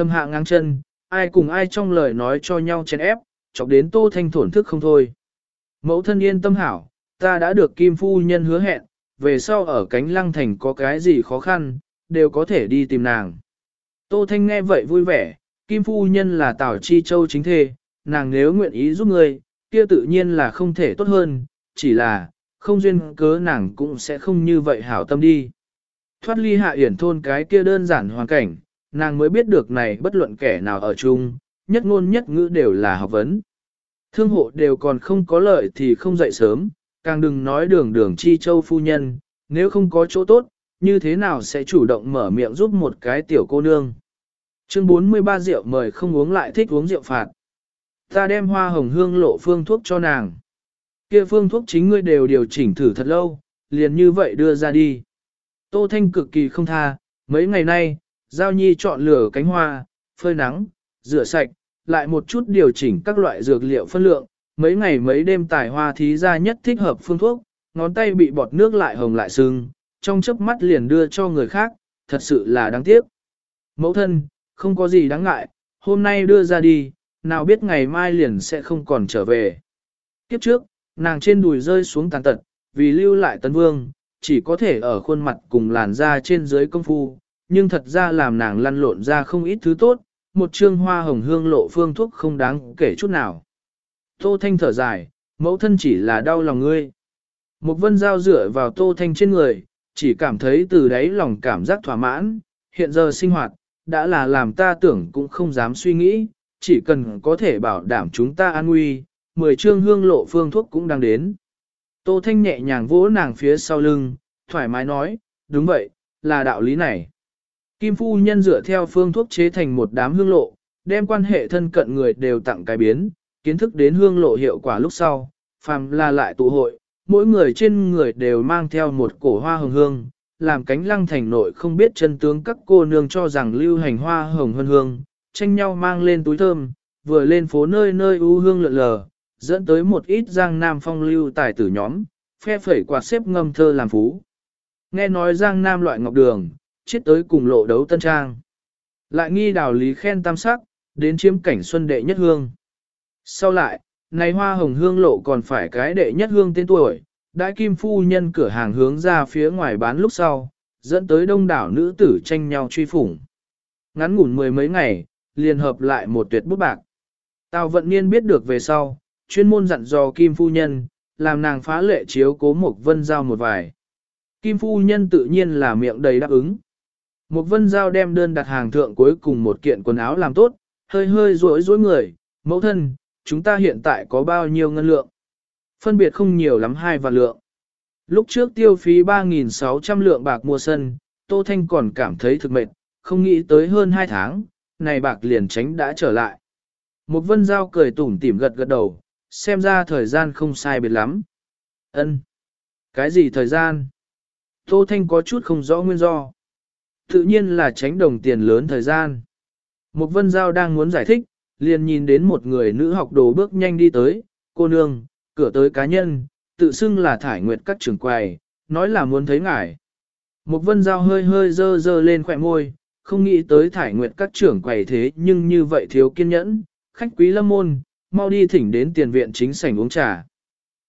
Thâm hạ ngang chân, ai cùng ai trong lời nói cho nhau chèn ép, chọc đến Tô Thanh thổn thức không thôi. Mẫu thân yên tâm hảo, ta đã được Kim Phu Nhân hứa hẹn, về sau ở cánh lăng thành có cái gì khó khăn, đều có thể đi tìm nàng. Tô Thanh nghe vậy vui vẻ, Kim Phu Nhân là tảo Chi Châu chính thê, nàng nếu nguyện ý giúp người, kia tự nhiên là không thể tốt hơn, chỉ là, không duyên cớ nàng cũng sẽ không như vậy hảo tâm đi. Thoát ly hạ yển thôn cái kia đơn giản hoàn cảnh, nàng mới biết được này bất luận kẻ nào ở chung, nhất ngôn nhất ngữ đều là học vấn. Thương hộ đều còn không có lợi thì không dậy sớm, càng đừng nói đường đường chi châu phu nhân, nếu không có chỗ tốt, như thế nào sẽ chủ động mở miệng giúp một cái tiểu cô nương. Chương 43 rượu mời không uống lại thích uống rượu phạt. Ta đem hoa hồng hương lộ phương thuốc cho nàng. Kia phương thuốc chính ngươi đều điều chỉnh thử thật lâu, liền như vậy đưa ra đi. Tô Thanh cực kỳ không tha, mấy ngày nay, Giao Nhi chọn lửa cánh hoa, phơi nắng, rửa sạch, lại một chút điều chỉnh các loại dược liệu phân lượng, mấy ngày mấy đêm tài hoa thí ra nhất thích hợp phương thuốc, ngón tay bị bọt nước lại hồng lại sưng, trong chớp mắt liền đưa cho người khác, thật sự là đáng tiếc. Mẫu thân, không có gì đáng ngại, hôm nay đưa ra đi, nào biết ngày mai liền sẽ không còn trở về. Kiếp trước, nàng trên đùi rơi xuống tàn tật, vì lưu lại tấn vương, chỉ có thể ở khuôn mặt cùng làn da trên dưới công phu, nhưng thật ra làm nàng lăn lộn ra không ít thứ tốt, một trương hoa hồng hương lộ phương thuốc không đáng kể chút nào. Tô Thanh thở dài, mẫu thân chỉ là đau lòng ngươi. Một vân dao dựa vào Tô Thanh trên người, chỉ cảm thấy từ đấy lòng cảm giác thỏa mãn, hiện giờ sinh hoạt, đã là làm ta tưởng cũng không dám suy nghĩ, chỉ cần có thể bảo đảm chúng ta an nguy, mười trương hương lộ phương thuốc cũng đang đến. Tô Thanh nhẹ nhàng vỗ nàng phía sau lưng, thoải mái nói, đúng vậy, là đạo lý này. Kim phu nhân dựa theo phương thuốc chế thành một đám hương lộ, đem quan hệ thân cận người đều tặng cái biến, kiến thức đến hương lộ hiệu quả lúc sau, phàm là lại tụ hội, mỗi người trên người đều mang theo một cổ hoa hồng hương, làm cánh lăng thành nội không biết chân tướng các cô nương cho rằng lưu hành hoa hồng hương hương, tranh nhau mang lên túi thơm, vừa lên phố nơi nơi u hương lượn lờ, dẫn tới một ít giang nam phong lưu tài tử nhóm, phe phẩy quạt xếp ngâm thơ làm phú. Nghe nói giang nam loại ngọc đường, chết tới cùng lộ đấu tân trang. Lại nghi đào lý khen tam sắc, đến chiếm cảnh xuân đệ nhất hương. Sau lại, này hoa hồng hương lộ còn phải cái đệ nhất hương tên tuổi, đại kim phu nhân cửa hàng hướng ra phía ngoài bán lúc sau, dẫn tới đông đảo nữ tử tranh nhau truy phủng. Ngắn ngủn mười mấy ngày, liền hợp lại một tuyệt bút bạc. Tào vận niên biết được về sau, chuyên môn dặn dò kim phu nhân, làm nàng phá lệ chiếu cố một vân giao một vài. Kim phu nhân tự nhiên là miệng đầy đáp ứng. Một vân giao đem đơn đặt hàng thượng cuối cùng một kiện quần áo làm tốt, hơi hơi rối rối người, mẫu thân, chúng ta hiện tại có bao nhiêu ngân lượng? Phân biệt không nhiều lắm hai vạn lượng. Lúc trước tiêu phí 3.600 lượng bạc mua sân, Tô Thanh còn cảm thấy thực mệt, không nghĩ tới hơn 2 tháng, này bạc liền tránh đã trở lại. Một vân giao cười tủm tỉm gật gật đầu, xem ra thời gian không sai biệt lắm. Ân, Cái gì thời gian? Tô Thanh có chút không rõ nguyên do. Tự nhiên là tránh đồng tiền lớn thời gian. Một vân giao đang muốn giải thích, liền nhìn đến một người nữ học đồ bước nhanh đi tới, cô nương, cửa tới cá nhân, tự xưng là thải nguyệt các trưởng quầy, nói là muốn thấy ngài. Một vân giao hơi hơi dơ dơ lên khỏe môi, không nghĩ tới thải nguyệt các trưởng quầy thế nhưng như vậy thiếu kiên nhẫn, khách quý lâm môn, mau đi thỉnh đến tiền viện chính sảnh uống trà.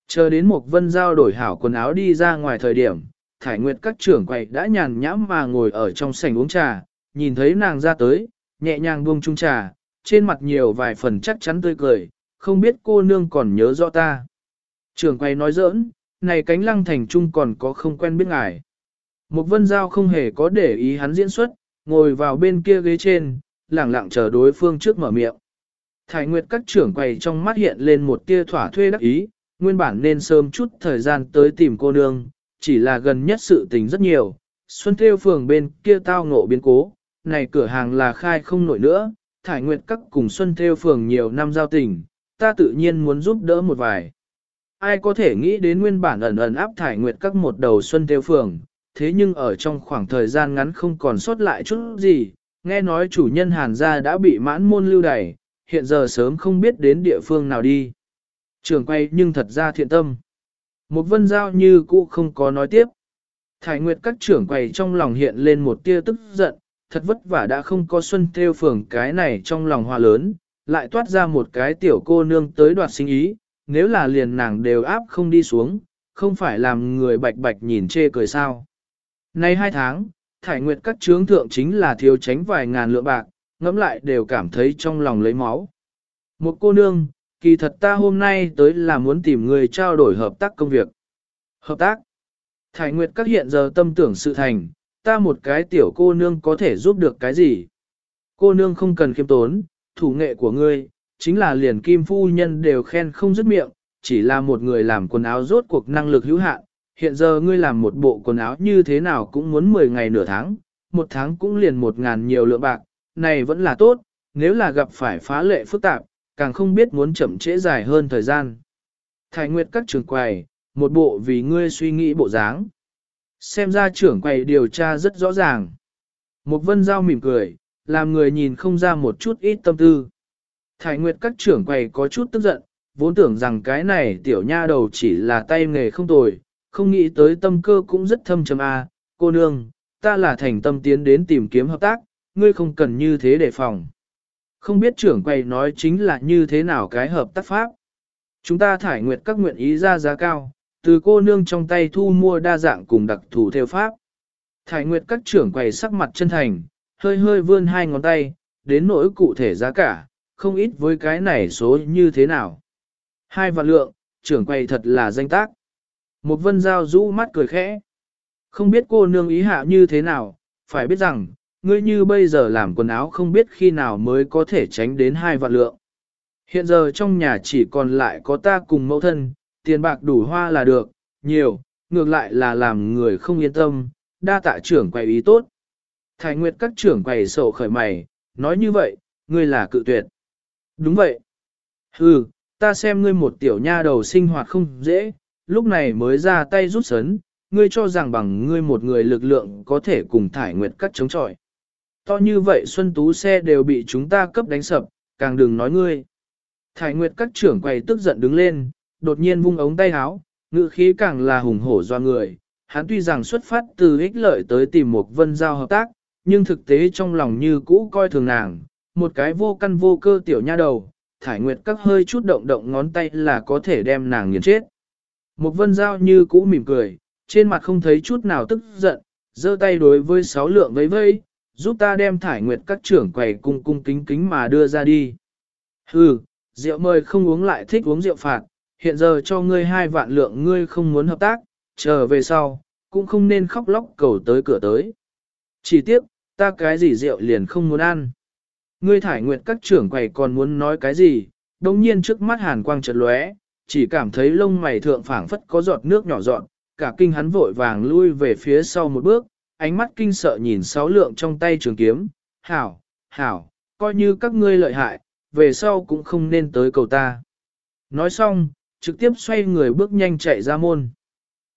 Chờ đến một vân giao đổi hảo quần áo đi ra ngoài thời điểm, thải nguyệt các trưởng quầy đã nhàn nhãm mà ngồi ở trong sảnh uống trà, nhìn thấy nàng ra tới, nhẹ nhàng buông chung trà, trên mặt nhiều vài phần chắc chắn tươi cười, không biết cô nương còn nhớ rõ ta. Trưởng quầy nói giỡn, này cánh lăng thành trung còn có không quen biết ngài. Một vân giao không hề có để ý hắn diễn xuất, ngồi vào bên kia ghế trên, lẳng lặng chờ đối phương trước mở miệng. Thải Nguyệt các trưởng quầy trong mắt hiện lên một tia thỏa thuê đắc ý, nguyên bản nên sớm chút thời gian tới tìm cô nương, chỉ là gần nhất sự tình rất nhiều. Xuân Thêu phường bên kia tao ngộ biến cố, này cửa hàng là khai không nổi nữa, Thải Nguyệt các cùng Xuân Thêu phường nhiều năm giao tình, ta tự nhiên muốn giúp đỡ một vài. Ai có thể nghĩ đến nguyên bản ẩn ẩn áp Thải Nguyệt các một đầu Xuân Thêu phường, thế nhưng ở trong khoảng thời gian ngắn không còn sót lại chút gì, nghe nói chủ nhân Hàn gia đã bị mãn môn lưu đày, hiện giờ sớm không biết đến địa phương nào đi. Trường quay nhưng thật ra thiện tâm. Một vân giao như cũ không có nói tiếp. Thải Nguyệt các trưởng quầy trong lòng hiện lên một tia tức giận, thật vất vả đã không có xuân theo phường cái này trong lòng hoa lớn, lại toát ra một cái tiểu cô nương tới đoạt sinh ý, nếu là liền nàng đều áp không đi xuống, không phải làm người bạch bạch nhìn chê cười sao. Nay hai tháng, thải nguyệt các trướng thượng chính là thiếu tránh vài ngàn lượng bạc, ngẫm lại đều cảm thấy trong lòng lấy máu. Một cô nương, kỳ thật ta hôm nay tới là muốn tìm người trao đổi hợp tác công việc. Hợp tác. Thải Nguyệt các hiện giờ tâm tưởng sự thành, ta một cái tiểu cô nương có thể giúp được cái gì? Cô nương không cần khiêm tốn, thủ nghệ của ngươi, chính là liền kim phu nhân đều khen không dứt miệng, chỉ là một người làm quần áo rốt cuộc năng lực hữu hạn. Hiện giờ ngươi làm một bộ quần áo như thế nào cũng muốn 10 ngày nửa tháng, một tháng cũng liền một ngàn nhiều lượng bạc, này vẫn là tốt, nếu là gặp phải phá lệ phức tạp, càng không biết muốn chậm trễ dài hơn thời gian. Thái Nguyệt các trưởng quầy, một bộ vì ngươi suy nghĩ bộ dáng. Xem ra trưởng quầy điều tra rất rõ ràng. Một vân giao mỉm cười, làm người nhìn không ra một chút ít tâm tư. Thái Nguyệt các trưởng quầy có chút tức giận, vốn tưởng rằng cái này tiểu nha đầu chỉ là tay nghề không tồi, không nghĩ tới tâm cơ cũng rất thâm trầm a. cô nương, ta là thành tâm tiến đến tìm kiếm hợp tác, ngươi không cần như thế đề phòng. Không biết trưởng quầy nói chính là như thế nào cái hợp tác pháp. Chúng ta thải nguyệt các nguyện ý ra giá cao, từ cô nương trong tay thu mua đa dạng cùng đặc thù theo pháp. Thải nguyệt các trưởng quầy sắc mặt chân thành, hơi hơi vươn hai ngón tay, đến nỗi cụ thể giá cả, không ít với cái này số như thế nào. Hai vạn lượng, trưởng quầy thật là danh tác. Một vân giao rũ mắt cười khẽ. Không biết cô nương ý hạ như thế nào, phải biết rằng, ngươi như bây giờ làm quần áo không biết khi nào mới có thể tránh đến hai vạn lượng. Hiện giờ trong nhà chỉ còn lại có ta cùng mẫu thân, tiền bạc đủ hoa là được, nhiều, ngược lại là làm người không yên tâm, đa tạ trưởng quầy ý tốt. Thái Nguyệt các trưởng quầy sầu khởi mày, nói như vậy, ngươi là cự tuyệt. Đúng vậy. Hừ, ta xem ngươi một tiểu nha đầu sinh hoạt không dễ, lúc này mới ra tay rút sấn, ngươi cho rằng bằng ngươi một người lực lượng có thể cùng thải nguyệt cắt chống chọi. To như vậy Xuân Tú xe đều bị chúng ta cấp đánh sập, càng đừng nói ngươi. Thải Nguyệt các trưởng quầy tức giận đứng lên, đột nhiên vung ống tay háo, ngữ khí càng là hùng hổ do người. Hắn tuy rằng xuất phát từ ích lợi tới tìm một vân giao hợp tác, nhưng thực tế trong lòng như cũ coi thường nàng, một cái vô căn vô cơ tiểu nha đầu, thải nguyệt các hơi chút động động ngón tay là có thể đem nàng nghiền chết. Một vân giao như cũ mỉm cười, trên mặt không thấy chút nào tức giận, giơ tay đối với sáu lượng vẫy vẫy, giúp ta đem thải nguyệt các trưởng quầy cung cung kính kính mà đưa ra đi. Hừ, rượu mời không uống lại thích uống rượu phạt, hiện giờ cho ngươi hai vạn lượng ngươi không muốn hợp tác, chờ về sau, cũng không nên khóc lóc cầu tới cửa tới. Chỉ tiếc, ta cái gì rượu liền không muốn ăn. Ngươi thải nguyệt các trưởng quầy còn muốn nói cái gì, đồng nhiên trước mắt hàn quang chợt lóe, chỉ cảm thấy lông mày thượng phảng phất có giọt nước nhỏ giọt, cả kinh hắn vội vàng lui về phía sau một bước, ánh mắt kinh sợ nhìn sáu lượng trong tay trường kiếm, hảo, hảo, coi như các ngươi lợi hại, về sau cũng không nên tới cầu ta. Nói xong, trực tiếp xoay người bước nhanh chạy ra môn.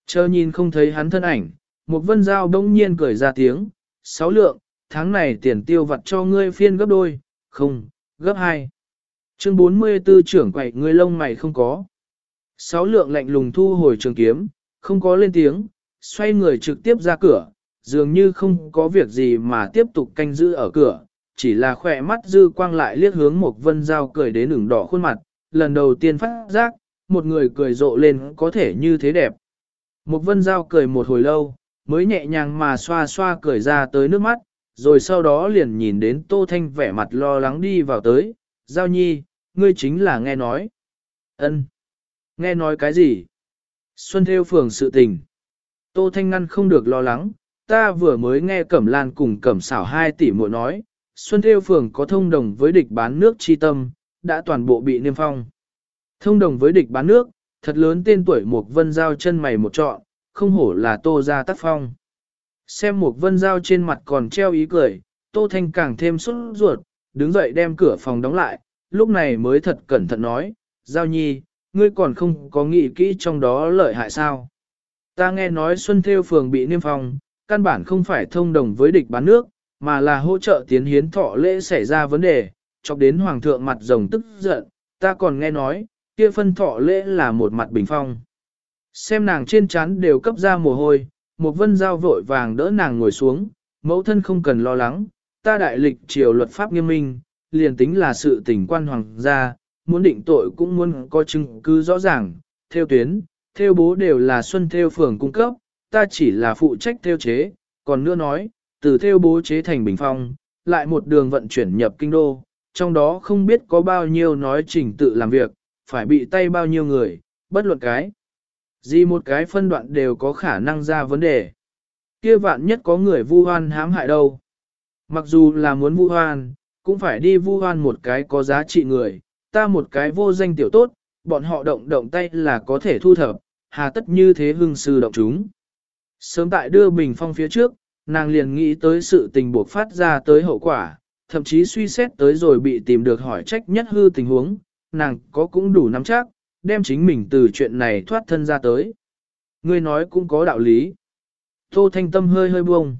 Chờ nhìn không thấy hắn thân ảnh, một vân dao đông nhiên cười ra tiếng, sáu lượng, tháng này tiền tiêu vặt cho ngươi phiên gấp đôi, không, gấp hai. Chương 44 trưởng quậy ngươi lông mày không có. Sáu lượng lạnh lùng thu hồi trường kiếm, không có lên tiếng, xoay người trực tiếp ra cửa, dường như không có việc gì mà tiếp tục canh giữ ở cửa, chỉ là khỏe mắt dư quang lại liếc hướng một vân dao cười đến ửng đỏ khuôn mặt, lần đầu tiên phát giác, một người cười rộ lên có thể như thế đẹp. Một vân dao cười một hồi lâu, mới nhẹ nhàng mà xoa xoa cười ra tới nước mắt, rồi sau đó liền nhìn đến Tô Thanh vẻ mặt lo lắng đi vào tới, Giao Nhi, ngươi chính là nghe nói. ân Nghe nói cái gì? Xuân theo phường sự tình. Tô Thanh ngăn không được lo lắng, ta vừa mới nghe Cẩm Lan cùng Cẩm xảo hai tỷ muội nói, Xuân Thêu phường có thông đồng với địch bán nước chi tâm, đã toàn bộ bị niêm phong. Thông đồng với địch bán nước, thật lớn tên tuổi một vân giao chân mày một trọn, không hổ là tô ra tác phong. Xem một vân giao trên mặt còn treo ý cười, tô thanh càng thêm xuất ruột, đứng dậy đem cửa phòng đóng lại, lúc này mới thật cẩn thận nói, giao nhi, ngươi còn không có nghĩ kỹ trong đó lợi hại sao. Ta nghe nói Xuân Thêu Phường bị niêm phong, căn bản không phải thông đồng với địch bán nước, mà là hỗ trợ tiến hiến thọ lễ xảy ra vấn đề, chọc đến Hoàng thượng mặt rồng tức giận, ta còn nghe nói, kia phân thọ lễ là một mặt bình phong. Xem nàng trên chán đều cấp ra mồ hôi, một vân dao vội vàng đỡ nàng ngồi xuống, mẫu thân không cần lo lắng, ta đại lịch triều luật pháp nghiêm minh, liền tính là sự tình quan hoàng gia, muốn định tội cũng muốn có chứng cứ rõ ràng, theo tuyến, theo bố đều là xuân theo phường cung cấp, ta chỉ là phụ trách theo chế, còn nữa nói, từ theo bố chế thành bình phong, lại một đường vận chuyển nhập kinh đô, trong đó không biết có bao nhiêu nói trình tự làm việc, phải bị tay bao nhiêu người, bất luận cái. Gì một cái phân đoạn đều có khả năng ra vấn đề. Kia vạn nhất có người vu hoan hãm hại đâu. Mặc dù là muốn vu hoan, cũng phải đi vu hoan một cái có giá trị người, ta một cái vô danh tiểu tốt, bọn họ động động tay là có thể thu thập, hà tất như thế hưng sư động chúng. Sớm tại đưa bình phong phía trước, nàng liền nghĩ tới sự tình buộc phát ra tới hậu quả, thậm chí suy xét tới rồi bị tìm được hỏi trách nhất hư tình huống, nàng có cũng đủ nắm chắc, đem chính mình từ chuyện này thoát thân ra tới. Ngươi nói cũng có đạo lý. Tô Thanh Tâm hơi hơi buông.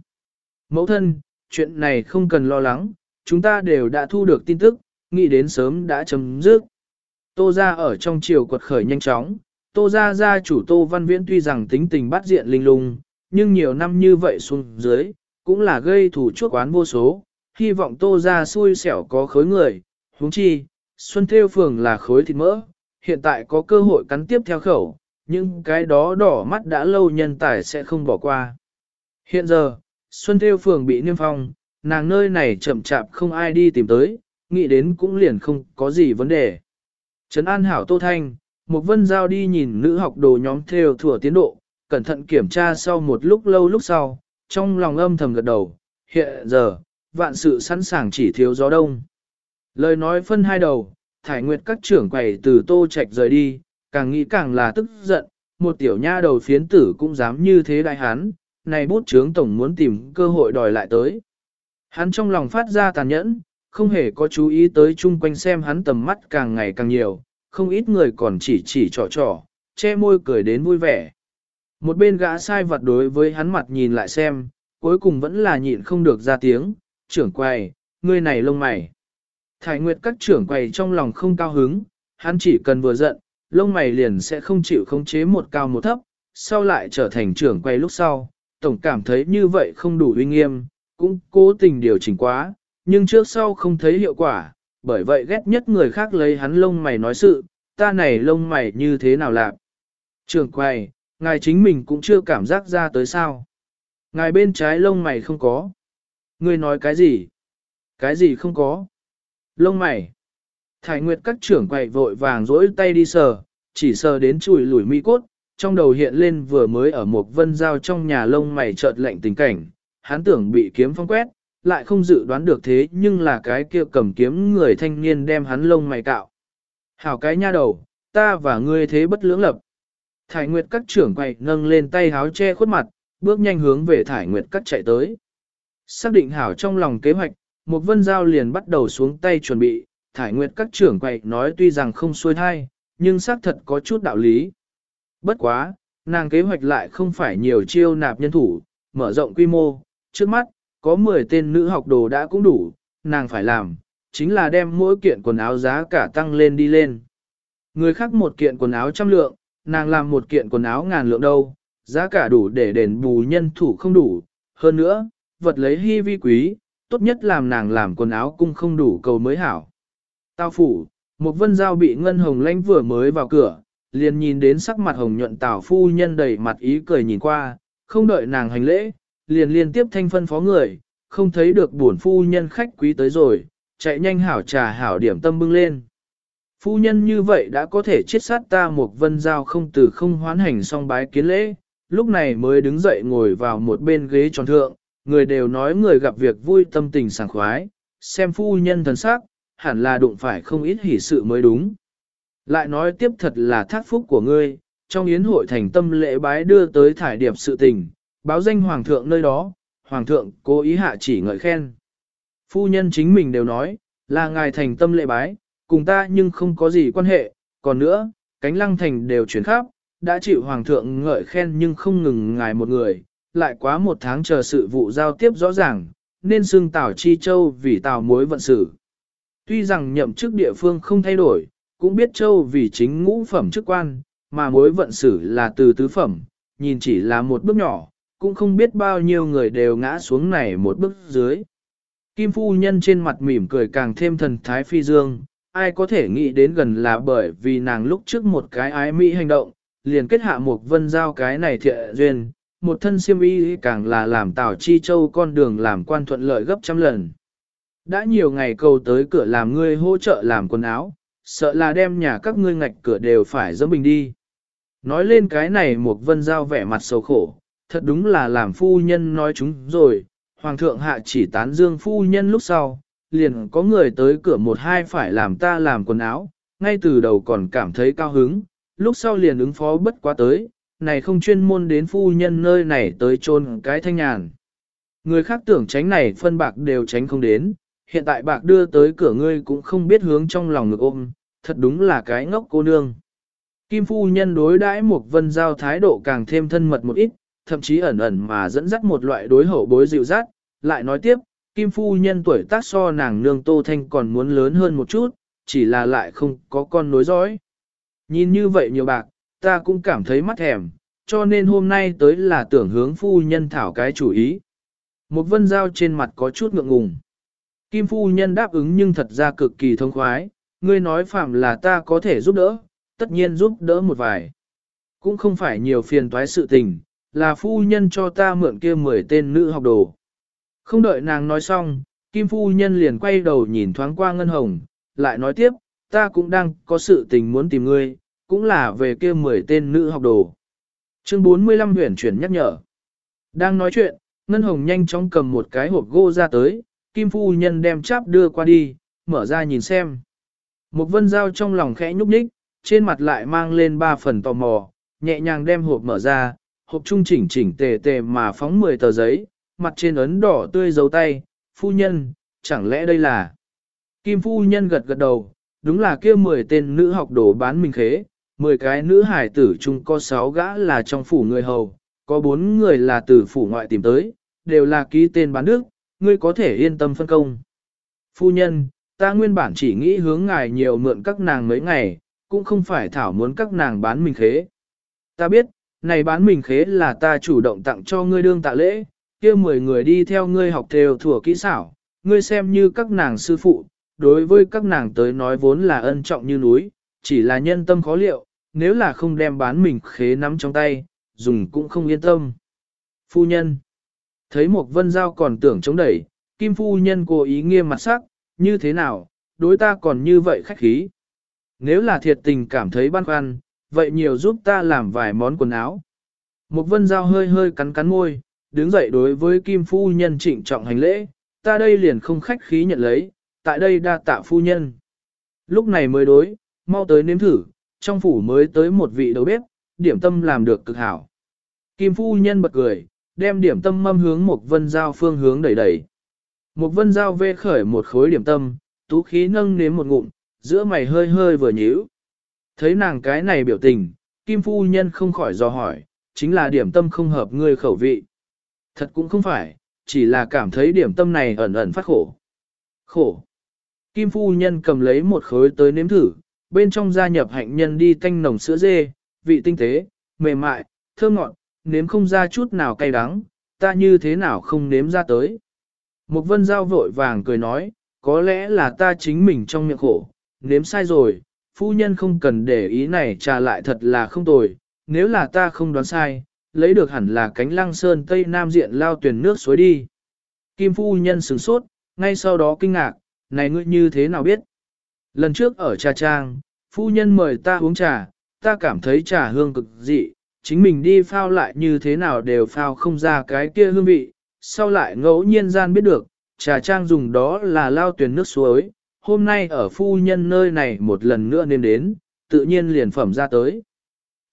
Mẫu thân, chuyện này không cần lo lắng, chúng ta đều đã thu được tin tức, nghĩ đến sớm đã chấm dứt. Tô ra ở trong chiều quật khởi nhanh chóng, Tô ra gia chủ Tô Văn Viễn tuy rằng tính tình bắt diện linh lung, nhưng nhiều năm như vậy xuống dưới, cũng là gây thủ chuốc quán vô số, hy vọng Tô ra xui xẻo có khối người, huống chi, Xuân Theo Phường là khối thịt mỡ, hiện tại có cơ hội cắn tiếp theo khẩu, nhưng cái đó đỏ mắt đã lâu nhân tài sẽ không bỏ qua. Hiện giờ, Xuân Theo Phường bị niêm phong, nàng nơi này chậm chạp không ai đi tìm tới, nghĩ đến cũng liền không có gì vấn đề. Trấn An Hảo Tô Thanh, một vân giao đi nhìn nữ học đồ nhóm theo thừa tiến độ, cẩn thận kiểm tra sau một lúc lâu lúc sau, trong lòng âm thầm gật đầu, hiện giờ, vạn sự sẵn sàng chỉ thiếu gió đông. Lời nói phân hai đầu, thải nguyệt các trưởng quầy từ tô trạch rời đi, càng nghĩ càng là tức giận, một tiểu nha đầu phiến tử cũng dám như thế đại hán, này bút trướng tổng muốn tìm cơ hội đòi lại tới. Hắn trong lòng phát ra tàn nhẫn, không hề có chú ý tới chung quanh xem hắn tầm mắt càng ngày càng nhiều, không ít người còn chỉ chỉ trò trò, che môi cười đến vui vẻ. Một bên gã sai vật đối với hắn mặt nhìn lại xem, cuối cùng vẫn là nhịn không được ra tiếng, trưởng quầy, ngươi này lông mày. Thải Nguyệt các trưởng quầy trong lòng không cao hứng, hắn chỉ cần vừa giận, lông mày liền sẽ không chịu khống chế một cao một thấp, sau lại trở thành trưởng quầy lúc sau, tổng cảm thấy như vậy không đủ uy nghiêm, cũng cố tình điều chỉnh quá, nhưng trước sau không thấy hiệu quả, bởi vậy ghét nhất người khác lấy hắn lông mày nói sự, ta này lông mày như thế nào lạc. Trưởng quầy, ngài chính mình cũng chưa cảm giác ra tới sao. Ngài bên trái lông mày không có. Ngươi nói cái gì? Cái gì không có? Lông mày. Thải Nguyệt các trưởng quầy vội vàng rỗi tay đi sờ, chỉ sờ đến chùi lủi mi cốt, trong đầu hiện lên vừa mới ở một vân giao trong nhà lông mày chợt lạnh tình cảnh, hắn tưởng bị kiếm phong quét, lại không dự đoán được thế nhưng là cái kia cầm kiếm người thanh niên đem hắn lông mày cạo. Hảo cái nha đầu, ta và ngươi thế bất lưỡng lập. Thải Nguyệt các trưởng quầy nâng lên tay háo che khuất mặt, bước nhanh hướng về Thải Nguyệt các chạy tới. Xác định hảo trong lòng kế hoạch, một vân giao liền bắt đầu xuống tay chuẩn bị, Thải Nguyệt các trưởng quầy nói tuy rằng không xuôi thai, nhưng xác thật có chút đạo lý. Bất quá, nàng kế hoạch lại không phải nhiều chiêu nạp nhân thủ, mở rộng quy mô, trước mắt, có 10 tên nữ học đồ đã cũng đủ, nàng phải làm, chính là đem mỗi kiện quần áo giá cả tăng lên đi lên. Người khác một kiện quần áo trăm lượng, nàng làm một kiện quần áo ngàn lượng đâu, giá cả đủ để đền bù nhân thủ không đủ, hơn nữa, vật lấy hy vi quý, tốt nhất làm nàng làm quần áo cung không đủ cầu mới hảo. Tao phủ, một vân giao bị ngân hồng lanh vừa mới vào cửa, liền nhìn đến sắc mặt hồng nhuận tảo phu nhân đầy mặt ý cười nhìn qua, không đợi nàng hành lễ, liền liên tiếp thanh phân phó người, không thấy được buồn phu nhân khách quý tới rồi, chạy nhanh hảo trà hảo điểm tâm bưng lên. Phu nhân như vậy đã có thể chết sát ta một vân giao không từ không hoán hành song bái kiến lễ, lúc này mới đứng dậy ngồi vào một bên ghế tròn thượng, người đều nói người gặp việc vui tâm tình sảng khoái, xem phu nhân thần sắc, hẳn là đụng phải không ít hỷ sự mới đúng. Lại nói tiếp thật là thác phúc của ngươi, trong yến hội thành tâm lễ bái đưa tới thải điệp sự tình, báo danh hoàng thượng nơi đó, hoàng thượng cố ý hạ chỉ ngợi khen. Phu nhân chính mình đều nói, là ngài thành tâm lễ bái, cùng ta nhưng không có gì quan hệ, còn nữa, cánh lăng thành đều chuyển khắp, đã chịu hoàng thượng ngợi khen nhưng không ngừng ngài một người, lại quá một tháng chờ sự vụ giao tiếp rõ ràng, nên xưng Tào Chi Châu vì Tào mối vận sự. Tuy rằng nhậm chức địa phương không thay đổi, cũng biết Châu vì chính ngũ phẩm chức quan, mà mối vận sử là từ tứ phẩm, nhìn chỉ là một bước nhỏ, cũng không biết bao nhiêu người đều ngã xuống này một bước dưới. Kim phu nhân trên mặt mỉm cười càng thêm thần thái phi dương, ai có thể nghĩ đến gần là bởi vì nàng lúc trước một cái ái mỹ hành động, liền kết hạ một vân giao cái này thiện duyên, một thân siêm y càng là làm tảo Chi Châu con đường làm quan thuận lợi gấp trăm lần. Đã nhiều ngày cầu tới cửa làm ngươi hỗ trợ làm quần áo, sợ là đem nhà các ngươi ngạch cửa đều phải dẫm bình đi. Nói lên cái này một vân giao vẻ mặt sầu khổ, thật đúng là làm phu nhân nói chúng rồi, hoàng thượng hạ chỉ tán dương phu nhân lúc sau, liền có người tới cửa một hai phải làm ta làm quần áo, ngay từ đầu còn cảm thấy cao hứng, lúc sau liền ứng phó bất quá tới, này không chuyên môn đến phu nhân nơi này tới chôn cái thanh nhàn. Người khác tưởng tránh này phân bạc đều tránh không đến, hiện tại bạc đưa tới cửa ngươi cũng không biết hướng trong lòng ngực ôm, thật đúng là cái ngốc cô nương. Kim phu nhân đối đãi một vân giao thái độ càng thêm thân mật một ít, thậm chí ẩn ẩn mà dẫn dắt một loại đối hậu bối dịu dắt, lại nói tiếp, Kim phu nhân tuổi tác so nàng nương Tô Thanh còn muốn lớn hơn một chút, chỉ là lại không có con nối dõi. Nhìn như vậy nhiều bạc, ta cũng cảm thấy mắt thèm, cho nên hôm nay tới là tưởng hướng phu nhân thảo cái chủ ý. Một vân giao trên mặt có chút ngượng ngùng. Kim phu nhân đáp ứng nhưng thật ra cực kỳ thông khoái, ngươi nói phạm là ta có thể giúp đỡ, tất nhiên giúp đỡ một vài. Cũng không phải nhiều phiền toái sự tình, là phu nhân cho ta mượn kia 10 tên nữ học đồ. Không đợi nàng nói xong, Kim phu nhân liền quay đầu nhìn thoáng qua Ngân Hồng, lại nói tiếp, ta cũng đang có sự tình muốn tìm ngươi, cũng là về kia 10 tên nữ học đồ. Chương 45 huyền chuyển nhắc nhở. Đang nói chuyện, Ngân Hồng nhanh chóng cầm một cái hộp gỗ ra tới, Kim Phu Nhân đem cháp đưa qua đi, mở ra nhìn xem. Một vân dao trong lòng khẽ nhúc nhích, trên mặt lại mang lên ba phần tò mò, nhẹ nhàng đem hộp mở ra, hộp trung chỉnh chỉnh tề tề mà phóng 10 tờ giấy, mặt trên ấn đỏ tươi dấu tay, phu nhân, chẳng lẽ đây là... Kim phu nhân gật gật đầu, đúng là kia 10 tên nữ học đồ bán mình khế, 10 cái nữ hải tử chung có 6 gã là trong phủ người hầu, có 4 người là từ phủ ngoại tìm tới, đều là ký tên bán nước, ngươi có thể yên tâm phân công. Phu nhân, ta nguyên bản chỉ nghĩ hướng ngài nhiều mượn các nàng mấy ngày, cũng không phải thảo muốn các nàng bán mình khế. Ta biết, này bán mình khế là ta chủ động tặng cho ngươi đương tạ lễ, kia 10 người đi theo ngươi học theo thừa kỹ xảo, ngươi xem như các nàng sư phụ, đối với các nàng tới nói vốn là ân trọng như núi, chỉ là nhân tâm khó liệu, nếu là không đem bán mình khế nắm trong tay, dùng cũng không yên tâm. Phu nhân Thấy một vân giao còn tưởng chống đẩy, kim phu nhân cố ý nghiêm mặt sắc, như thế nào, đối ta còn như vậy khách khí. Nếu là thiệt tình cảm thấy băn khoăn, vậy nhiều giúp ta làm vài món quần áo. Một vân giao hơi hơi cắn cắn môi, đứng dậy đối với kim phu nhân trịnh trọng hành lễ, ta đây liền không khách khí nhận lấy, tại đây đa tạ phu nhân. Lúc này mới đối, mau tới nếm thử, trong phủ mới tới một vị đầu bếp, điểm tâm làm được cực hảo. Kim phu nhân bật cười, đem điểm tâm mâm hướng một vân giao phương hướng đẩy đẩy. Một vân giao vê khởi một khối điểm tâm, tú khí nâng nếm một ngụm, giữa mày hơi hơi vừa nhíu. Thấy nàng cái này biểu tình, Kim phu nhân không khỏi dò hỏi, chính là điểm tâm không hợp ngươi khẩu vị. Thật cũng không phải, chỉ là cảm thấy điểm tâm này ẩn ẩn phát khổ. Khổ. Kim phu nhân cầm lấy một khối tới nếm thử, bên trong gia nhập hạnh nhân đi tanh nồng sữa dê, vị tinh tế, mềm mại, thơm ngọt, nếm không ra chút nào cay đắng, ta như thế nào không nếm ra tới. Một vân giao vội vàng cười nói, có lẽ là ta chính mình trong miệng khổ, nếm sai rồi, phu nhân không cần để ý này trả lại thật là không tồi, nếu là ta không đoán sai, lấy được hẳn là cánh lăng sơn tây nam diện lao tuyển nước suối đi. Kim phu nhân sửng sốt, ngay sau đó kinh ngạc, này ngươi như thế nào biết? Lần trước ở trà trang, phu nhân mời ta uống trà, ta cảm thấy trà hương cực dị, chính mình đi phao lại như thế nào đều phao không ra cái kia hương vị, sau lại ngẫu nhiên gian biết được, trà trang dùng đó là lao tuyển nước suối, hôm nay ở phu nhân nơi này một lần nữa nên đến, tự nhiên liền phẩm ra tới.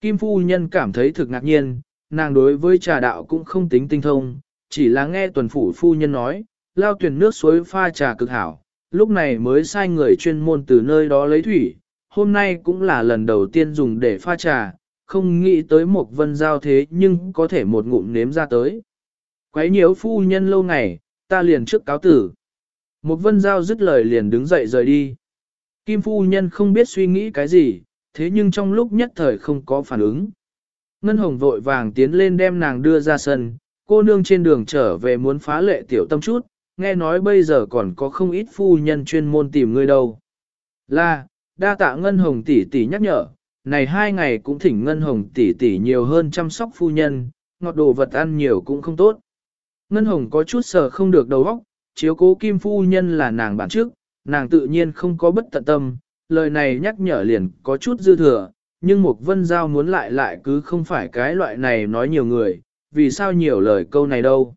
Kim phu nhân cảm thấy thực ngạc nhiên, nàng đối với trà đạo cũng không tính tinh thông, chỉ là nghe tuần phủ phu nhân nói, lao tuyển nước suối pha trà cực hảo, lúc này mới sai người chuyên môn từ nơi đó lấy thủy, hôm nay cũng là lần đầu tiên dùng để pha trà, không nghĩ tới một vân giao thế nhưng có thể một ngụm nếm ra tới. Quấy nhiễu phu nhân lâu ngày, ta liền trước cáo tử. Một vân giao dứt lời liền đứng dậy rời đi. Kim phu nhân không biết suy nghĩ cái gì, thế nhưng trong lúc nhất thời không có phản ứng. Ngân hồng vội vàng tiến lên đem nàng đưa ra sân, cô nương trên đường trở về muốn phá lệ tiểu tâm chút, nghe nói bây giờ còn có không ít phu nhân chuyên môn tìm ngươi đâu. Là, đa tạ Ngân Hồng tỷ tỷ nhắc nhở, này hai ngày cũng thỉnh Ngân Hồng tỷ tỷ nhiều hơn chăm sóc phu nhân, ngọt đồ vật ăn nhiều cũng không tốt. Ngân Hồng có chút sợ không được đầu óc, chiếu cố Kim phu nhân là nàng bản trước, nàng tự nhiên không có bất tận tâm, lời này nhắc nhở liền có chút dư thừa, nhưng mục vân giao muốn lại lại cứ không phải cái loại này nói nhiều người, vì sao nhiều lời câu này đâu.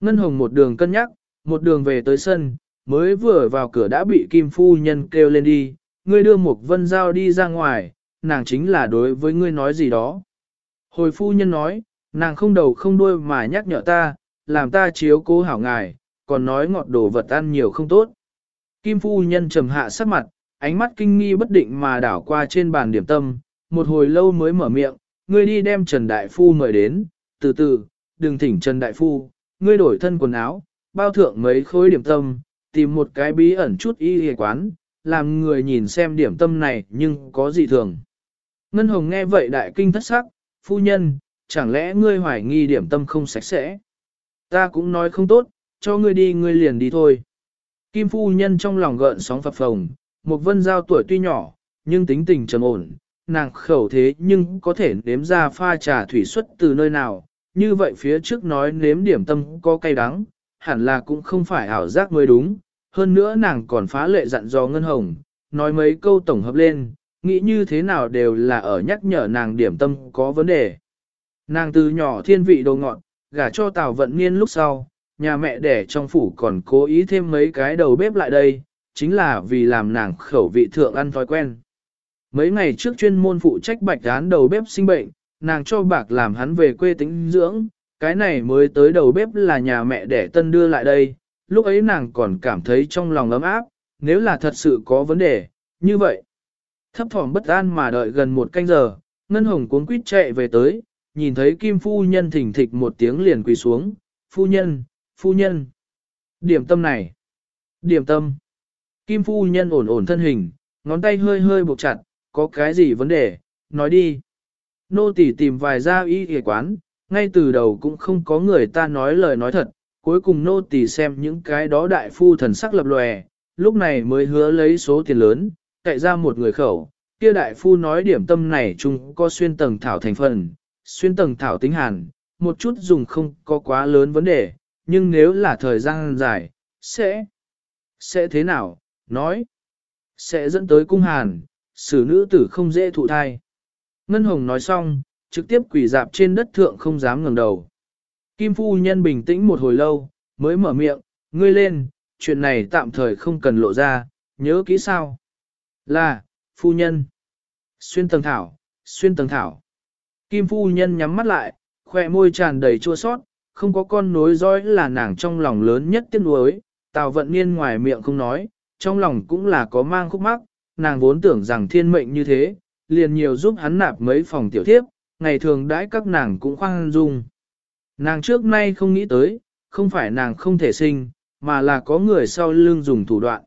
Ngân Hồng một đường cân nhắc, một đường về tới sân, mới vừa vào cửa đã bị Kim Phu Nhân kêu lên đi, ngươi đưa mục vân giao đi ra ngoài, nàng chính là đối với ngươi nói gì đó. Hồi Phu Nhân nói, nàng không đầu không đuôi mà nhắc nhở ta, làm ta chiếu cố hảo ngài, còn nói ngọt đồ vật ăn nhiều không tốt. Kim Phu Nhân trầm hạ sắc mặt, ánh mắt kinh nghi bất định mà đảo qua trên bàn điểm tâm, một hồi lâu mới mở miệng, ngươi đi đem Trần Đại Phu mời đến, từ từ, đừng thỉnh Trần Đại Phu, ngươi đổi thân quần áo, bao thượng mấy khối điểm tâm, tìm một cái bí ẩn chút y hề quán, làm người nhìn xem điểm tâm này nhưng có gì thường. Ngân Hồng nghe vậy đại kinh thất sắc, phu nhân, chẳng lẽ ngươi hoài nghi điểm tâm không sạch sẽ? Ta cũng nói không tốt, cho ngươi đi ngươi liền đi thôi. Kim phu nhân trong lòng gợn sóng phập phồng, một vân giao tuổi tuy nhỏ, nhưng tính tình trầm ổn, nàng khẩu thế nhưng có thể nếm ra pha trà thủy xuất từ nơi nào, như vậy phía trước nói nếm điểm tâm có cay đắng, hẳn là cũng không phải ảo giác mới đúng, hơn nữa nàng còn phá lệ dặn dò Ngân Hồng, nói mấy câu tổng hợp lên, nghĩ như thế nào đều là ở nhắc nhở nàng điểm tâm có vấn đề. Nàng từ nhỏ thiên vị đồ ngọn, gả cho Tào Vận Niên lúc sau, nhà mẹ đẻ trong phủ còn cố ý thêm mấy cái đầu bếp lại đây, chính là vì làm nàng khẩu vị thượng ăn thói quen. Mấy ngày trước chuyên môn phụ trách bạch án đầu bếp sinh bệnh, nàng cho bạc làm hắn về quê tính dưỡng, cái này mới tới đầu bếp là nhà mẹ đẻ tân đưa lại đây, lúc ấy nàng còn cảm thấy trong lòng ấm áp, nếu là thật sự có vấn đề, như vậy. Thấp thỏm bất an mà đợi gần một canh giờ, Ngân Hồng cuốn quýt chạy về tới, nhìn thấy Kim Phu Nhân thỉnh thịch một tiếng liền quỳ xuống, Phu Nhân, Phu Nhân. Điểm tâm này. Điểm tâm. Kim Phu Nhân ổn ổn thân hình, ngón tay hơi hơi buộc chặt, có cái gì vấn đề, nói đi. Nô tỳ tìm vài gia y y quán, ngay từ đầu cũng không có người ta nói lời nói thật, cuối cùng nô tỳ xem những cái đó đại phu thần sắc lập lòe, lúc này mới hứa lấy số tiền lớn, cậy ra một người khẩu, kia đại phu nói điểm tâm này chung có xuyên tầng thảo thành phần, xuyên tầng thảo tính hàn, một chút dùng không có quá lớn vấn đề, nhưng nếu là thời gian dài, sẽ, sẽ thế nào, nói, sẽ dẫn tới cung hàn, xử nữ tử không dễ thụ thai. Ngân Hồng nói xong, trực tiếp quỳ dạp trên đất thượng không dám ngẩng đầu. Kim phu nhân bình tĩnh một hồi lâu, mới mở miệng, ngươi lên, chuyện này tạm thời không cần lộ ra, nhớ kỹ sao. Là, phu nhân. Xuyên tầng thảo, xuyên tầng thảo. Kim phu nhân nhắm mắt lại, khoe môi tràn đầy chua sót, không có con nối dõi là nàng trong lòng lớn nhất tiếc nuối. Tào vận niên ngoài miệng không nói, trong lòng cũng là có mang khúc mắc, nàng vốn tưởng rằng thiên mệnh như thế, liền nhiều giúp hắn nạp mấy phòng tiểu thiếp, ngày thường đãi các nàng cũng khoan dung. Nàng trước nay không nghĩ tới, không phải nàng không thể sinh, mà là có người sau lưng dùng thủ đoạn.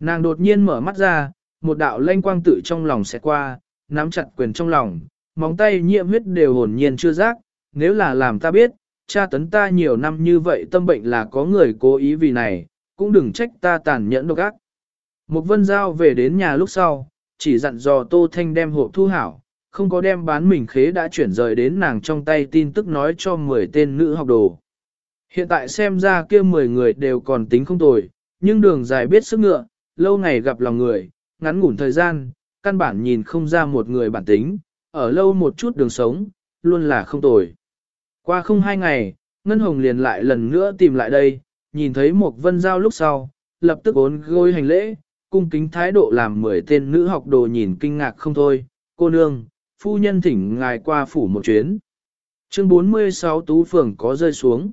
Nàng đột nhiên mở mắt ra, một đạo lanh quang tự trong lòng sẽ qua, nắm chặt quyền trong lòng, móng tay nhiễm huyết đều hồn nhiên chưa giác, nếu là làm ta biết, cha tấn ta nhiều năm như vậy tâm bệnh là có người cố ý vì này, cũng đừng trách ta tàn nhẫn độc ác. Một vân giao về đến nhà lúc sau, chỉ dặn dò Tô Thanh đem hộp thu hảo, không có đem bán mình khế đã chuyển rời đến nàng trong tay tin tức nói cho 10 tên nữ học đồ. Hiện tại xem ra kia 10 người đều còn tính không tồi, nhưng đường dài biết sức ngựa, lâu ngày gặp lòng người, ngắn ngủn thời gian, căn bản nhìn không ra một người bản tính, ở lâu một chút đường sống, luôn là không tồi. Qua không hai ngày, Ngân Hồng liền lại lần nữa tìm lại đây, nhìn thấy một vân giao lúc sau, lập tức ốn gối hành lễ, cung kính thái độ làm mười tên nữ học đồ nhìn kinh ngạc không thôi, cô nương, phu nhân thỉnh ngài qua phủ một chuyến. Chương 46 Tú Phường có rơi xuống.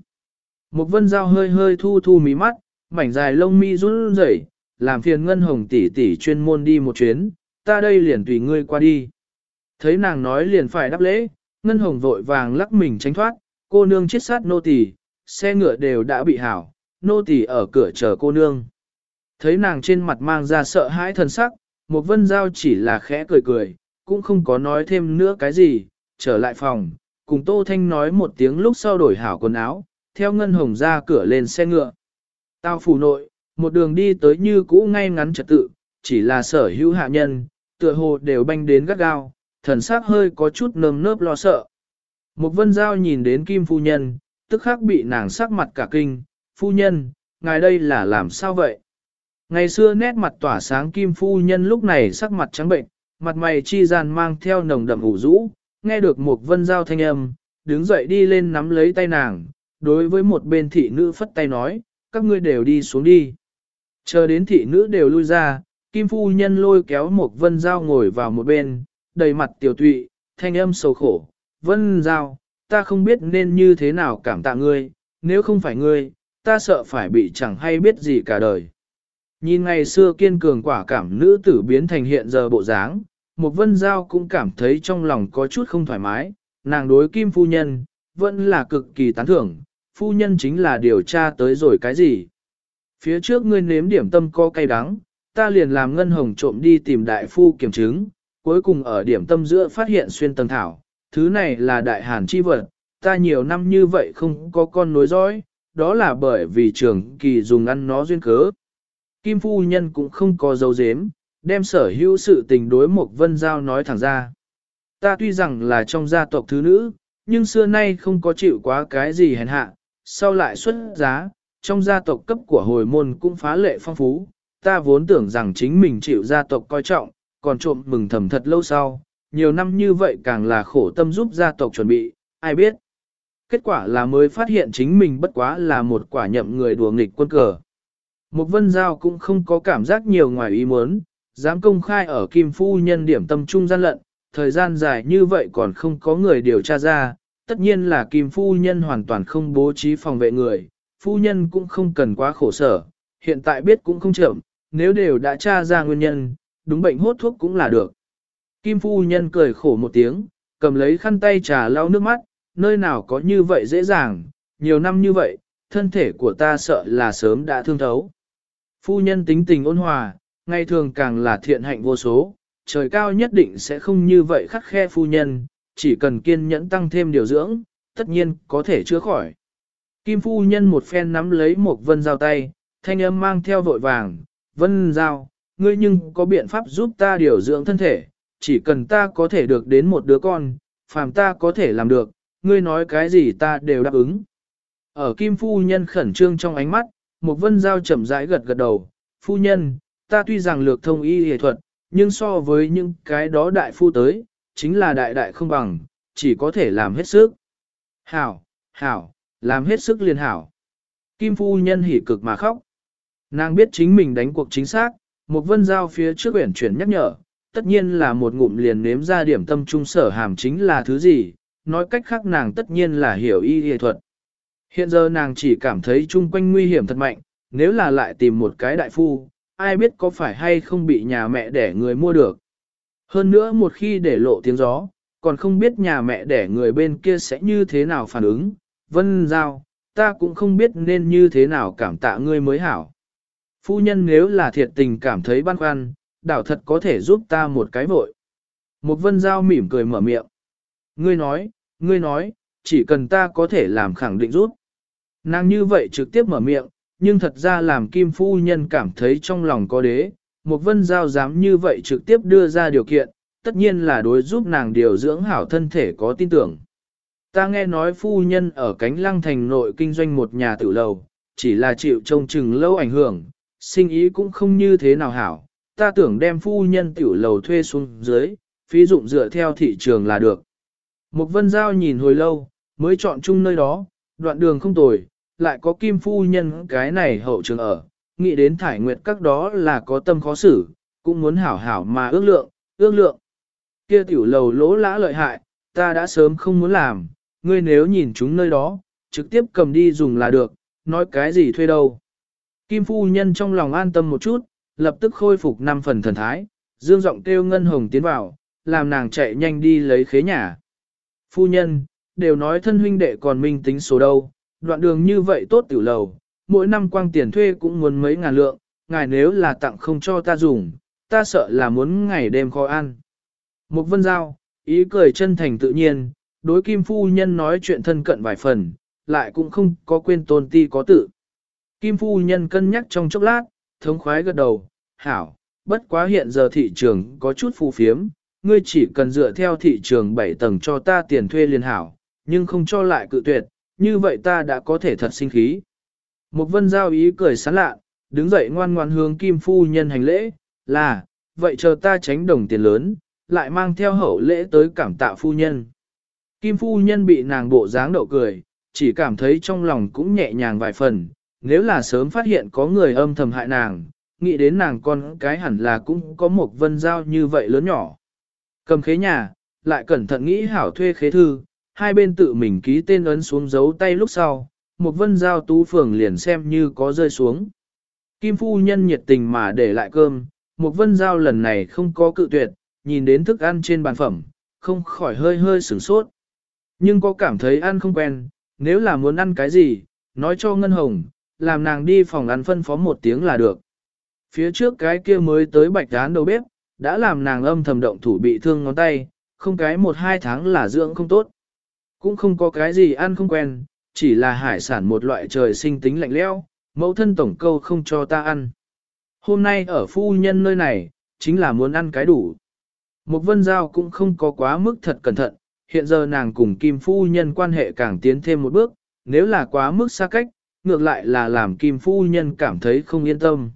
Một vân dao hơi hơi thu thu mí mắt, mảnh dài lông mi run rẩy, làm phiền ngân hồng tỷ tỷ chuyên môn đi một chuyến, ta đây liền tùy ngươi qua đi. Thấy nàng nói liền phải đáp lễ, ngân hồng vội vàng lắc mình tránh thoát, cô nương chết sát nô tỳ, xe ngựa đều đã bị hảo, nô tỳ ở cửa chờ cô nương. Thấy nàng trên mặt mang ra sợ hãi thần sắc, một vân giao chỉ là khẽ cười cười, cũng không có nói thêm nữa cái gì, trở lại phòng, cùng Tô Thanh nói một tiếng lúc sau đổi hảo quần áo, theo Ngân Hồng ra cửa lên xe ngựa. Tao phủ nội, một đường đi tới như cũ ngay ngắn trật tự, chỉ là sở hữu hạ nhân, tựa hồ đều banh đến gắt gao, thần sắc hơi có chút nơm nớp lo sợ. Một vân giao nhìn đến kim phu nhân, tức khắc bị nàng sắc mặt cả kinh, phu nhân, ngài đây là làm sao vậy? Ngày xưa nét mặt tỏa sáng kim phu nhân lúc này sắc mặt trắng bệnh, mặt mày chi gian mang theo nồng đậm ủ rũ, nghe được một vân giao thanh âm, đứng dậy đi lên nắm lấy tay nàng, đối với một bên thị nữ phất tay nói, các ngươi đều đi xuống đi. Chờ đến thị nữ đều lui ra, kim phu nhân lôi kéo một vân giao ngồi vào một bên, đầy mặt tiểu tụy, thanh âm sầu khổ, vân giao, ta không biết nên như thế nào cảm tạ ngươi, nếu không phải ngươi, ta sợ phải bị chẳng hay biết gì cả đời. Nhìn ngày xưa kiên cường quả cảm nữ tử biến thành hiện giờ bộ dáng, một vân giao cũng cảm thấy trong lòng có chút không thoải mái, nàng đối kim phu nhân, vẫn là cực kỳ tán thưởng, phu nhân chính là điều tra tới rồi cái gì. Phía trước ngươi nếm điểm tâm co cay đắng, ta liền làm ngân hồng trộm đi tìm đại phu kiểm chứng, cuối cùng ở điểm tâm giữa phát hiện xuyên tầng thảo, thứ này là đại hàn chi vật, ta nhiều năm như vậy không có con nối dõi, đó là bởi vì trường kỳ dùng ăn nó duyên cớ. Kim phu nhân cũng không có dấu dếm, đem sở hữu sự tình đối Mộc vân giao nói thẳng ra. Ta tuy rằng là trong gia tộc thứ nữ, nhưng xưa nay không có chịu quá cái gì hèn hạ, sau lại xuất giá, trong gia tộc cấp của hồi môn cũng phá lệ phong phú, ta vốn tưởng rằng chính mình chịu gia tộc coi trọng, còn trộm mừng thầm thật lâu sau, nhiều năm như vậy càng là khổ tâm giúp gia tộc chuẩn bị, ai biết. Kết quả là mới phát hiện chính mình bất quá là một quả nhậm người đùa nghịch quân cờ. Một vân giao cũng không có cảm giác nhiều ngoài ý muốn, dám công khai ở kim phu nhân điểm tâm trung gian lận, thời gian dài như vậy còn không có người điều tra ra, tất nhiên là kim phu nhân hoàn toàn không bố trí phòng vệ người, phu nhân cũng không cần quá khổ sở, hiện tại biết cũng không chậm, nếu đều đã tra ra nguyên nhân, đúng bệnh hốt thuốc cũng là được. Kim phu nhân cười khổ một tiếng, cầm lấy khăn tay trà lau nước mắt, nơi nào có như vậy dễ dàng, nhiều năm như vậy, thân thể của ta sợ là sớm đã thương thấu. Phu nhân tính tình ôn hòa, ngày thường càng là thiện hạnh vô số, trời cao nhất định sẽ không như vậy khắc khe phu nhân, chỉ cần kiên nhẫn tăng thêm điều dưỡng, tất nhiên có thể chữa khỏi. Kim phu nhân một phen nắm lấy một vân dao tay, thanh âm mang theo vội vàng, vân dao, ngươi nhưng có biện pháp giúp ta điều dưỡng thân thể, chỉ cần ta có thể được đến một đứa con, phàm ta có thể làm được, ngươi nói cái gì ta đều đáp ứng. Ở kim phu nhân khẩn trương trong ánh mắt, một vân giao chậm rãi gật gật đầu, phu nhân, ta tuy rằng lược thông y y thuật, nhưng so với những cái đó đại phu tới, chính là đại đại không bằng, chỉ có thể làm hết sức. Hảo, hảo, làm hết sức liền hảo. Kim phu nhân hỉ cực mà khóc. Nàng biết chính mình đánh cuộc chính xác, một vân giao phía trước uyển chuyển nhắc nhở, tất nhiên là một ngụm liền nếm ra điểm tâm trung sở hàm chính là thứ gì, nói cách khác nàng tất nhiên là hiểu y y thuật. Hiện giờ nàng chỉ cảm thấy chung quanh nguy hiểm thật mạnh, nếu là lại tìm một cái đại phu, ai biết có phải hay không bị nhà mẹ đẻ người mua được. Hơn nữa một khi để lộ tiếng gió, còn không biết nhà mẹ đẻ người bên kia sẽ như thế nào phản ứng. Vân Giao, ta cũng không biết nên như thế nào cảm tạ ngươi mới hảo. Phu nhân nếu là thiệt tình cảm thấy băn khoăn, đảo thật có thể giúp ta một cái vội. Một vân giao mỉm cười mở miệng. Ngươi nói, ngươi nói, chỉ cần ta có thể làm khẳng định rút. Nàng như vậy trực tiếp mở miệng, nhưng thật ra làm kim phu nhân cảm thấy trong lòng có đế. Một vân giao dám như vậy trực tiếp đưa ra điều kiện, tất nhiên là đối giúp nàng điều dưỡng hảo thân thể có tin tưởng. Ta nghe nói phu nhân ở cánh lăng thành nội kinh doanh một nhà tử lầu, chỉ là chịu trông chừng lâu ảnh hưởng, sinh ý cũng không như thế nào hảo. Ta tưởng đem phu nhân tiểu lầu thuê xuống dưới, phí dụng dựa theo thị trường là được. Một vân giao nhìn hồi lâu, mới chọn chung nơi đó, đoạn đường không tồi, lại có kim phu nhân cái này hậu trường ở, nghĩ đến thải nguyệt các đó là có tâm khó xử, cũng muốn hảo hảo mà ước lượng, ước lượng. Kia tiểu lầu lỗ lã lợi hại, ta đã sớm không muốn làm, ngươi nếu nhìn chúng nơi đó, trực tiếp cầm đi dùng là được, nói cái gì thuê đâu. Kim phu nhân trong lòng an tâm một chút, lập tức khôi phục năm phần thần thái, dương giọng kêu ngân hồng tiến vào, làm nàng chạy nhanh đi lấy khế nhà. Phu nhân, đều nói thân huynh đệ còn minh tính số đâu, đoạn đường như vậy tốt tiểu lầu, mỗi năm quang tiền thuê cũng muốn mấy ngàn lượng, ngài nếu là tặng không cho ta dùng, ta sợ là muốn ngày đêm khó ăn. Mục vân giao, ý cười chân thành tự nhiên, đối kim phu nhân nói chuyện thân cận vài phần, lại cũng không có quên tôn ti có tự. Kim phu nhân cân nhắc trong chốc lát, thống khoái gật đầu, hảo, bất quá hiện giờ thị trường có chút phù phiếm, ngươi chỉ cần dựa theo thị trường 7 tầng cho ta tiền thuê liền hảo, nhưng không cho lại cự tuyệt, như vậy ta đã có thể thật sinh khí. Một vân giao ý cười sán lạ, đứng dậy ngoan ngoan hướng kim phu nhân hành lễ, là, vậy chờ ta tránh đồng tiền lớn, lại mang theo hậu lễ tới cảm tạ phu nhân. Kim phu nhân bị nàng bộ dáng đậu cười, chỉ cảm thấy trong lòng cũng nhẹ nhàng vài phần, nếu là sớm phát hiện có người âm thầm hại nàng, nghĩ đến nàng con cái hẳn là cũng có một vân giao như vậy lớn nhỏ. Cầm khế nhà, lại cẩn thận nghĩ hảo thuê khế thư, hai bên tự mình ký tên ấn xuống dấu tay lúc sau, một vân giao tú phường liền xem như có rơi xuống. Kim phu nhân nhiệt tình mà để lại cơm, một vân giao lần này không có cự tuyệt, nhìn đến thức ăn trên bàn phẩm, không khỏi hơi hơi sửng sốt. Nhưng có cảm thấy ăn không quen, nếu là muốn ăn cái gì, nói cho Ngân Hồng, làm nàng đi phòng ăn phân phó một tiếng là được. Phía trước cái kia mới tới bạch án đầu bếp, đã làm nàng âm thầm động thủ bị thương ngón tay, không cái một hai tháng là dưỡng không tốt. Cũng không có cái gì ăn không quen, chỉ là hải sản một loại trời sinh tính lạnh lẽo, mẫu thân tổng câu không cho ta ăn. Hôm nay ở phu nhân nơi này, chính là muốn ăn cái đủ. Một vân giao cũng không có quá mức thật cẩn thận, hiện giờ nàng cùng kim phu nhân quan hệ càng tiến thêm một bước, nếu là quá mức xa cách, ngược lại là làm kim phu nhân cảm thấy không yên tâm.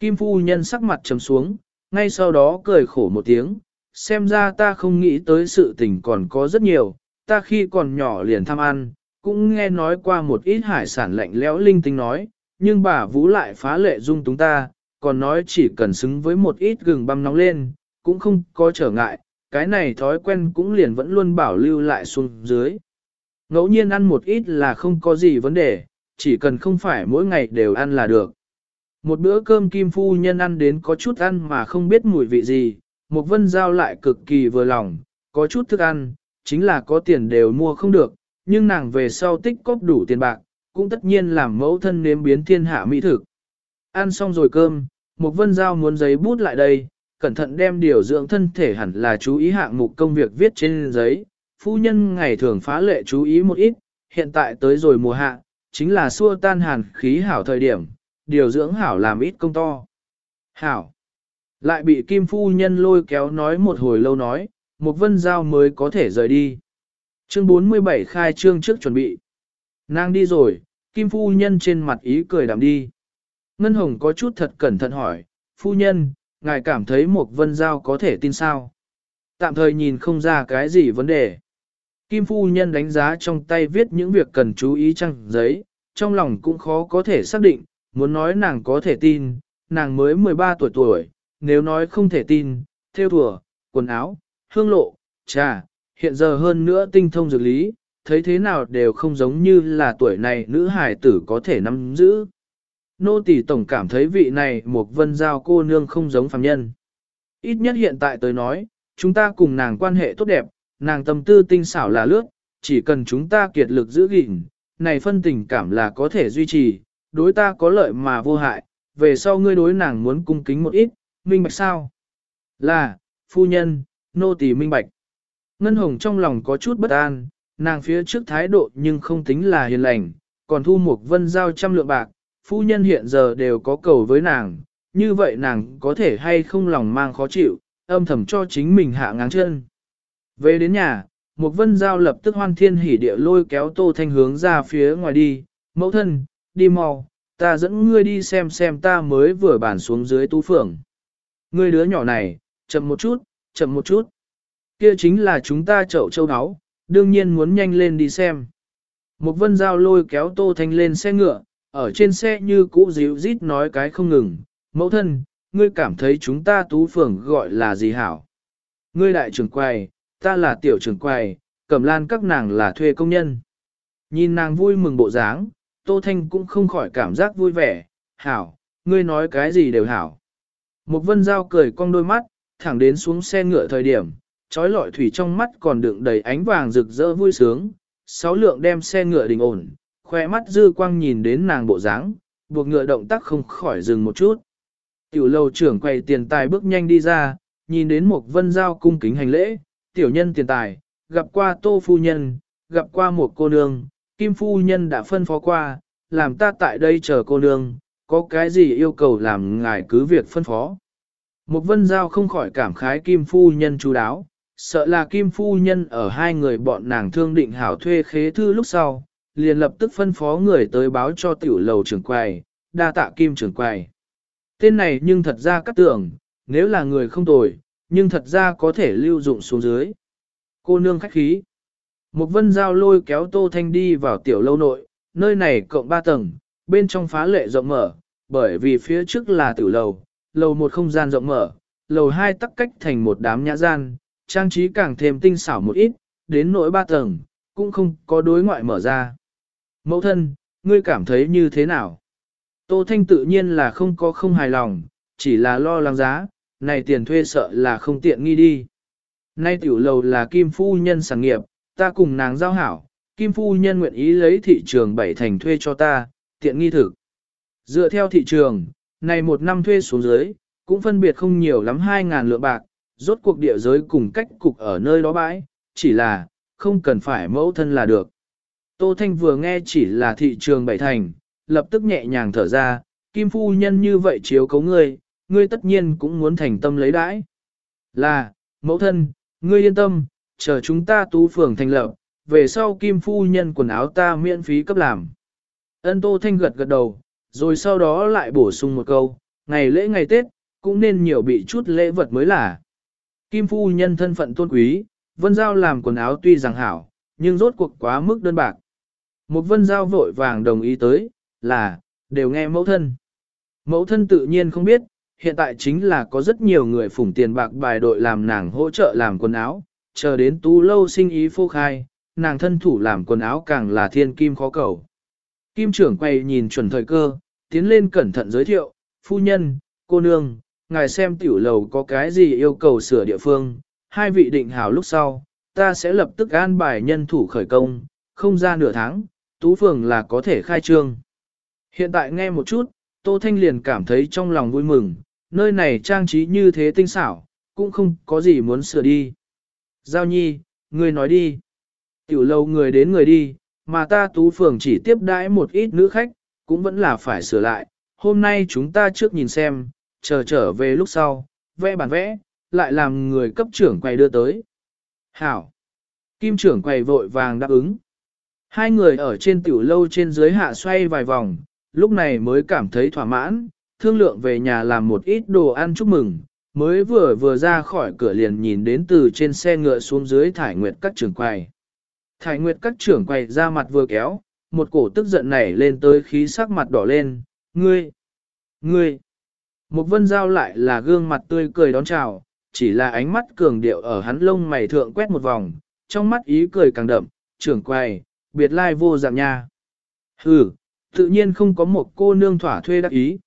Kim phu nhân sắc mặt trầm xuống, ngay sau đó cười khổ một tiếng, xem ra ta không nghĩ tới sự tình còn có rất nhiều, ta khi còn nhỏ liền tham ăn, cũng nghe nói qua một ít hải sản lạnh lẽo linh tinh nói, nhưng bà Vũ lại phá lệ dung túng ta, còn nói chỉ cần xứng với một ít gừng băm nóng lên, cũng không có trở ngại, cái này thói quen cũng liền vẫn luôn bảo lưu lại xuống dưới. Ngẫu nhiên ăn một ít là không có gì vấn đề, chỉ cần không phải mỗi ngày đều ăn là được. Một bữa cơm kim phu nhân ăn đến có chút ăn mà không biết mùi vị gì, một vân giao lại cực kỳ vừa lòng, có chút thức ăn, chính là có tiền đều mua không được, nhưng nàng về sau tích cóp đủ tiền bạc, cũng tất nhiên làm mẫu thân nếm biến thiên hạ mỹ thực. Ăn xong rồi cơm, một vân giao muốn giấy bút lại đây, cẩn thận đem điều dưỡng thân thể hẳn là chú ý hạng mục công việc viết trên giấy. Phu nhân ngày thường phá lệ chú ý một ít, hiện tại tới rồi mùa hạ, chính là xua tan hàn khí hảo thời điểm, điều dưỡng hảo làm ít công to. Hảo. Lại bị Kim Phu Nhân lôi kéo nói một hồi lâu nói, Mục vân giao mới có thể rời đi. Chương 47 khai trương trước chuẩn bị. Nàng đi rồi, Kim Phu Nhân trên mặt ý cười đạm đi. Ngân Hồng có chút thật cẩn thận hỏi, Phu Nhân, ngài cảm thấy Mục vân giao có thể tin sao? Tạm thời nhìn không ra cái gì vấn đề. Kim Phu Nhân đánh giá trong tay viết những việc cần chú ý trăng giấy, trong lòng cũng khó có thể xác định, muốn nói nàng có thể tin, nàng mới 13 tuổi tuổi, nếu nói không thể tin, theo thùa, quần áo, hương lộ, trà, hiện giờ hơn nữa tinh thông dược lý, thấy thế nào đều không giống như là tuổi này nữ hài tử có thể nắm giữ. Nô tỷ tổng cảm thấy vị này một vân giao cô nương không giống phàm nhân. Ít nhất hiện tại tới nói, chúng ta cùng nàng quan hệ tốt đẹp, nàng tâm tư tinh xảo là lướt, chỉ cần chúng ta kiệt lực giữ gìn, này phân tình cảm là có thể duy trì, đối ta có lợi mà vô hại, về sau ngươi đối nàng muốn cung kính một ít, minh bạch sao? Là, phu nhân, nô tỳ minh bạch. Ngân Hồng trong lòng có chút bất an, nàng phía trước thái độ nhưng không tính là hiền lành, còn thu một vân giao trăm lượng bạc, phu nhân hiện giờ đều có cầu với nàng, như vậy nàng có thể hay không lòng mang khó chịu, âm thầm cho chính mình hạ ngáng chân. Về đến nhà, một vân giao lập tức hoan thiên hỉ địa lôi kéo tô thanh hướng ra phía ngoài đi, mẫu thân, đi mau, ta dẫn ngươi đi xem xem ta mới vừa bàn xuống dưới tu phường. Ngươi đứa nhỏ này, chậm một chút, chậm một chút. Kia chính là chúng ta chậu châu áo, đương nhiên muốn nhanh lên đi xem. Một vân giao lôi kéo tô thanh lên xe ngựa, ở trên xe như cũ díu rít nói cái không ngừng. Mẫu thân, ngươi cảm thấy chúng ta tú phường gọi là gì hảo? Ngươi đại trưởng quầy, ta là tiểu trưởng quầy, cẩm lan các nàng là thuê công nhân. Nhìn nàng vui mừng bộ dáng, Tô Thanh cũng không khỏi cảm giác vui vẻ, hảo, ngươi nói cái gì đều hảo. Một vân giao cười cong đôi mắt, thẳng đến xuống xe ngựa thời điểm, trói lọi thủy trong mắt còn đựng đầy ánh vàng rực rỡ vui sướng, sáu lượng đem xe ngựa đình ổn, khoe mắt dư quang nhìn đến nàng bộ dáng, buộc ngựa động tác không khỏi dừng một chút. Tiểu lầu trưởng quầy tiền tài bước nhanh đi ra, nhìn đến một vân giao cung kính hành lễ, tiểu nhân tiền tài, gặp qua tô phu nhân, gặp qua một cô nương, kim phu nhân đã phân phó qua, làm ta tại đây chờ cô nương, có cái gì yêu cầu làm ngài cứ việc phân phó. Một vân giao không khỏi cảm khái kim phu nhân chú đáo, sợ là kim phu nhân ở hai người bọn nàng thương định hảo thuê khế thư lúc sau, liền lập tức phân phó người tới báo cho tiểu lầu trưởng quầy, đa tạ kim trưởng quầy. Tên này nhưng thật ra cắt tưởng, nếu là người không tồi, nhưng thật ra có thể lưu dụng xuống dưới. Cô nương khách khí. Một vân giao lôi kéo Tô Thanh đi vào tiểu lâu nội, nơi này cộng ba tầng, bên trong phá lệ rộng mở, bởi vì phía trước là tiểu lầu, lầu một không gian rộng mở, lầu hai tắc cách thành một đám nhã gian, trang trí càng thêm tinh xảo một ít, đến nỗi ba tầng, cũng không có đối ngoại mở ra. Mẫu thân, ngươi cảm thấy như thế nào? Tô Thanh tự nhiên là không có không hài lòng, chỉ là lo lắng giá, này tiền thuê sợ là không tiện nghi đi. Nay tiểu lầu là kim phu nhân sản nghiệp, ta cùng nàng giao hảo, kim phu nhân nguyện ý lấy thị trường bảy thành thuê cho ta, tiện nghi thực. Dựa theo thị trường, này một năm thuê xuống dưới, cũng phân biệt không nhiều lắm 2.000 lượng bạc, rốt cuộc địa giới cùng cách cục ở nơi đó bãi, chỉ là, không cần phải mẫu thân là được. Tô Thanh vừa nghe chỉ là thị trường bảy thành, lập tức nhẹ nhàng thở ra, kim phu nhân như vậy chiếu cấu ngươi, ngươi tất nhiên cũng muốn thành tâm lấy đãi. Là, mẫu thân, ngươi yên tâm, chờ chúng ta tú phường thành lập, về sau kim phu nhân quần áo ta miễn phí cấp làm. Ân Tô Thanh gật gật đầu, rồi sau đó lại bổ sung một câu, ngày lễ ngày Tết, cũng nên nhiều bị chút lễ vật mới là. Kim phu nhân thân phận tôn quý, vân giao làm quần áo tuy rằng hảo, nhưng rốt cuộc quá mức đơn bạc. Một vân giao vội vàng đồng ý tới, là, đều nghe mẫu thân. Mẫu thân tự nhiên không biết, hiện tại chính là có rất nhiều người phủng tiền bạc bài đội làm nàng hỗ trợ làm quần áo, chờ đến tú lâu sinh ý phô khai, nàng thân thủ làm quần áo càng là thiên kim khó cầu. Kim trưởng quay nhìn chuẩn thời cơ, tiến lên cẩn thận giới thiệu, phu nhân, cô nương, ngài xem tiểu lầu có cái gì yêu cầu sửa địa phương, hai vị định hảo lúc sau, ta sẽ lập tức an bài nhân thủ khởi công, không ra nửa tháng, tú phường là có thể khai trương. Hiện tại nghe một chút, Tô Thanh liền cảm thấy trong lòng vui mừng, nơi này trang trí như thế tinh xảo, cũng không có gì muốn sửa đi. Giao nhi, người nói đi. Tiểu lâu người đến người đi, mà ta tú phường chỉ tiếp đãi một ít nữ khách, cũng vẫn là phải sửa lại. Hôm nay chúng ta trước nhìn xem, chờ trở về lúc sau, vẽ bản vẽ, lại làm người cấp trưởng quầy đưa tới. Hảo! Kim trưởng quầy vội vàng đáp ứng. Hai người ở trên tiểu lâu trên dưới hạ xoay vài vòng, lúc này mới cảm thấy thỏa mãn, thương lượng về nhà làm một ít đồ ăn chúc mừng, mới vừa vừa ra khỏi cửa liền nhìn đến từ trên xe ngựa xuống dưới thải nguyệt các trưởng quầy. Thải nguyệt các trưởng quay ra mặt vừa kéo, một cổ tức giận nảy lên tới khí sắc mặt đỏ lên, ngươi, ngươi. Một vân giao lại là gương mặt tươi cười đón chào, chỉ là ánh mắt cường điệu ở hắn lông mày thượng quét một vòng, trong mắt ý cười càng đậm, trưởng quầy, biệt lai vô dạng nha. Hừ, tự nhiên không có một cô nương thỏa thuê đắc ý.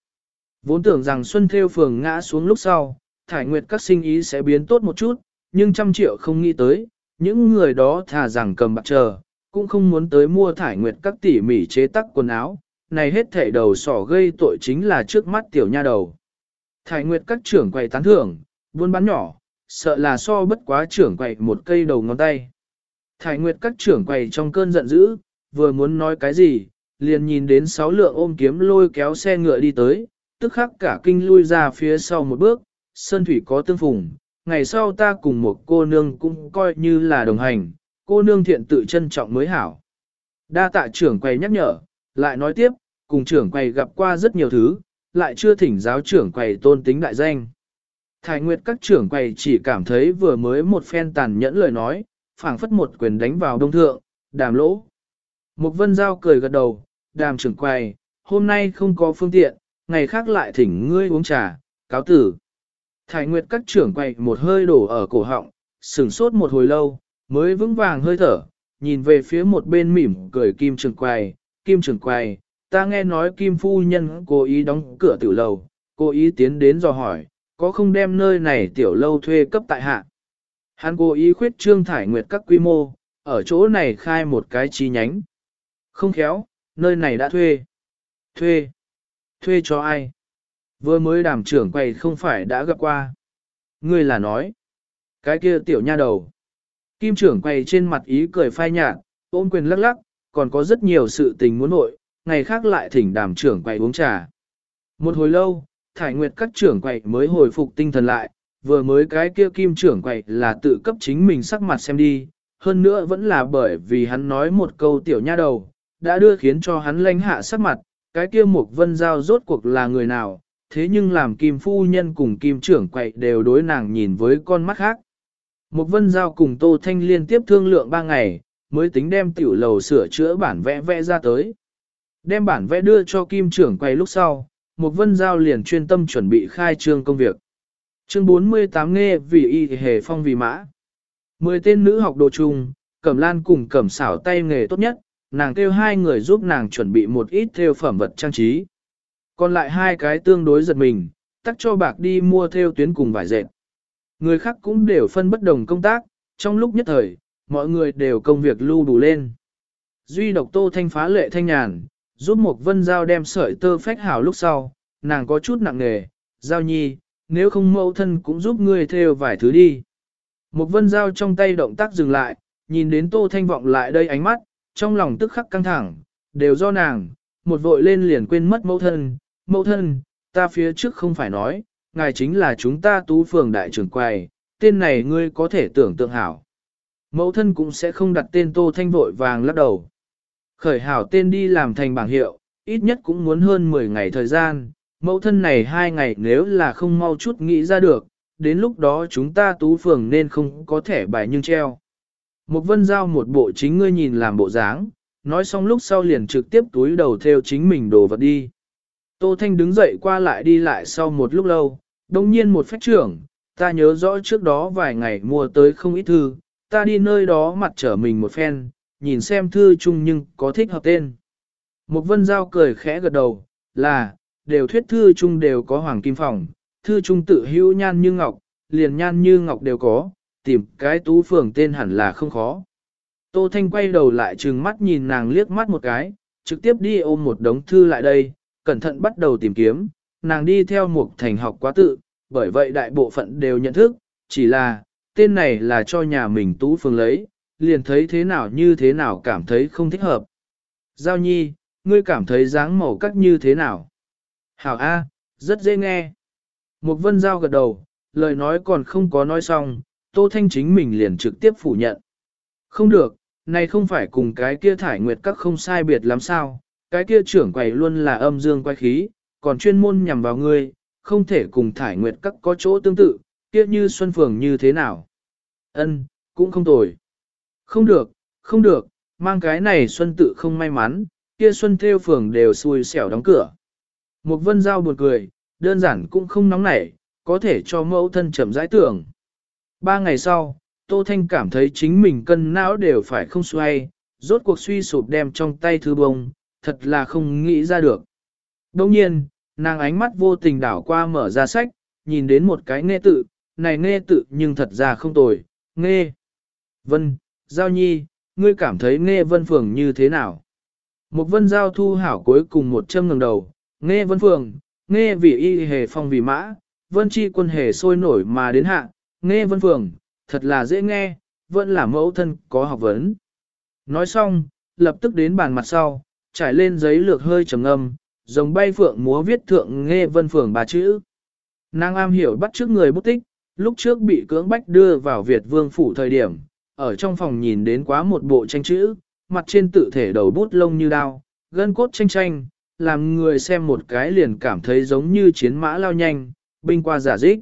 Vốn tưởng rằng Xuân Theo Phường ngã xuống lúc sau, thải nguyệt các sinh ý sẽ biến tốt một chút, nhưng trăm triệu không nghĩ tới, những người đó thà rằng cầm bạc chờ, cũng không muốn tới mua thải nguyệt các tỉ mỉ chế tác quần áo, này hết thể đầu sỏ gây tội chính là trước mắt tiểu nha đầu. Thải nguyệt các trưởng quầy tán thưởng, buôn bán nhỏ, sợ là so bất quá trưởng quầy một cây đầu ngón tay. Thải nguyệt các trưởng quầy trong cơn giận dữ, vừa muốn nói cái gì, liền nhìn đến sáu lượng ôm kiếm lôi kéo xe ngựa đi tới, tức khắc cả kinh lui ra phía sau một bước, sơn thủy có tương phùng, ngày sau ta cùng một cô nương cũng coi như là đồng hành, cô nương thiện tự trân trọng mới hảo. Đa tạ trưởng quầy nhắc nhở, lại nói tiếp, cùng trưởng quầy gặp qua rất nhiều thứ, lại chưa thỉnh giáo trưởng quầy tôn tính đại danh. Thái Nguyệt các trưởng quầy chỉ cảm thấy vừa mới một phen tàn nhẫn lời nói, phảng phất một quyền đánh vào đông thượng, đàm lỗ. mục vân giao cười gật đầu, đàm trưởng quầy, hôm nay không có phương tiện, ngày khác lại thỉnh ngươi uống trà, cáo tử. Thái Nguyệt các trưởng quay một hơi đổ ở cổ họng, sửng sốt một hồi lâu, mới vững vàng hơi thở, nhìn về phía một bên mỉm cười kim Trường quầy, kim Trường quầy, ta nghe nói kim phu nhân cố ý đóng cửa tiểu lầu, cố ý tiến đến dò hỏi, có không đem nơi này tiểu lâu thuê cấp tại hạ. Hắn cố ý khuyết trương thải nguyệt các quy mô, ở chỗ này khai một cái chi nhánh. Không khéo, nơi này đã thuê. Thuê. Thuê cho ai? Vừa mới đàm trưởng quầy không phải đã gặp qua. Ngươi là nói. Cái kia tiểu nha đầu. Kim trưởng quầy trên mặt ý cười phai nhạt, ôm quyền lắc lắc, còn có rất nhiều sự tình muốn nội, ngày khác lại thỉnh đàm trưởng quầy uống trà. Một hồi lâu, thải nguyệt các trưởng quầy mới hồi phục tinh thần lại, vừa mới cái kia kim trưởng quầy là tự cấp chính mình sắc mặt xem đi, hơn nữa vẫn là bởi vì hắn nói một câu tiểu nha đầu, đã đưa khiến cho hắn lãnh hạ sắc mặt, cái kia một vân giao rốt cuộc là người nào, thế nhưng làm kim phu nhân cùng kim trưởng quậy đều đối nàng nhìn với con mắt khác. Một vân giao cùng Tô Thanh liên tiếp thương lượng ba ngày, mới tính đem tiểu lầu sửa chữa bản vẽ vẽ ra tới. Đem bản vẽ đưa cho kim trưởng quay lúc sau, một vân giao liền chuyên tâm chuẩn bị khai trương công việc. Chương 48 nghe vì y hề phong vì mã. Mười tên nữ học đồ chung, Cẩm Lan cùng Cẩm xảo tay nghề tốt nhất, nàng kêu hai người giúp nàng chuẩn bị một ít theo phẩm vật trang trí. Còn lại hai cái tương đối giật mình, tắt cho bạc đi mua theo tuyến cùng vải dệt. Người khác cũng đều phân bất đồng công tác, trong lúc nhất thời, mọi người đều công việc lưu đủ lên. Duy độc tô thanh phá lệ thanh nhàn, giúp một vân giao đem sợi tơ phách hảo lúc sau, nàng có chút nặng nề, giao nhi, nếu không mẫu thân cũng giúp ngươi theo vài thứ đi. Một vân giao trong tay động tác dừng lại, nhìn đến tô thanh vọng lại đây ánh mắt, trong lòng tức khắc căng thẳng, đều do nàng, một vội lên liền quên mất mẫu thân, mẫu thân, ta phía trước không phải nói, ngài chính là chúng ta tú phường đại trưởng quầy, tên này ngươi có thể tưởng tượng hảo. Mẫu thân cũng sẽ không đặt tên tô thanh vội vàng lắc đầu. Khởi hảo tên đi làm thành bảng hiệu, ít nhất cũng muốn hơn 10 ngày thời gian, mẫu thân này hai ngày nếu là không mau chút nghĩ ra được, đến lúc đó chúng ta tú phường nên không có thể bài nhưng treo. Một vân giao một bộ chính ngươi nhìn làm bộ dáng, nói xong lúc sau liền trực tiếp túi đầu theo chính mình đồ vật đi. Tô Thanh đứng dậy qua lại đi lại sau một lúc lâu, đồng nhiên một phách trưởng, ta nhớ rõ trước đó vài ngày mua tới không ít thư, ta đi nơi đó mặt trở mình một phen, nhìn xem thư chung nhưng có thích hợp tên. Một vân giao cười khẽ gật đầu, là, đều thuyết thư chung đều có hoàng kim phòng, thư chung tự hữu nhan như ngọc, liền nhan như ngọc đều có, tìm cái tú phường tên hẳn là không khó. Tô Thanh quay đầu lại trừng mắt nhìn nàng liếc mắt một cái, trực tiếp đi ôm một đống thư lại đây, cẩn thận bắt đầu tìm kiếm, nàng đi theo một thành học quá tự, bởi vậy đại bộ phận đều nhận thức, chỉ là, tên này là cho nhà mình tú phương lấy, liền thấy thế nào như thế nào cảm thấy không thích hợp. Giao nhi, ngươi cảm thấy dáng màu cách như thế nào? Hảo A, rất dễ nghe. Một vân giao gật đầu, lời nói còn không có nói xong, Tô Thanh chính mình liền trực tiếp phủ nhận. Không được, này không phải cùng cái kia thải nguyệt các không sai biệt lắm sao, cái kia trưởng quầy luôn là âm dương quay khí, còn chuyên môn nhằm vào ngươi, không thể cùng thải nguyệt các có chỗ tương tự, kia như Xuân Phường như thế nào. Ân, cũng không tồi. Không được, không được, mang cái này Xuân tự không may mắn, kia Xuân theo phường đều xui xẻo đóng cửa. Một vân giao buồn cười, đơn giản cũng không nóng nảy, có thể cho mẫu thân chậm rãi tưởng. Ba ngày sau, Tô Thanh cảm thấy chính mình cân não đều phải không xoay, rốt cuộc suy sụp đem trong tay thư bông, thật là không nghĩ ra được. Đồng nhiên, nàng ánh mắt vô tình đảo qua mở ra sách, nhìn đến một cái nghe tự, này nghe tự nhưng thật ra không tồi, nghe. Vân, Giao Nhi, ngươi cảm thấy nghe Vân Phường như thế nào? Một Vân Giao thu hảo cuối cùng một châm ngẩng đầu, nghe Vân Phường, nghe vì y hề phong vì mã, Vân Chi quân hề sôi nổi mà đến hạ, nghe Vân Phường, thật là dễ nghe, vẫn là mẫu thân có học vấn. Nói xong, lập tức đến bàn mặt sau, trải lên giấy lược hơi trầm âm, dòng bay phượng múa viết thượng nghe vân phường bà chữ. Nàng am hiểu bắt trước người bút tích, lúc trước bị cưỡng bách đưa vào Việt vương phủ thời điểm, ở trong phòng nhìn đến quá một bộ tranh chữ, mặt trên tự thể đầu bút lông như đao, gân cốt tranh tranh, làm người xem một cái liền cảm thấy giống như chiến mã lao nhanh, binh qua giả dích.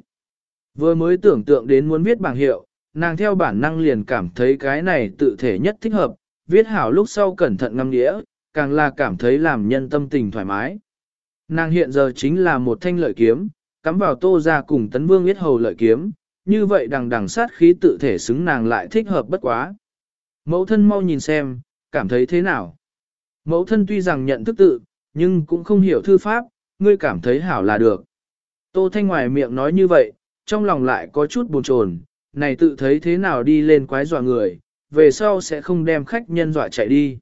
Vừa mới tưởng tượng đến muốn viết bảng hiệu, nàng theo bản năng liền cảm thấy cái này tự thể nhất thích hợp, viết hảo lúc sau cẩn thận ngâm nghĩa, càng là cảm thấy làm nhân tâm tình thoải mái. Nàng hiện giờ chính là một thanh lợi kiếm, cắm vào tô ra cùng tấn vương yết hầu lợi kiếm, như vậy đằng đằng sát khí tự thể xứng nàng lại thích hợp bất quá. Mẫu thân mau nhìn xem, cảm thấy thế nào? Mẫu thân tuy rằng nhận thức tự, nhưng cũng không hiểu thư pháp, ngươi cảm thấy hảo là được. Tô Thanh ngoài miệng nói như vậy, trong lòng lại có chút buồn chồn, này tự thấy thế nào đi lên quái dọa người, về sau sẽ không đem khách nhân dọa chạy đi.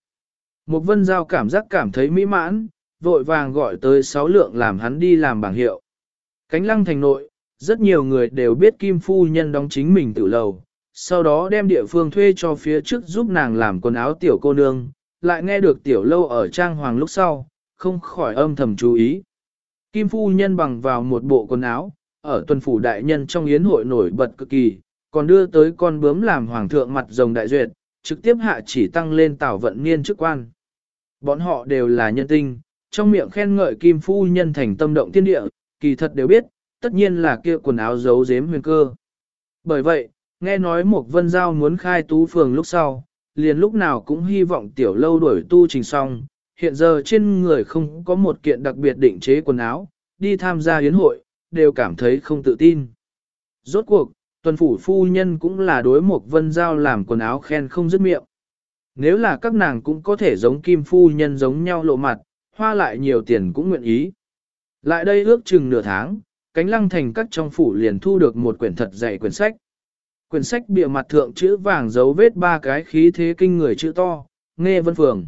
Một vân giao cảm giác cảm thấy mỹ mãn, vội vàng gọi tới sáu lượng làm hắn đi làm bảng hiệu. Cánh lăng thành nội, rất nhiều người đều biết Kim Phu Nhân đóng chính mình tự lầu, sau đó đem địa phương thuê cho phía trước giúp nàng làm quần áo tiểu cô nương, lại nghe được tiểu lâu ở trang hoàng lúc sau, không khỏi âm thầm chú ý. Kim phu nhân bằng vào một bộ quần áo, ở tuần phủ đại nhân trong yến hội nổi bật cực kỳ, còn đưa tới con bướm làm hoàng thượng mặt rồng đại duyệt, trực tiếp hạ chỉ tăng lên tảo vận niên chức quan. Bọn họ đều là nhân tinh, trong miệng khen ngợi kim phu nhân thành tâm động thiên địa, kỳ thật đều biết, tất nhiên là kia quần áo giấu giếm huyền cơ. Bởi vậy, nghe nói một vân giao muốn khai tú phường lúc sau, liền lúc nào cũng hy vọng tiểu lâu đuổi tu trình xong, hiện giờ trên người không có một kiện đặc biệt định chế quần áo, đi tham gia yến hội, đều cảm thấy không tự tin. Rốt cuộc, tuần phủ phu nhân cũng là đối một vân giao làm quần áo khen không dứt miệng. Nếu là các nàng cũng có thể giống kim phu nhân giống nhau lộ mặt, hoa lại nhiều tiền cũng nguyện ý. Lại đây ước chừng nửa tháng, cánh lăng thành các trong phủ liền thu được một quyển thật dày quyển sách. Quyển sách bìa mặt thượng chữ vàng dấu vết ba cái khí thế kinh người chữ to, nghe vân phường.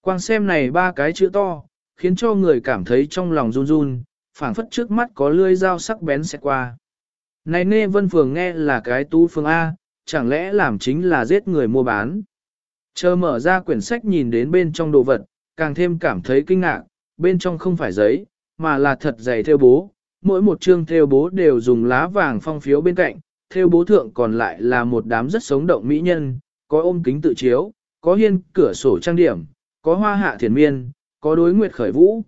Quang xem này ba cái chữ to, khiến cho người cảm thấy trong lòng run run, phảng phất trước mắt có lưỡi dao sắc bén sẽ qua. Này nghe vân phường nghe là cái tú phương A, chẳng lẽ làm chính là giết người mua bán. Chờ mở ra quyển sách nhìn đến bên trong đồ vật, càng thêm cảm thấy kinh ngạc, bên trong không phải giấy, mà là thật dày theo bố. Mỗi một chương theo bố đều dùng lá vàng phong phiếu bên cạnh, theo bố thượng còn lại là một đám rất sống động mỹ nhân, có ôm kính tự chiếu, có hiên cửa sổ trang điểm, có hoa hạ thiền miên, có đối nguyệt khởi vũ.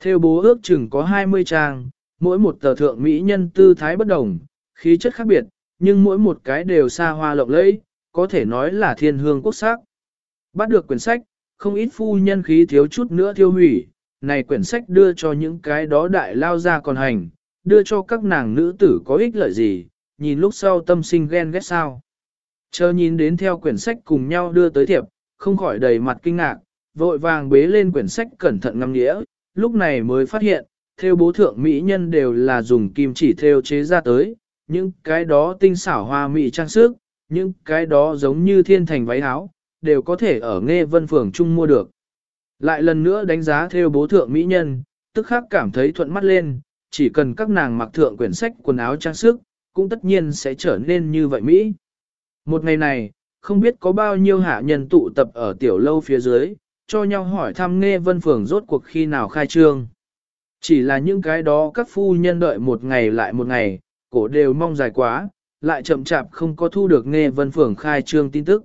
Theo bố ước chừng có 20 trang, mỗi một tờ thượng mỹ nhân tư thái bất đồng, khí chất khác biệt, nhưng mỗi một cái đều xa hoa lộng lẫy, có thể nói là thiên hương quốc sắc. Bắt được quyển sách, không ít phu nhân khí thiếu chút nữa thiêu hủy, này quyển sách đưa cho những cái đó đại lao ra còn hành, đưa cho các nàng nữ tử có ích lợi gì, nhìn lúc sau tâm sinh ghen ghét sao. Chờ nhìn đến theo quyển sách cùng nhau đưa tới thiệp, không khỏi đầy mặt kinh ngạc, vội vàng bế lên quyển sách cẩn thận ngắm nghĩa, lúc này mới phát hiện, theo bố thượng mỹ nhân đều là dùng kim chỉ theo chế ra tới, những cái đó tinh xảo hoa mỹ trang sức, những cái đó giống như thiên thành váy áo, đều có thể ở nghe vân phường chung mua được. Lại lần nữa đánh giá theo bố thượng mỹ nhân, tức khắc cảm thấy thuận mắt lên, chỉ cần các nàng mặc thượng quyển sách quần áo trang sức, cũng tất nhiên sẽ trở nên như vậy Mỹ. Một ngày này, không biết có bao nhiêu hạ nhân tụ tập ở tiểu lâu phía dưới, cho nhau hỏi thăm nghe vân phường rốt cuộc khi nào khai trương. Chỉ là những cái đó các phu nhân đợi một ngày lại một ngày, cổ đều mong dài quá, lại chậm chạp không có thu được nghe vân phường khai trương tin tức.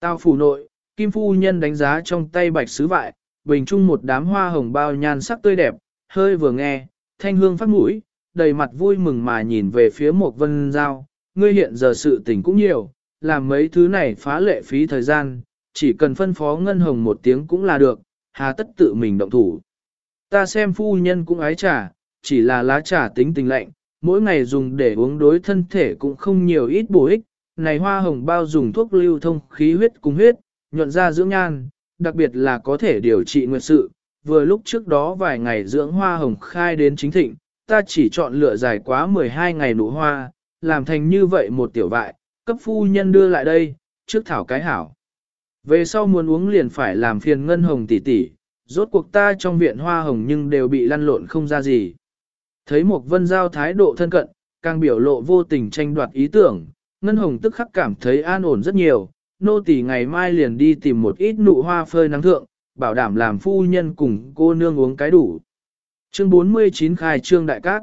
Tao phủ nội, kim phu nhân đánh giá trong tay bạch sứ vại, bình trung một đám hoa hồng bao nhan sắc tươi đẹp, hơi vừa nghe, thanh hương phát mũi, đầy mặt vui mừng mà nhìn về phía một vân giao, ngươi hiện giờ sự tình cũng nhiều, làm mấy thứ này phá lệ phí thời gian, chỉ cần phân phó ngân hồng một tiếng cũng là được, hà tất tự mình động thủ. Ta xem phu nhân cũng ái trà, chỉ là lá trà tính tình lạnh, mỗi ngày dùng để uống đối thân thể cũng không nhiều ít bổ ích, này hoa hồng bao dùng thuốc lưu thông khí huyết cùng huyết, nhuận ra dưỡng nhan, đặc biệt là có thể điều trị nguyệt sự. Vừa lúc trước đó vài ngày dưỡng hoa hồng khai đến chính thịnh, ta chỉ chọn lựa dài quá 12 ngày nụ hoa, làm thành như vậy một tiểu vại, cấp phu nhân đưa lại đây, trước thảo cái hảo. Về sau muốn uống liền phải làm phiền ngân hồng tỷ tỷ, rốt cuộc ta trong viện hoa hồng nhưng đều bị lăn lộn không ra gì. Thấy một vân giao thái độ thân cận, càng biểu lộ vô tình tranh đoạt ý tưởng, ngân hồng tức khắc cảm thấy an ổn rất nhiều, nô tỳ ngày mai liền đi tìm một ít nụ hoa phơi nắng thượng, bảo đảm làm phu nhân cùng cô nương uống cái đủ. Chương 49 khai trương đại cát.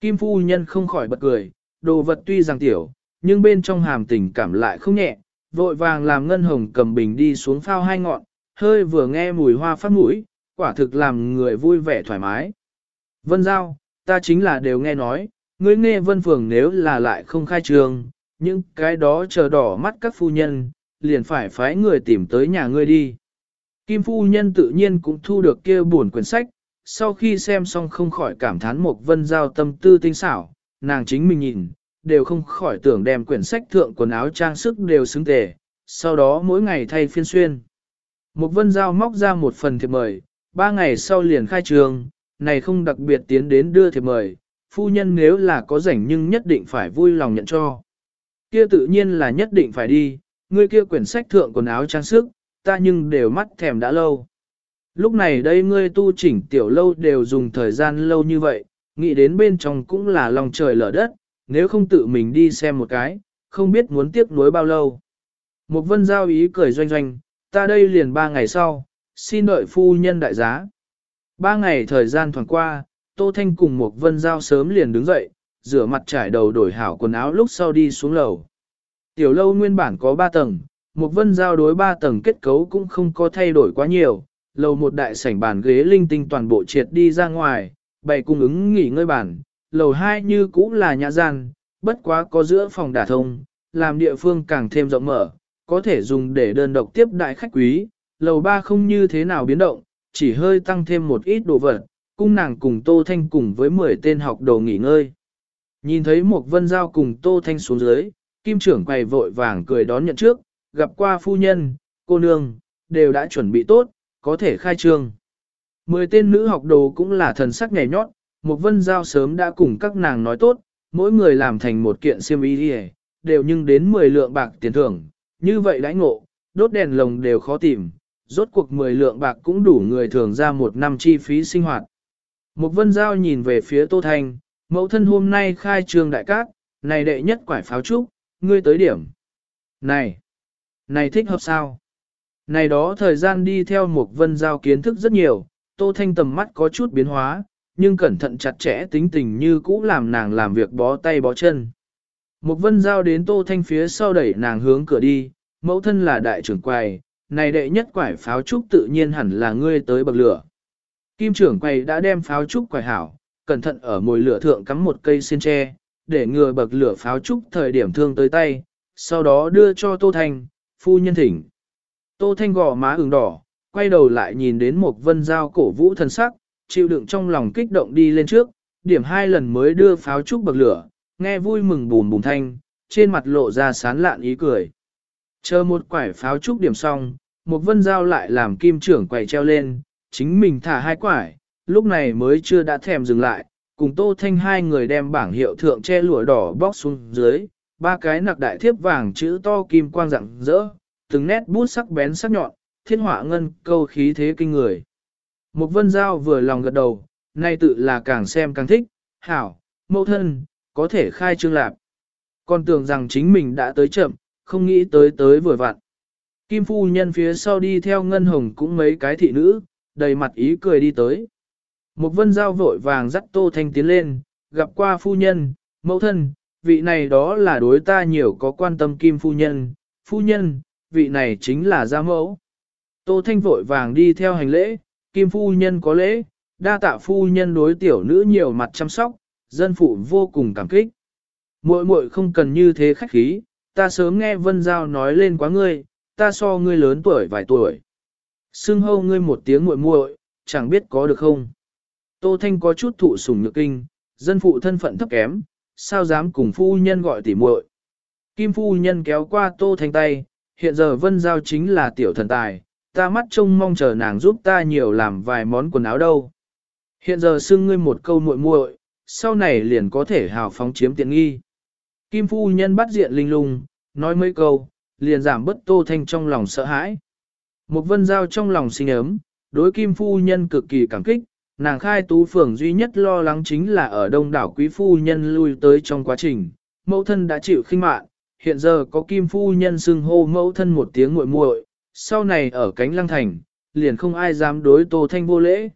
Kim phu nhân không khỏi bật cười, đồ vật tuy rằng tiểu, nhưng bên trong hàm tình cảm lại không nhẹ, vội vàng làm ngân hồng cầm bình đi xuống phao hai ngọn, hơi vừa nghe mùi hoa phát mũi, quả thực làm người vui vẻ thoải mái. Vân Giao, ta chính là đều nghe nói, ngươi nghe vân phường nếu là lại không khai trương, những cái đó chờ đỏ mắt các phu nhân, liền phải phái người tìm tới nhà ngươi đi. Kim phu nhân tự nhiên cũng thu được kia buồn quyển sách, sau khi xem xong không khỏi cảm thán một vân giao tâm tư tinh xảo, nàng chính mình nhìn, đều không khỏi tưởng đem quyển sách thượng quần áo trang sức đều xứng tề, sau đó mỗi ngày thay phiên xuyên. Một vân giao móc ra một phần thiệp mời, ba ngày sau liền khai trường, này không đặc biệt tiến đến đưa thiệp mời, phu nhân nếu là có rảnh nhưng nhất định phải vui lòng nhận cho. Kia tự nhiên là nhất định phải đi, ngươi kia quyển sách thượng quần áo trang sức, ta nhưng đều mắt thèm đã lâu. Lúc này đây ngươi tu chỉnh tiểu lâu đều dùng thời gian lâu như vậy, nghĩ đến bên trong cũng là lòng trời lở đất, nếu không tự mình đi xem một cái, không biết muốn tiếc nuối bao lâu. Một vân giao ý cười doanh doanh, ta đây liền ba ngày sau, xin đợi phu nhân đại giá. Ba ngày thời gian thoảng qua, Tô Thanh cùng một vân giao sớm liền đứng dậy, rửa mặt trải đầu đổi hảo quần áo lúc sau đi xuống lầu. Tiểu lâu nguyên bản có ba tầng, một vân giao đối ba tầng kết cấu cũng không có thay đổi quá nhiều, lầu một đại sảnh bàn ghế linh tinh toàn bộ triệt đi ra ngoài, bày cung ứng nghỉ ngơi bản, lầu hai như cũ là nhà gian, bất quá có giữa phòng đả thông, làm địa phương càng thêm rộng mở, có thể dùng để đơn độc tiếp đại khách quý, lầu ba không như thế nào biến động, chỉ hơi tăng thêm một ít đồ vật, cung nàng cùng Tô Thanh cùng với 10 tên học đồ nghỉ ngơi. Nhìn thấy một vân giao cùng Tô Thanh xuống dưới, kim trưởng quầy vội vàng cười đón nhận trước, gặp qua phu nhân, cô nương, đều đã chuẩn bị tốt, có thể khai trương. Mười tên nữ học đồ cũng là thần sắc nhảy nhót, một vân giao sớm đã cùng các nàng nói tốt, mỗi người làm thành một kiện xiêm y đi đều nhưng đến 10 lượng bạc tiền thưởng, như vậy đãi ngộ, đốt đèn lồng đều khó tìm, rốt cuộc 10 lượng bạc cũng đủ người thường ra một năm chi phí sinh hoạt. Một vân giao nhìn về phía Tô Thanh, mẫu thân hôm nay khai trường đại cát, này đệ nhất quải pháo trúc, ngươi tới điểm. Này, này thích hợp sao? Này đó thời gian đi theo một vân giao kiến thức rất nhiều, Tô Thanh tầm mắt có chút biến hóa, nhưng cẩn thận chặt chẽ tính tình như cũ làm nàng làm việc bó tay bó chân. Một vân giao đến Tô Thanh phía sau đẩy nàng hướng cửa đi, mẫu thân là đại trưởng quầy, này đệ nhất quải pháo trúc tự nhiên hẳn là ngươi tới bậc lửa. Kim trưởng quầy đã đem pháo trúc quải hảo, cẩn thận ở mồi lửa thượng cắm một cây xiên tre, để ngừa bậc lửa pháo trúc thời điểm thương tới tay, sau đó đưa cho Tô Thanh, phu nhân thỉnh. Tô Thanh gò má ửng đỏ, quay đầu lại nhìn đến một vân dao cổ vũ thần sắc, chịu đựng trong lòng kích động đi lên trước, điểm hai lần mới đưa pháo trúc bậc lửa, nghe vui mừng bùm bùm thanh, trên mặt lộ ra sán lạn ý cười. Chờ một quải pháo trúc điểm xong, một vân dao lại làm kim trưởng quầy treo lên, chính mình thả hai quải, lúc này mới chưa đã thèm dừng lại, cùng tô thanh hai người đem bảng hiệu thượng che lụa đỏ bóc xuống dưới, ba cái nặc đại thiếp vàng chữ to kim quang rạng rỡ, từng nét bút sắc bén sắc nhọn, thiên họa ngân câu khí thế kinh người. Một vân giao vừa lòng gật đầu, nay tự là càng xem càng thích, hảo, mẫu thân, có thể khai trương lạp. Còn tưởng rằng chính mình đã tới chậm, không nghĩ tới tới vừa vặn. Kim phu nhân phía sau đi theo ngân hồng cũng mấy cái thị nữ, đầy mặt ý cười đi tới. Một vân giao vội vàng dắt tô thanh tiến lên, gặp qua phu nhân, mẫu thân, vị này đó là đối ta nhiều có quan tâm kim phu nhân, phu nhân, vị này chính là gia mẫu. Tô thanh vội vàng đi theo hành lễ, kim phu nhân có lễ, đa tạ phu nhân đối tiểu nữ nhiều mặt chăm sóc, dân phụ vô cùng cảm kích. Muội muội không cần như thế khách khí, ta sớm nghe Vân Giao nói lên quá ngươi, ta so ngươi lớn tuổi vài tuổi. Xưng hâu ngươi một tiếng muội muội, chẳng biết có được không. Tô Thanh có chút thụ sủng nhược kinh, dân phụ thân phận thấp kém, sao dám cùng phu nhân gọi tỉ muội. Kim phu nhân kéo qua Tô Thanh tay, hiện giờ Vân Giao chính là tiểu thần tài, ta mắt trông mong chờ nàng giúp ta nhiều làm vài món quần áo đâu. Hiện giờ xưng ngươi một câu muội muội, sau này liền có thể hào phóng chiếm tiện nghi. Kim phu nhân bắt diện linh lung, nói mấy câu, liền giảm bất tô thanh trong lòng sợ hãi. Một vân giao trong lòng sinh ấm, đối kim phu nhân cực kỳ cảm kích, nàng khai tú phường duy nhất lo lắng chính là ở đông đảo quý phu nhân lui tới trong quá trình, mẫu thân đã chịu khinh mạn, hiện giờ có kim phu nhân xưng hô mẫu thân một tiếng muội muội, sau này ở cánh lăng thành, liền không ai dám đối tô thanh vô lễ.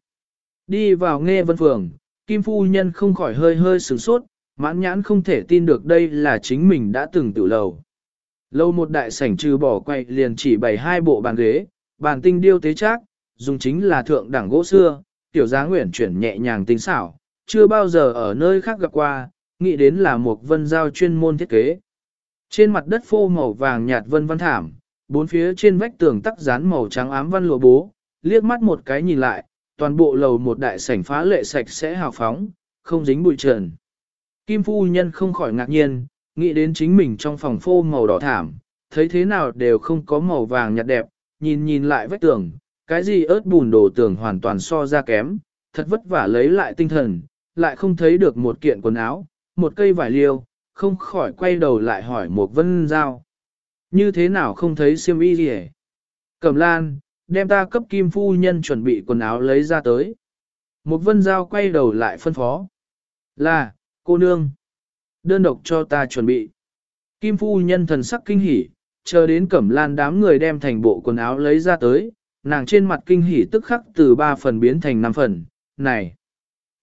Đi vào nghe vân phường, kim phu nhân không khỏi hơi hơi sửng sốt, mãn nhãn không thể tin được đây là chính mình đã từng tự lầu. Lâu một đại sảnh trừ bỏ quay liền chỉ bày hai bộ bàn ghế, bàn tinh điêu tế trác, dùng chính là thượng đẳng gỗ xưa, tiểu giá nguyện chuyển nhẹ nhàng tinh xảo, chưa bao giờ ở nơi khác gặp qua, nghĩ đến là một vân giao chuyên môn thiết kế. Trên mặt đất phô màu vàng nhạt vân văn thảm, bốn phía trên vách tường tắc dán màu trắng ám văn lụa bố, liếc mắt một cái nhìn lại, toàn bộ lầu một đại sảnh phá lệ sạch sẽ hào phóng, không dính bụi trần. Kim phu nhân không khỏi ngạc nhiên, nghĩ đến chính mình trong phòng phô màu đỏ thảm, thấy thế nào đều không có màu vàng nhạt đẹp, nhìn nhìn lại vách tường, cái gì ớt bùn đổ tường hoàn toàn so ra kém, thật vất vả lấy lại tinh thần, lại không thấy được một kiện quần áo, một cây vải liêu, không khỏi quay đầu lại hỏi một vân giao. Như thế nào không thấy siêm y gì Cẩm lan, đem ta cấp kim phu nhân chuẩn bị quần áo lấy ra tới. Một vân giao quay đầu lại phân phó. Là, cô nương. Đơn độc cho ta chuẩn bị. Kim phu nhân thần sắc kinh hỉ, chờ đến cẩm lan đám người đem thành bộ quần áo lấy ra tới, nàng trên mặt kinh hỉ tức khắc từ 3 phần biến thành 5 phần, này,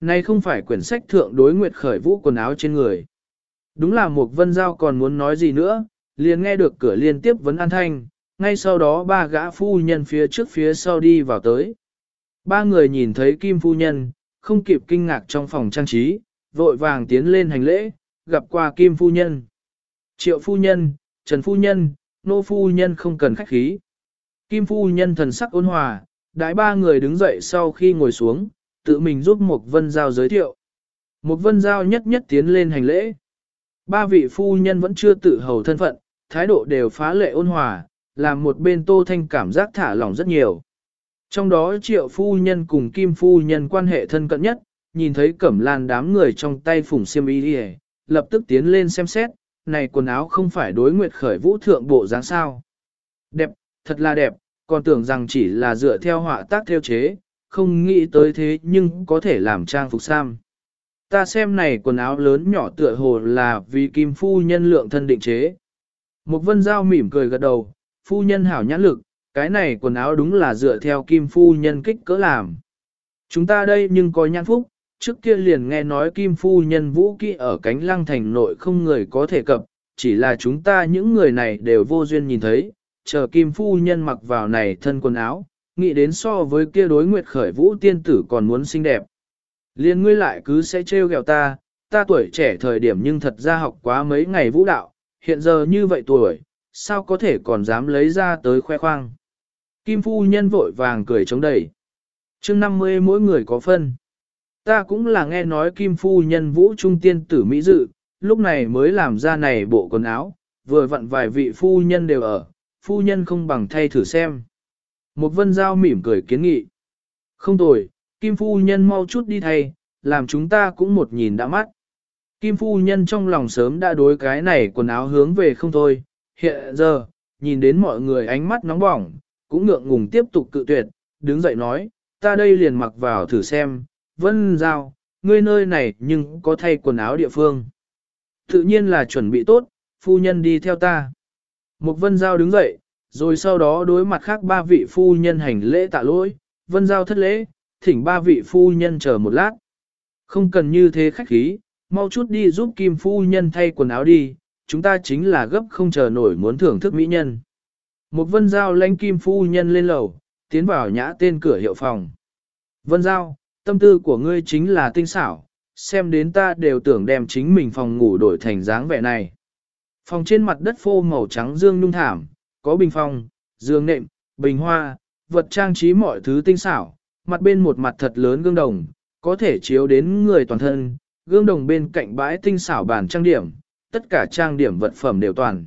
này không phải quyển sách thượng đối nguyệt khởi vũ quần áo trên người. Đúng là một vân giao còn muốn nói gì nữa, liền nghe được cửa liên tiếp vấn an thanh, ngay sau đó ba gã phu nhân phía trước phía sau đi vào tới. Ba người nhìn thấy kim phu nhân, không kịp kinh ngạc trong phòng trang trí, vội vàng tiến lên hành lễ, gặp qua kim phu nhân. Triệu phu nhân, trần phu nhân, nô phu nhân không cần khách khí. Kim phu nhân thần sắc ôn hòa, đại ba người đứng dậy sau khi ngồi xuống, tự mình giúp một vân giao giới thiệu. Một vân giao nhất nhất tiến lên hành lễ. Ba vị phu nhân vẫn chưa tự hầu thân phận, thái độ đều phá lệ ôn hòa, làm một bên tô thanh cảm giác thả lỏng rất nhiều. Trong đó triệu phu nhân cùng kim phu nhân quan hệ thân cận nhất, nhìn thấy cẩm lan đám người trong tay phủng xiêm y đi lập tức tiến lên xem xét, này quần áo không phải đối nguyệt khởi vũ thượng bộ dáng sao. Đẹp, thật là đẹp, còn tưởng rằng chỉ là dựa theo họa tác theo chế, không nghĩ tới thế nhưng có thể làm trang phục sam. Ta xem này quần áo lớn nhỏ tựa hồ là vì kim phu nhân lượng thân định chế. Một vân giao mỉm cười gật đầu, phu nhân hảo nhãn lực, cái này quần áo đúng là dựa theo kim phu nhân kích cỡ làm. Chúng ta đây nhưng có nhãn phúc, trước kia liền nghe nói kim phu nhân vũ kỹ ở cánh lăng thành nội không người có thể cập, chỉ là chúng ta những người này đều vô duyên nhìn thấy, chờ kim phu nhân mặc vào này thân quần áo, nghĩ đến so với kia đối nguyệt khởi vũ tiên tử còn muốn xinh đẹp. Liên ngươi lại cứ sẽ trêu ghẹo ta, ta tuổi trẻ thời điểm nhưng thật ra học quá mấy ngày vũ đạo, hiện giờ như vậy tuổi, sao có thể còn dám lấy ra tới khoe khoang. Kim phu nhân vội vàng cười chống đẩy. chương 50 mỗi người có phân. Ta cũng là nghe nói kim phu nhân vũ trung tiên tử Mỹ dự, lúc này mới làm ra này bộ quần áo, vừa vặn vài vị phu nhân đều ở, phu nhân không bằng thay thử xem. Một vân giao mỉm cười kiến nghị. Không tồi, kim phu nhân mau chút đi thay, làm chúng ta cũng một nhìn đã mắt. Kim phu nhân trong lòng sớm đã đối cái này quần áo hướng về không thôi, hiện giờ, nhìn đến mọi người ánh mắt nóng bỏng, cũng ngượng ngùng tiếp tục cự tuyệt, đứng dậy nói, ta đây liền mặc vào thử xem, vân giao, ngươi nơi này nhưng có thay quần áo địa phương. Tự nhiên là chuẩn bị tốt, phu nhân đi theo ta. Một vân giao đứng dậy, rồi sau đó đối mặt khác ba vị phu nhân hành lễ tạ lỗi, vân giao thất lễ, thỉnh ba vị phu nhân chờ một lát. Không cần như thế khách khí, mau chút đi giúp kim phu nhân thay quần áo đi, chúng ta chính là gấp không chờ nổi muốn thưởng thức mỹ nhân. Một vân giao lãnh kim phu nhân lên lầu, tiến vào nhã tên cửa hiệu phòng. Vân giao, tâm tư của ngươi chính là tinh xảo, xem đến ta đều tưởng đem chính mình phòng ngủ đổi thành dáng vẻ này. Phòng trên mặt đất phô màu trắng dương nhung thảm, có bình phong, giường nệm, bình hoa, vật trang trí mọi thứ tinh xảo, mặt bên một mặt thật lớn gương đồng, có thể chiếu đến người toàn thân, gương đồng bên cạnh bãi tinh xảo bàn trang điểm, tất cả trang điểm vật phẩm đều toàn.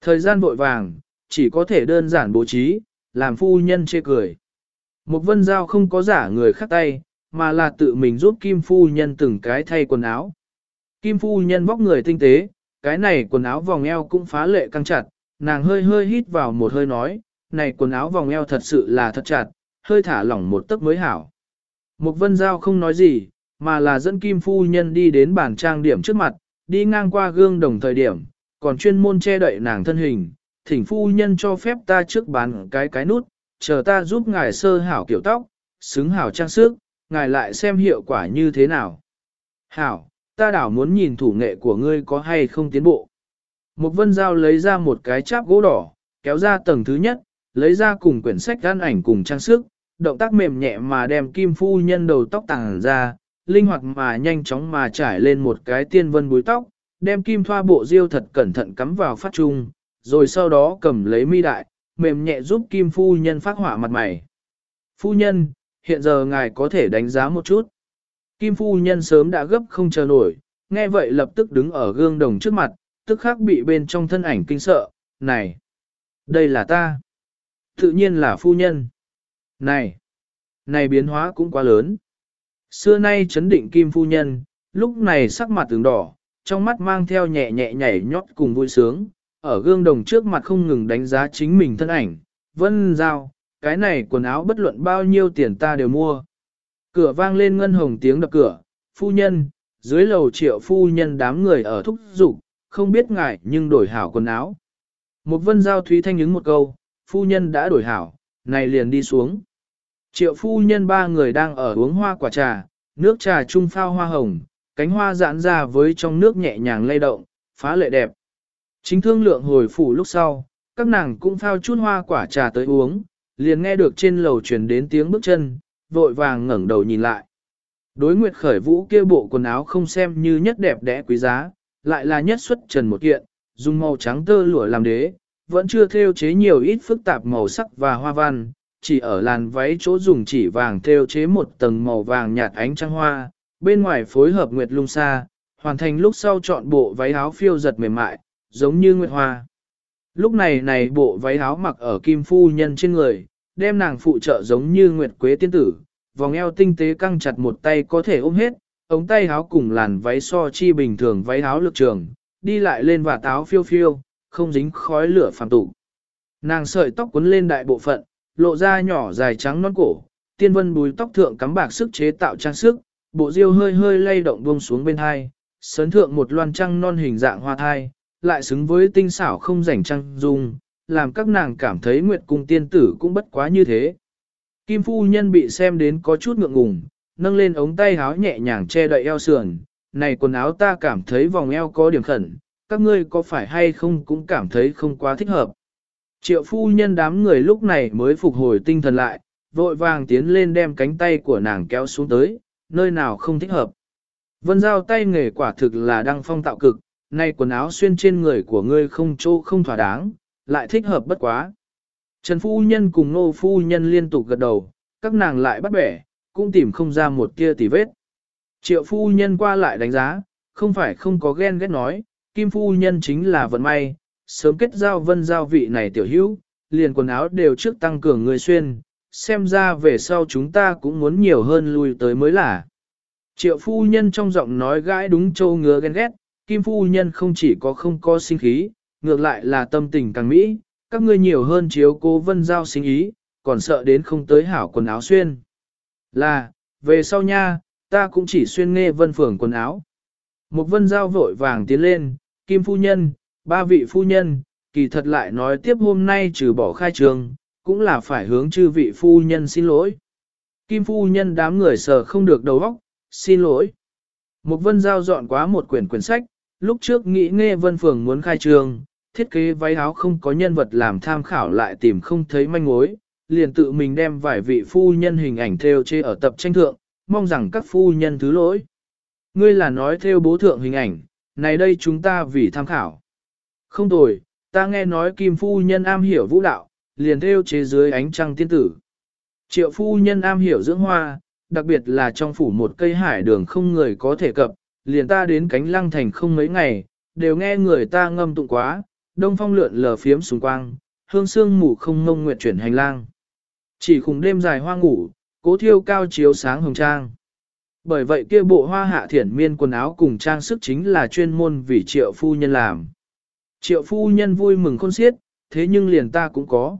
Thời gian vội vàng, chỉ có thể đơn giản bố trí, làm phu nhân chê cười. Một vân giao không có giả người khác tay, mà là tự mình giúp Kim Phu Nhân từng cái thay quần áo. Kim Phu Nhân vóc người tinh tế, cái này quần áo vòng eo cũng phá lệ căng chặt, nàng hơi hơi hít vào một hơi nói, này quần áo vòng eo thật sự là thật chặt, hơi thả lỏng một tấc mới hảo. Một vân giao không nói gì, mà là dẫn Kim Phu Nhân đi đến bàn trang điểm trước mặt, đi ngang qua gương đồng thời điểm, còn chuyên môn che đậy nàng thân hình, thỉnh Phu Nhân cho phép ta trước bán cái cái nút, chờ ta giúp ngài sơ hảo kiểu tóc, xứng hảo trang sức, ngài lại xem hiệu quả như thế nào. Hảo, ta đảo muốn nhìn thủ nghệ của ngươi có hay không tiến bộ. Một vân giao lấy ra một cái cháp gỗ đỏ, kéo ra tầng thứ nhất, lấy ra cùng quyển sách gan ảnh cùng trang sức, động tác mềm nhẹ mà đem kim phu nhân đầu tóc tàng ra, linh hoạt mà nhanh chóng mà trải lên một cái tiên vân búi tóc, đem kim thoa bộ diêu thật cẩn thận cắm vào phát trung, rồi sau đó cầm lấy mi đại, mềm nhẹ giúp kim phu nhân phát hỏa mặt mày. Phu nhân, hiện giờ ngài có thể đánh giá một chút. Kim phu nhân sớm đã gấp không chờ nổi, nghe vậy lập tức đứng ở gương đồng trước mặt, tức khắc bị bên trong thân ảnh kinh sợ, này, đây là ta. Tự nhiên là phu nhân. Này, này biến hóa cũng quá lớn. Xưa nay chấn định kim phu nhân, lúc này sắc mặt tướng đỏ, trong mắt mang theo nhẹ nhẹ nhảy nhót cùng vui sướng, ở gương đồng trước mặt không ngừng đánh giá chính mình thân ảnh. Vân Giao, cái này quần áo bất luận bao nhiêu tiền ta đều mua. Cửa vang lên ngân hồng tiếng đập cửa, phu nhân, dưới lầu triệu phu nhân đám người ở thúc dục không biết ngại nhưng đổi hảo quần áo. Một vân giao thúy thanh ứng một câu, phu nhân đã đổi hảo, này liền đi xuống. Triệu phu nhân ba người đang ở uống hoa quả trà, nước trà trung phao hoa hồng, cánh hoa giãn ra với trong nước nhẹ nhàng lay động, phá lệ đẹp. Chính thương lượng hồi phủ lúc sau, các nàng cũng phao chút hoa quả trà tới uống, liền nghe được trên lầu truyền đến tiếng bước chân, vội vàng ngẩng đầu nhìn lại. Đối nguyệt khởi vũ kia bộ quần áo không xem như nhất đẹp đẽ quý giá, lại là nhất xuất trần một kiện, dùng màu trắng tơ lụa làm đế, vẫn chưa thêu chế nhiều ít phức tạp màu sắc và hoa văn, chỉ ở làn váy chỗ dùng chỉ vàng thêu chế một tầng màu vàng nhạt ánh trăng hoa, bên ngoài phối hợp nguyệt lung sa, hoàn thành lúc sau chọn bộ váy áo phiêu giật mềm mại, giống như nguyệt hoa. Lúc này này bộ váy áo mặc ở kim phu nhân trên người, đem nàng phụ trợ giống như nguyệt quế tiên tử, vòng eo tinh tế căng chặt một tay có thể ôm hết, ống tay áo cùng làn váy so chi bình thường váy áo lực trường, đi lại lên và táo phiêu phiêu, không dính khói lửa phàm tụ. Nàng sợi tóc cuốn lên đại bộ phận, lộ ra nhỏ dài trắng non cổ, tiên vân bùi tóc thượng cắm bạc sức chế tạo trang sức, bộ diêu hơi hơi lay động buông xuống bên hai, sấn thượng một loan trăng non hình dạng hoa thai, lại xứng với tinh xảo không rảnh trăng dung, làm các nàng cảm thấy nguyệt cung tiên tử cũng bất quá như thế. Kim phu nhân bị xem đến có chút ngượng ngùng, nâng lên ống tay áo nhẹ nhàng che đậy eo sườn, này quần áo ta cảm thấy vòng eo có điểm khẩn, các ngươi có phải hay không cũng cảm thấy không quá thích hợp. Triệu phu nhân đám người lúc này mới phục hồi tinh thần lại, vội vàng tiến lên đem cánh tay của nàng kéo xuống tới, nơi nào không thích hợp. Vân giao tay nghề quả thực là đăng phong tạo cực, nay quần áo xuyên trên người của ngươi không chỗ không thỏa đáng, lại thích hợp bất quá. Trần phu nhân cùng nô phu nhân liên tục gật đầu, các nàng lại bắt bẻ, cũng tìm không ra một tia tỉ vết. Triệu phu nhân qua lại đánh giá, không phải không có ghen ghét nói, kim phu nhân chính là vận may, sớm kết giao vân giao vị này tiểu hữu, liền quần áo đều trước tăng cường người xuyên, xem ra về sau chúng ta cũng muốn nhiều hơn lui tới mới là. Triệu phu nhân trong giọng nói gãi đúng châu ngứa ghen ghét, kim phu nhân không chỉ có không có sinh khí, ngược lại là tâm tình càng mỹ, các ngươi nhiều hơn chiếu cố vân giao sinh ý, còn sợ đến không tới hảo quần áo xuyên. Là, về sau nha, ta cũng chỉ xuyên nghe vân phường quần áo. Một vân giao vội vàng tiến lên, kim phu nhân, ba vị phu nhân, kỳ thật lại nói tiếp hôm nay trừ bỏ khai trường, cũng là phải hướng chư vị phu nhân xin lỗi. Kim phu nhân đám người sờ không được đầu óc, xin lỗi. Một vân giao dọn quá một quyển quyển sách, lúc trước nghĩ nghe vân phường muốn khai trường, thiết kế váy áo không có nhân vật làm tham khảo lại tìm không thấy manh mối, liền tự mình đem vài vị phu nhân hình ảnh theo chê ở tập tranh thượng, mong rằng các phu nhân thứ lỗi. Ngươi là nói theo bố thượng hình ảnh, này đây chúng ta vì tham khảo. Không tồi, ta nghe nói kim phu nhân am hiểu vũ đạo, liền theo chế dưới ánh trăng tiên tử. Triệu phu nhân am hiểu dưỡng hoa, đặc biệt là trong phủ một cây hải đường không người có thể cập, liền ta đến cánh lăng thành không mấy ngày, đều nghe người ta ngâm tụng quá, đông phong lượn lờ phiếm xung quang, hương sương mù không ngông nguyệt chuyển hành lang. Chỉ khùng đêm dài hoa ngủ, cố thiêu cao chiếu sáng hồng trang. Bởi vậy kia bộ hoa hạ thiển miên quần áo cùng trang sức chính là chuyên môn vì triệu phu nhân làm. Triệu phu nhân vui mừng khôn xiết, thế nhưng liền ta cũng có.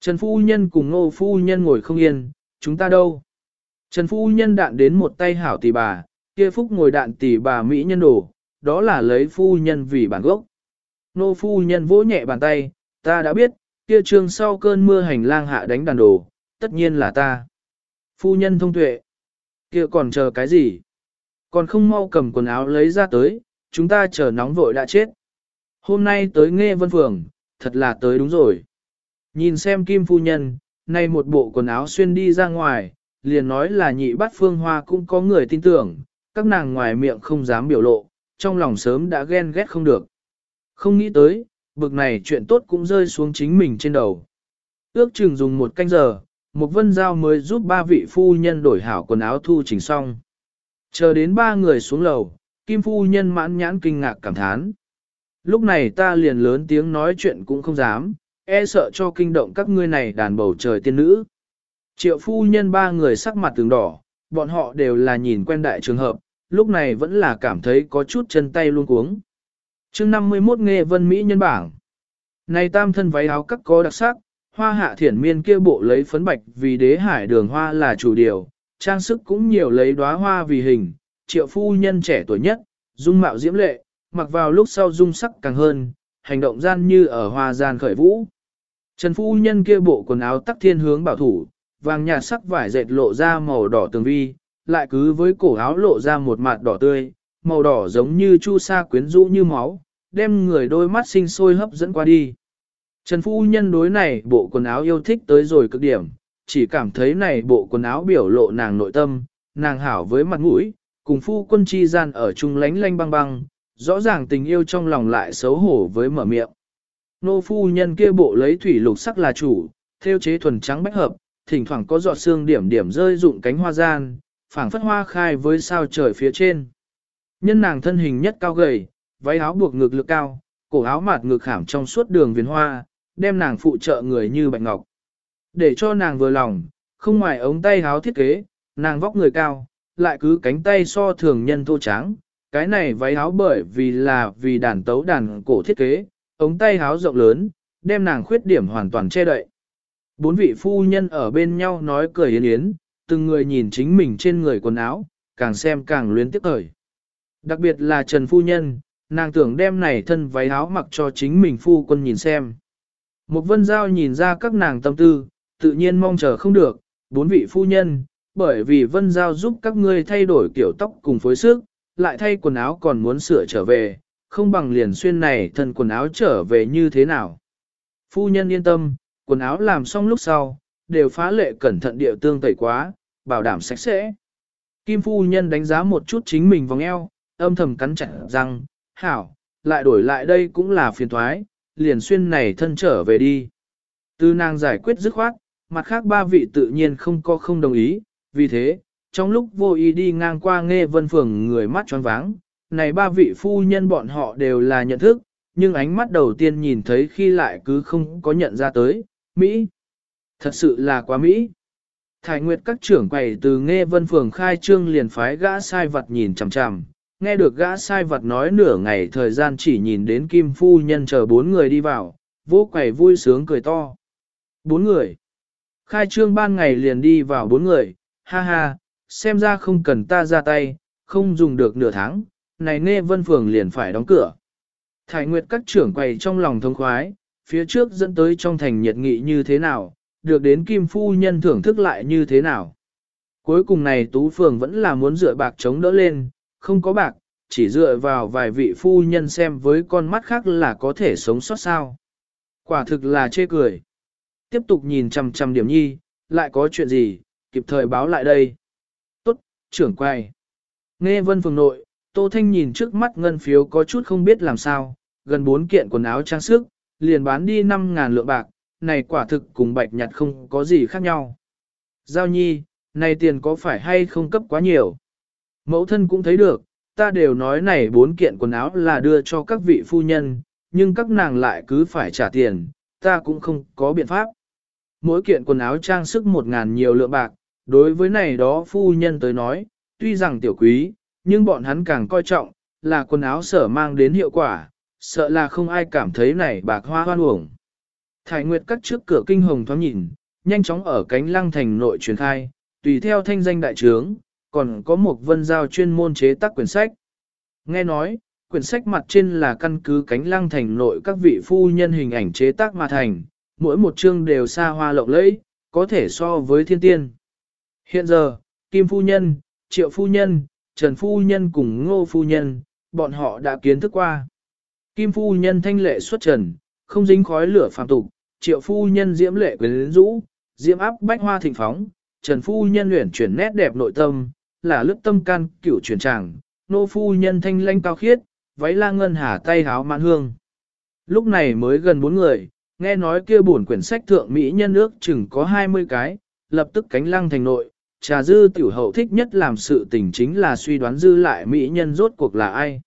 Trần phu nhân cùng ngô phu nhân ngồi không yên, chúng ta đâu? Trần phu nhân đạn đến một tay hảo tỷ bà, kia phúc ngồi đạn tỷ bà Mỹ nhân đổ, đó là lấy phu nhân vì bản gốc. Nô phu nhân vỗ nhẹ bàn tay, ta đã biết, kia trường sau cơn mưa hành lang hạ đánh đàn đồ, tất nhiên là ta. Phu nhân thông tuệ, kia còn chờ cái gì? Còn không mau cầm quần áo lấy ra tới, chúng ta chờ nóng vội đã chết. Hôm nay tới nghe vân phường, thật là tới đúng rồi. Nhìn xem kim phu nhân, nay một bộ quần áo xuyên đi ra ngoài, liền nói là nhị bắt phương hoa cũng có người tin tưởng, các nàng ngoài miệng không dám biểu lộ, trong lòng sớm đã ghen ghét không được. Không nghĩ tới, bực này chuyện tốt cũng rơi xuống chính mình trên đầu. Ước chừng dùng một canh giờ, một vân giao mới giúp ba vị phu nhân đổi hảo quần áo thu chỉnh xong. Chờ đến ba người xuống lầu, kim phu nhân mãn nhãn kinh ngạc cảm thán. Lúc này ta liền lớn tiếng nói chuyện cũng không dám, e sợ cho kinh động các ngươi này đàn bầu trời tiên nữ. Triệu phu nhân ba người sắc mặt tướng đỏ, bọn họ đều là nhìn quen đại trường hợp, lúc này vẫn là cảm thấy có chút chân tay luôn cuống chương 51 nghề vân Mỹ nhân bảng. Này tam thân váy áo các có đặc sắc, hoa hạ thiển miên kia bộ lấy phấn bạch vì đế hải đường hoa là chủ điều, trang sức cũng nhiều lấy đóa hoa vì hình, triệu phu nhân trẻ tuổi nhất, dung mạo diễm lệ, mặc vào lúc sau dung sắc càng hơn, hành động gian như ở hoa gian khởi vũ. Trần phu nhân kia bộ quần áo tắc thiên hướng bảo thủ, vàng nhạt sắc vải dệt lộ ra màu đỏ tường vi, lại cứ với cổ áo lộ ra một mặt đỏ tươi, màu đỏ giống như chu sa quyến rũ như máu, đem người đôi mắt sinh sôi hấp dẫn qua đi. Trần phu nhân đối này bộ quần áo yêu thích tới rồi cực điểm, chỉ cảm thấy này bộ quần áo biểu lộ nàng nội tâm, nàng hảo với mặt mũi, cùng phu quân chi gian ở chung lánh lanh băng băng, rõ ràng tình yêu trong lòng lại xấu hổ với mở miệng. Nô phu nhân kia bộ lấy thủy lục sắc là chủ, theo chế thuần trắng bách hợp, thỉnh thoảng có giọt xương điểm điểm rơi rụng cánh hoa gian, phảng phất hoa khai với sao trời phía trên. Nhân nàng thân hình nhất cao gầy, váy áo buộc ngực lực cao, cổ áo mạt ngực khảm trong suốt đường viền hoa, đem nàng phụ trợ người như bạch ngọc. Để cho nàng vừa lòng, không ngoài ống tay áo thiết kế, nàng vóc người cao, lại cứ cánh tay so thường nhân thô trắng, cái này váy áo bởi vì là vì đàn tấu đàn cổ thiết kế, ống tay áo rộng lớn, đem nàng khuyết điểm hoàn toàn che đậy. Bốn vị phu nhân ở bên nhau nói cười yến yến, từng người nhìn chính mình trên người quần áo, càng xem càng luyến tiếc thời. Đặc biệt là Trần Phu Nhân, nàng tưởng đem này thân váy áo mặc cho chính mình phu quân nhìn xem. Một vân giao nhìn ra các nàng tâm tư, tự nhiên mong chờ không được, bốn vị phu nhân, bởi vì vân giao giúp các ngươi thay đổi kiểu tóc cùng phối sức, lại thay quần áo còn muốn sửa trở về, không bằng liền xuyên này thân quần áo trở về như thế nào. Phu nhân yên tâm, quần áo làm xong lúc sau, đều phá lệ cẩn thận địa tương tẩy quá, bảo đảm sạch sẽ. Kim phu nhân đánh giá một chút chính mình vòng eo, âm thầm cắn chặt răng, hảo, lại đổi lại đây cũng là phiền thoái, liền xuyên này thân trở về đi. Từ nàng giải quyết dứt khoát, mặt khác ba vị tự nhiên không có không đồng ý, vì thế, trong lúc vô ý đi ngang qua nghe vân phường người mắt tròn váng, này ba vị phu nhân bọn họ đều là nhận thức, nhưng ánh mắt đầu tiên nhìn thấy khi lại cứ không có nhận ra tới, Mỹ. Thật sự là quá Mỹ. Thái Nguyệt các trưởng quầy từ nghe vân phường khai trương liền phái gã sai vật nhìn chằm chằm, nghe được gã sai vật nói nửa ngày thời gian chỉ nhìn đến kim phu nhân chờ bốn người đi vào, vô quầy vui sướng cười to. Bốn người. Khai trương ban ngày liền đi vào bốn người, ha ha, xem ra không cần ta ra tay, không dùng được nửa tháng, này nghe vân phường liền phải đóng cửa. Thái Nguyệt các trưởng quầy trong lòng thông khoái, phía trước dẫn tới trong thành nhiệt nghị như thế nào, được đến kim phu nhân thưởng thức lại như thế nào. Cuối cùng này tú phường vẫn là muốn dựa bạc chống đỡ lên, không có bạc, chỉ dựa vào vài vị phu nhân xem với con mắt khác là có thể sống sót sao. Quả thực là chê cười. Tiếp tục nhìn chằm chằm điểm nhi, lại có chuyện gì, kịp thời báo lại đây. Tốt, trưởng quay. Nghe vân phường nội, Tô Thanh nhìn trước mắt ngân phiếu có chút không biết làm sao, gần bốn kiện quần áo trang sức, liền bán đi 5.000 lượng bạc, này quả thực cùng bạch nhặt không có gì khác nhau. Giao nhi, này tiền có phải hay không cấp quá nhiều? Mẫu thân cũng thấy được, ta đều nói này bốn kiện quần áo là đưa cho các vị phu nhân, nhưng các nàng lại cứ phải trả tiền, ta cũng không có biện pháp. Mỗi kiện quần áo trang sức một ngàn nhiều lượng bạc, đối với này đó phu nhân tới nói, tuy rằng tiểu quý, nhưng bọn hắn càng coi trọng, là quần áo sở mang đến hiệu quả, sợ là không ai cảm thấy này bạc hoa hoan uổng. Thải Nguyệt cắt trước cửa kinh hồng thoáng nhìn, nhanh chóng ở cánh lăng thành nội truyền khai, tùy theo thanh danh đại trướng, còn có một vân giao chuyên môn chế tác quyển sách. Nghe nói, quyển sách mặt trên là căn cứ cánh lăng thành nội các vị phu nhân hình ảnh chế tác mà thành, mỗi một chương đều xa hoa lộng lẫy, có thể so với thiên tiên. Hiện giờ, Kim Phu Nhân, Triệu Phu Nhân, Trần Phu Nhân cùng Ngô Phu Nhân, bọn họ đã kiến thức qua. Kim Phu Nhân thanh lệ xuất trần, không dính khói lửa phàm tục, Triệu Phu Nhân diễm lệ quyến rũ, diễm áp bách hoa thịnh phóng, Trần Phu Nhân luyện chuyển nét đẹp nội tâm, là lướt tâm can cửu chuyển tràng, Nô Phu Nhân thanh lanh cao khiết, váy la ngân hà tay háo mãn hương. Lúc này mới gần bốn người, nghe nói kia buồn quyển sách thượng Mỹ nhân ước chừng có 20 cái, lập tức cánh lăng thành nội, trà dư tiểu hậu thích nhất làm sự tình chính là suy đoán dư lại Mỹ nhân rốt cuộc là ai.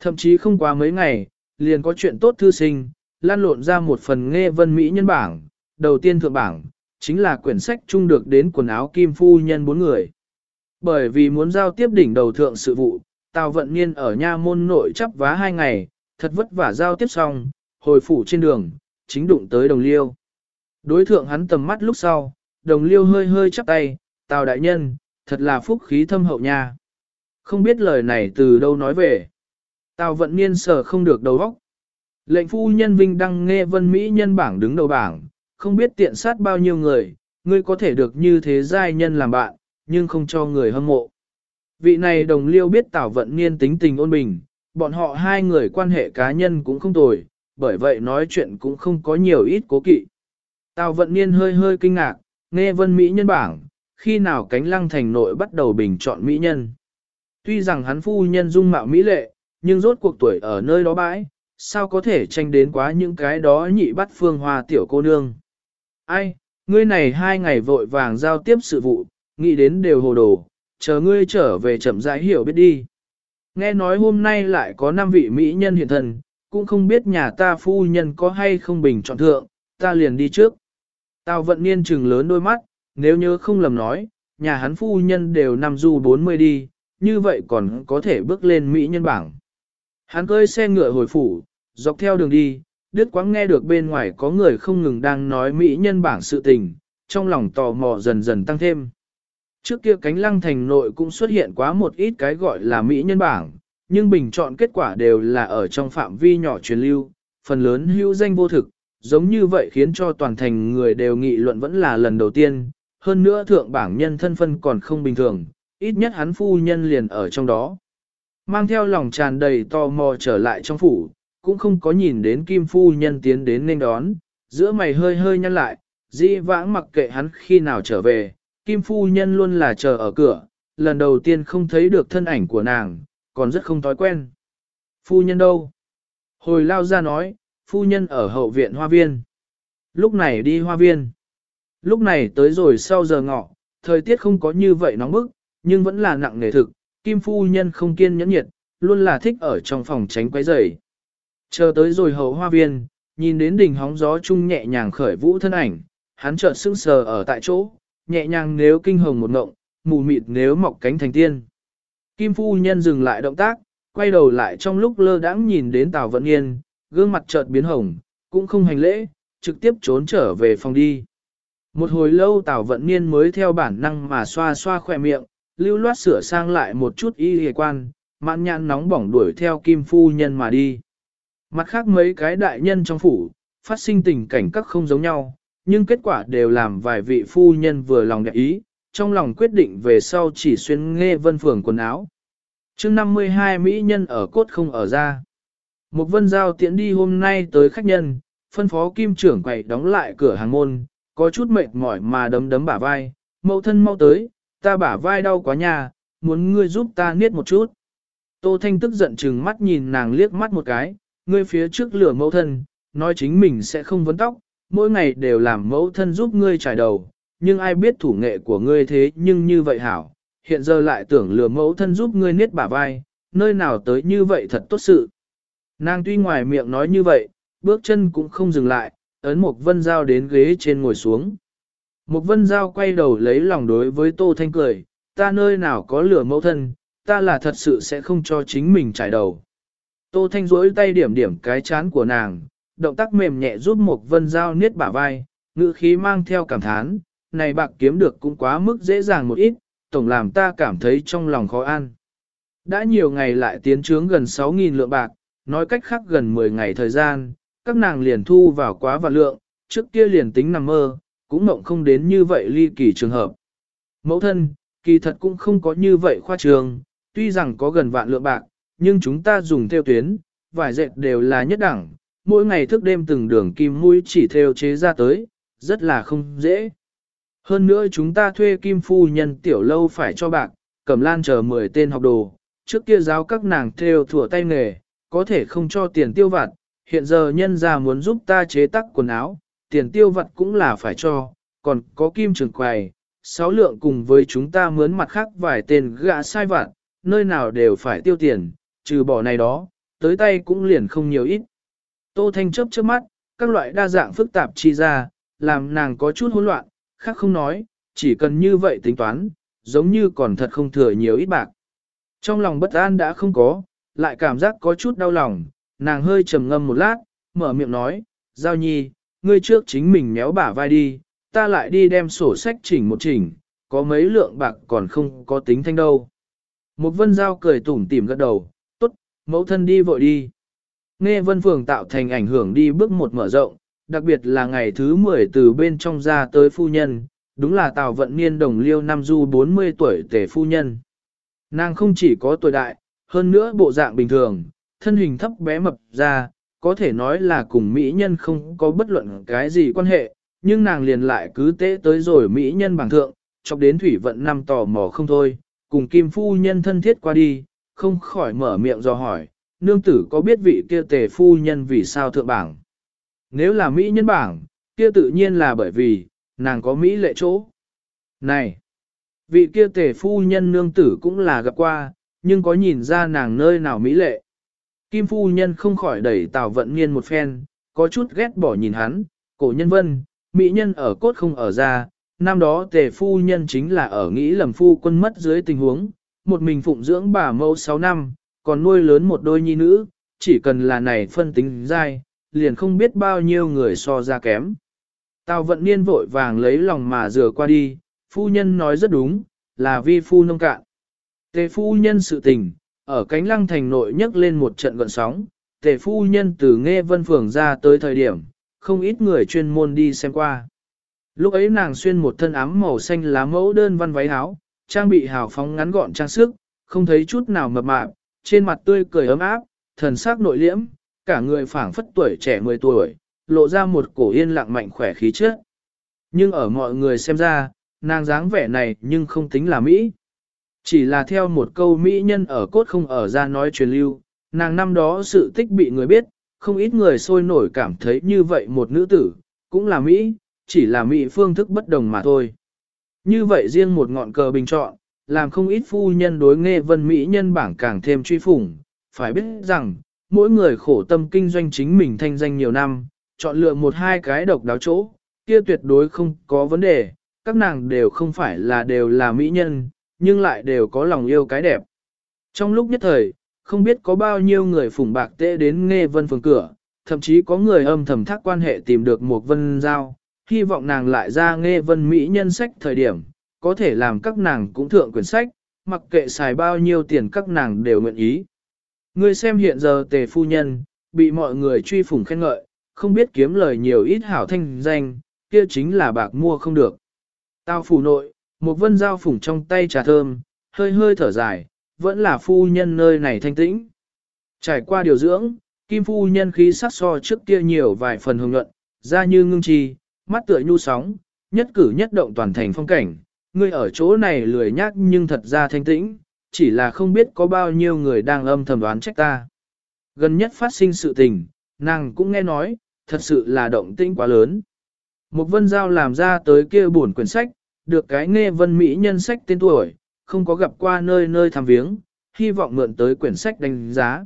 Thậm chí không qua mấy ngày, liền có chuyện tốt thư sinh, lan lộn ra một phần nghe vân Mỹ nhân bảng, đầu tiên thượng bảng, chính là quyển sách chung được đến quần áo kim phu nhân bốn người. Bởi vì muốn giao tiếp đỉnh đầu thượng sự vụ, Tào Vận Niên ở nha môn nội chấp vá hai ngày, thật vất vả giao tiếp xong, hồi phủ trên đường, chính đụng tới đồng liêu. Đối thượng hắn tầm mắt lúc sau, đồng liêu hơi hơi chắp tay, Tào đại nhân, thật là phúc khí thâm hậu nha. Không biết lời này từ đâu nói về. Tào vận niên sở không được đầu óc. Lệnh phu nhân Vinh đăng nghe vân Mỹ nhân bảng đứng đầu bảng, không biết tiện sát bao nhiêu người, ngươi có thể được như thế giai nhân làm bạn, nhưng không cho người hâm mộ. Vị này đồng liêu biết Tào Vận Niên tính tình ôn bình, bọn họ hai người quan hệ cá nhân cũng không tồi, bởi vậy nói chuyện cũng không có nhiều ít cố kỵ. Tào Vận Niên hơi hơi kinh ngạc, nghe vân Mỹ nhân bảng, khi nào cánh lăng thành nội bắt đầu bình chọn Mỹ nhân. Tuy rằng hắn phu nhân dung mạo Mỹ lệ, nhưng rốt cuộc tuổi ở nơi đó bãi, sao có thể tranh đến quá những cái đó nhị bắt phương hoa tiểu cô nương. Ai, ngươi này hai ngày vội vàng giao tiếp sự vụ, nghĩ đến đều hồ đồ, chờ ngươi trở về chậm rãi hiểu biết đi. Nghe nói hôm nay lại có năm vị mỹ nhân hiện thần, cũng không biết nhà ta phu nhân có hay không bình chọn thượng, ta liền đi trước. Tào vận niên trừng lớn đôi mắt, nếu nhớ không lầm nói, nhà hắn phu nhân đều nằm du 40 đi, như vậy còn có thể bước lên mỹ nhân bảng. Hắn cơi xe ngựa hồi phủ, dọc theo đường đi, Đức Quang nghe được bên ngoài có người không ngừng đang nói mỹ nhân bảng sự tình, trong lòng tò mò dần dần tăng thêm. Trước kia cánh lăng thành nội cũng xuất hiện quá một ít cái gọi là mỹ nhân bảng, nhưng bình chọn kết quả đều là ở trong phạm vi nhỏ truyền lưu, phần lớn hữu danh vô thực, giống như vậy khiến cho toàn thành người đều nghị luận vẫn là lần đầu tiên, hơn nữa thượng bảng nhân thân phân còn không bình thường, ít nhất hắn phu nhân liền ở trong đó. Mang theo lòng tràn đầy tò mò trở lại trong phủ, cũng không có nhìn đến kim phu nhân tiến đến nên đón, giữa mày hơi hơi nhăn lại, di vãng mặc kệ hắn khi nào trở về, kim phu nhân luôn là chờ ở cửa, lần đầu tiên không thấy được thân ảnh của nàng, còn rất không thói quen. Phu nhân đâu? Hồi lao ra nói, phu nhân ở hậu viện hoa viên. Lúc này đi hoa viên. Lúc này tới rồi sau giờ ngọ, thời tiết không có như vậy nóng bức, nhưng vẫn là nặng nề thực, kim phu nhân không kiên nhẫn nhiệt, luôn là thích ở trong phòng tránh quấy rầy. Chờ tới rồi hậu hoa viên, nhìn đến đỉnh hóng gió chung nhẹ nhàng khởi vũ thân ảnh, hắn chợt sững sờ ở tại chỗ, nhẹ nhàng nếu kinh hồng một ngộng, mù mịt nếu mọc cánh thành tiên. Kim phu nhân dừng lại động tác, quay đầu lại trong lúc lơ đãng nhìn đến Tào Vận Nghiên, gương mặt chợt biến hồng, cũng không hành lễ, trực tiếp trốn trở về phòng đi. Một hồi lâu Tào Vận Niên mới theo bản năng mà xoa xoa khỏe miệng, lưu loát sửa sang lại một chút y hề quan, mạn nhãn nóng bỏng đuổi theo Kim Phu Nhân mà đi. Mặt khác mấy cái đại nhân trong phủ, phát sinh tình cảnh các không giống nhau, nhưng kết quả đều làm vài vị phu nhân vừa lòng đẹp ý, trong lòng quyết định về sau chỉ xuyên nghe vân phường quần áo. chương 52 Mỹ nhân ở cốt không ở ra. Một vân giao tiễn đi hôm nay tới khách nhân, phân phó kim trưởng quầy đóng lại cửa hàng môn, có chút mệt mỏi mà đấm đấm bả vai, mẫu thân mau tới, ta bả vai đau quá nhà, muốn ngươi giúp ta niết một chút. Tô Thanh tức giận chừng mắt nhìn nàng liếc mắt một cái, ngươi phía trước lửa mẫu thân, nói chính mình sẽ không vấn tóc, mỗi ngày đều làm mẫu thân giúp ngươi trải đầu, nhưng ai biết thủ nghệ của ngươi thế nhưng như vậy hảo, hiện giờ lại tưởng lừa mẫu thân giúp ngươi niết bả vai, nơi nào tới như vậy thật tốt sự. Nàng tuy ngoài miệng nói như vậy, bước chân cũng không dừng lại, ấn một vân dao đến ghế trên ngồi xuống. Một vân dao quay đầu lấy lòng đối với Tô Thanh cười, ta nơi nào có lửa mẫu thân, ta là thật sự sẽ không cho chính mình trải đầu. Tô Thanh rỗi tay điểm điểm cái chán của nàng, động tác mềm nhẹ giúp một vân dao niết bả vai, ngữ khí mang theo cảm thán, này bạc kiếm được cũng quá mức dễ dàng một ít, tổng làm ta cảm thấy trong lòng khó ăn. Đã nhiều ngày lại tiến trướng gần 6.000 lượng bạc, nói cách khác gần 10 ngày thời gian, các nàng liền thu vào quá vạn lượng, trước kia liền tính nằm mơ, cũng mộng không đến như vậy ly kỳ trường hợp. Mẫu thân, kỳ thật cũng không có như vậy khoa trường, tuy rằng có gần vạn lượng bạc, nhưng chúng ta dùng theo tuyến, vải dệt đều là nhất đẳng, mỗi ngày thức đêm từng đường kim mũi chỉ theo chế ra tới, rất là không dễ. Hơn nữa chúng ta thuê kim phu nhân tiểu lâu phải cho bạc, cầm lan chờ 10 tên học đồ, trước kia giáo các nàng theo thủa tay nghề, có thể không cho tiền tiêu vặt, hiện giờ nhân ra muốn giúp ta chế tác quần áo, tiền tiêu vặt cũng là phải cho, còn có kim trường quầy, sáu lượng cùng với chúng ta mướn mặt khác vài tên gã sai vặt, nơi nào đều phải tiêu tiền, trừ bỏ này đó, tới tay cũng liền không nhiều ít. Tô Thanh chớp chớp mắt, các loại đa dạng phức tạp chi ra, làm nàng có chút hỗn loạn, khác không nói, chỉ cần như vậy tính toán, giống như còn thật không thừa nhiều ít bạc. Trong lòng bất an đã không có, lại cảm giác có chút đau lòng, nàng hơi trầm ngâm một lát, mở miệng nói, Giao Nhi, ngươi trước chính mình méo bả vai đi, ta lại đi đem sổ sách chỉnh một chỉnh, có mấy lượng bạc còn không có tính thanh đâu. Một vân giao cười tủm tỉm gật đầu, tốt, mẫu thân đi vội đi. Nghe vân phường tạo thành ảnh hưởng đi bước một mở rộng, đặc biệt là ngày thứ 10 từ bên trong ra tới phu nhân, đúng là Tào Vận Niên đồng liêu năm du 40 tuổi tể phu nhân. Nàng không chỉ có tuổi đại, hơn nữa bộ dạng bình thường, thân hình thấp bé mập ra, có thể nói là cùng mỹ nhân không có bất luận cái gì quan hệ, nhưng nàng liền lại cứ tế tới rồi mỹ nhân bằng thượng, chọc đến thủy vận năm tò mò không thôi, cùng kim phu nhân thân thiết qua đi, không khỏi mở miệng do hỏi, nương tử có biết vị kia tề phu nhân vì sao thượng bảng? Nếu là mỹ nhân bảng, kia tự nhiên là bởi vì, nàng có mỹ lệ chỗ. Này! Vị kia tề phu nhân nương tử cũng là gặp qua, nhưng có nhìn ra nàng nơi nào mỹ lệ. Kim phu nhân không khỏi đẩy Tào Vận Niên một phen, có chút ghét bỏ nhìn hắn, cổ nhân vân, mỹ nhân ở cốt không ở ra, năm đó tề phu nhân chính là ở nghĩ lầm phu quân mất dưới tình huống, một mình phụng dưỡng bà mẫu 6 năm, còn nuôi lớn một đôi nhi nữ, chỉ cần là này phân tính dai, liền không biết bao nhiêu người so ra kém. Tào vận niên vội vàng lấy lòng mà rửa qua đi, phu nhân nói rất đúng, là vi phu nông cạn. Tề phu nhân sự tình, ở cánh lăng thành nội nhấc lên một trận gọn sóng, tề phu nhân từ nghe vân phường ra tới thời điểm, không ít người chuyên môn đi xem qua. Lúc ấy nàng xuyên một thân ám màu xanh lá mẫu đơn văn váy áo, trang bị hào phóng ngắn gọn trang sức, không thấy chút nào mập mạp, trên mặt tươi cười ấm áp, thần sắc nội liễm, cả người phảng phất tuổi trẻ 10 tuổi, lộ ra một cổ yên lặng mạnh khỏe khí chất. Nhưng ở mọi người xem ra, nàng dáng vẻ này nhưng không tính là Mỹ. Chỉ là theo một câu Mỹ nhân ở cốt không ở ra nói truyền lưu, nàng năm đó sự tích bị người biết, không ít người sôi nổi cảm thấy như vậy một nữ tử, cũng là Mỹ, chỉ là Mỹ phương thức bất đồng mà thôi. Như vậy riêng một ngọn cờ bình chọn, làm không ít phu nhân đối nghe vân Mỹ nhân bảng càng thêm truy phủng, phải biết rằng, mỗi người khổ tâm kinh doanh chính mình thanh danh nhiều năm, chọn lựa một hai cái độc đáo chỗ, kia tuyệt đối không có vấn đề, các nàng đều không phải là đều là mỹ nhân, nhưng lại đều có lòng yêu cái đẹp. Trong lúc nhất thời, không biết có bao nhiêu người phủng bạc tệ đến nghe vân phường cửa, thậm chí có người âm thầm thác quan hệ tìm được một vân giao, hy vọng nàng lại ra nghe vân mỹ nhân sách thời điểm, có thể làm các nàng cũng thượng quyển sách, mặc kệ xài bao nhiêu tiền các nàng đều nguyện ý. Ngươi xem hiện giờ tề phu nhân, bị mọi người truy phủng khen ngợi, không biết kiếm lời nhiều ít hảo thanh danh, kia chính là bạc mua không được. Tao phủ nội, một vân dao phủng trong tay trà thơm, hơi hơi thở dài, vẫn là phu nhân nơi này thanh tĩnh. Trải qua điều dưỡng, kim phu nhân khí sắc so trước kia nhiều vài phần hồng nhuận, da như ngưng trì, mắt tựa nhu sóng, nhất cử nhất động toàn thành phong cảnh. Ngươi ở chỗ này lười nhác nhưng thật ra thanh tĩnh, chỉ là không biết có bao nhiêu người đang âm thầm đoán trách ta. Gần nhất phát sinh sự tình, nàng cũng nghe nói, thật sự là động tĩnh quá lớn. Một vân giao làm ra tới kia buồn quyển sách, được cái nghe vân mỹ nhân sách tên tuổi, không có gặp qua nơi nơi thăm viếng, hy vọng mượn tới quyển sách đánh giá.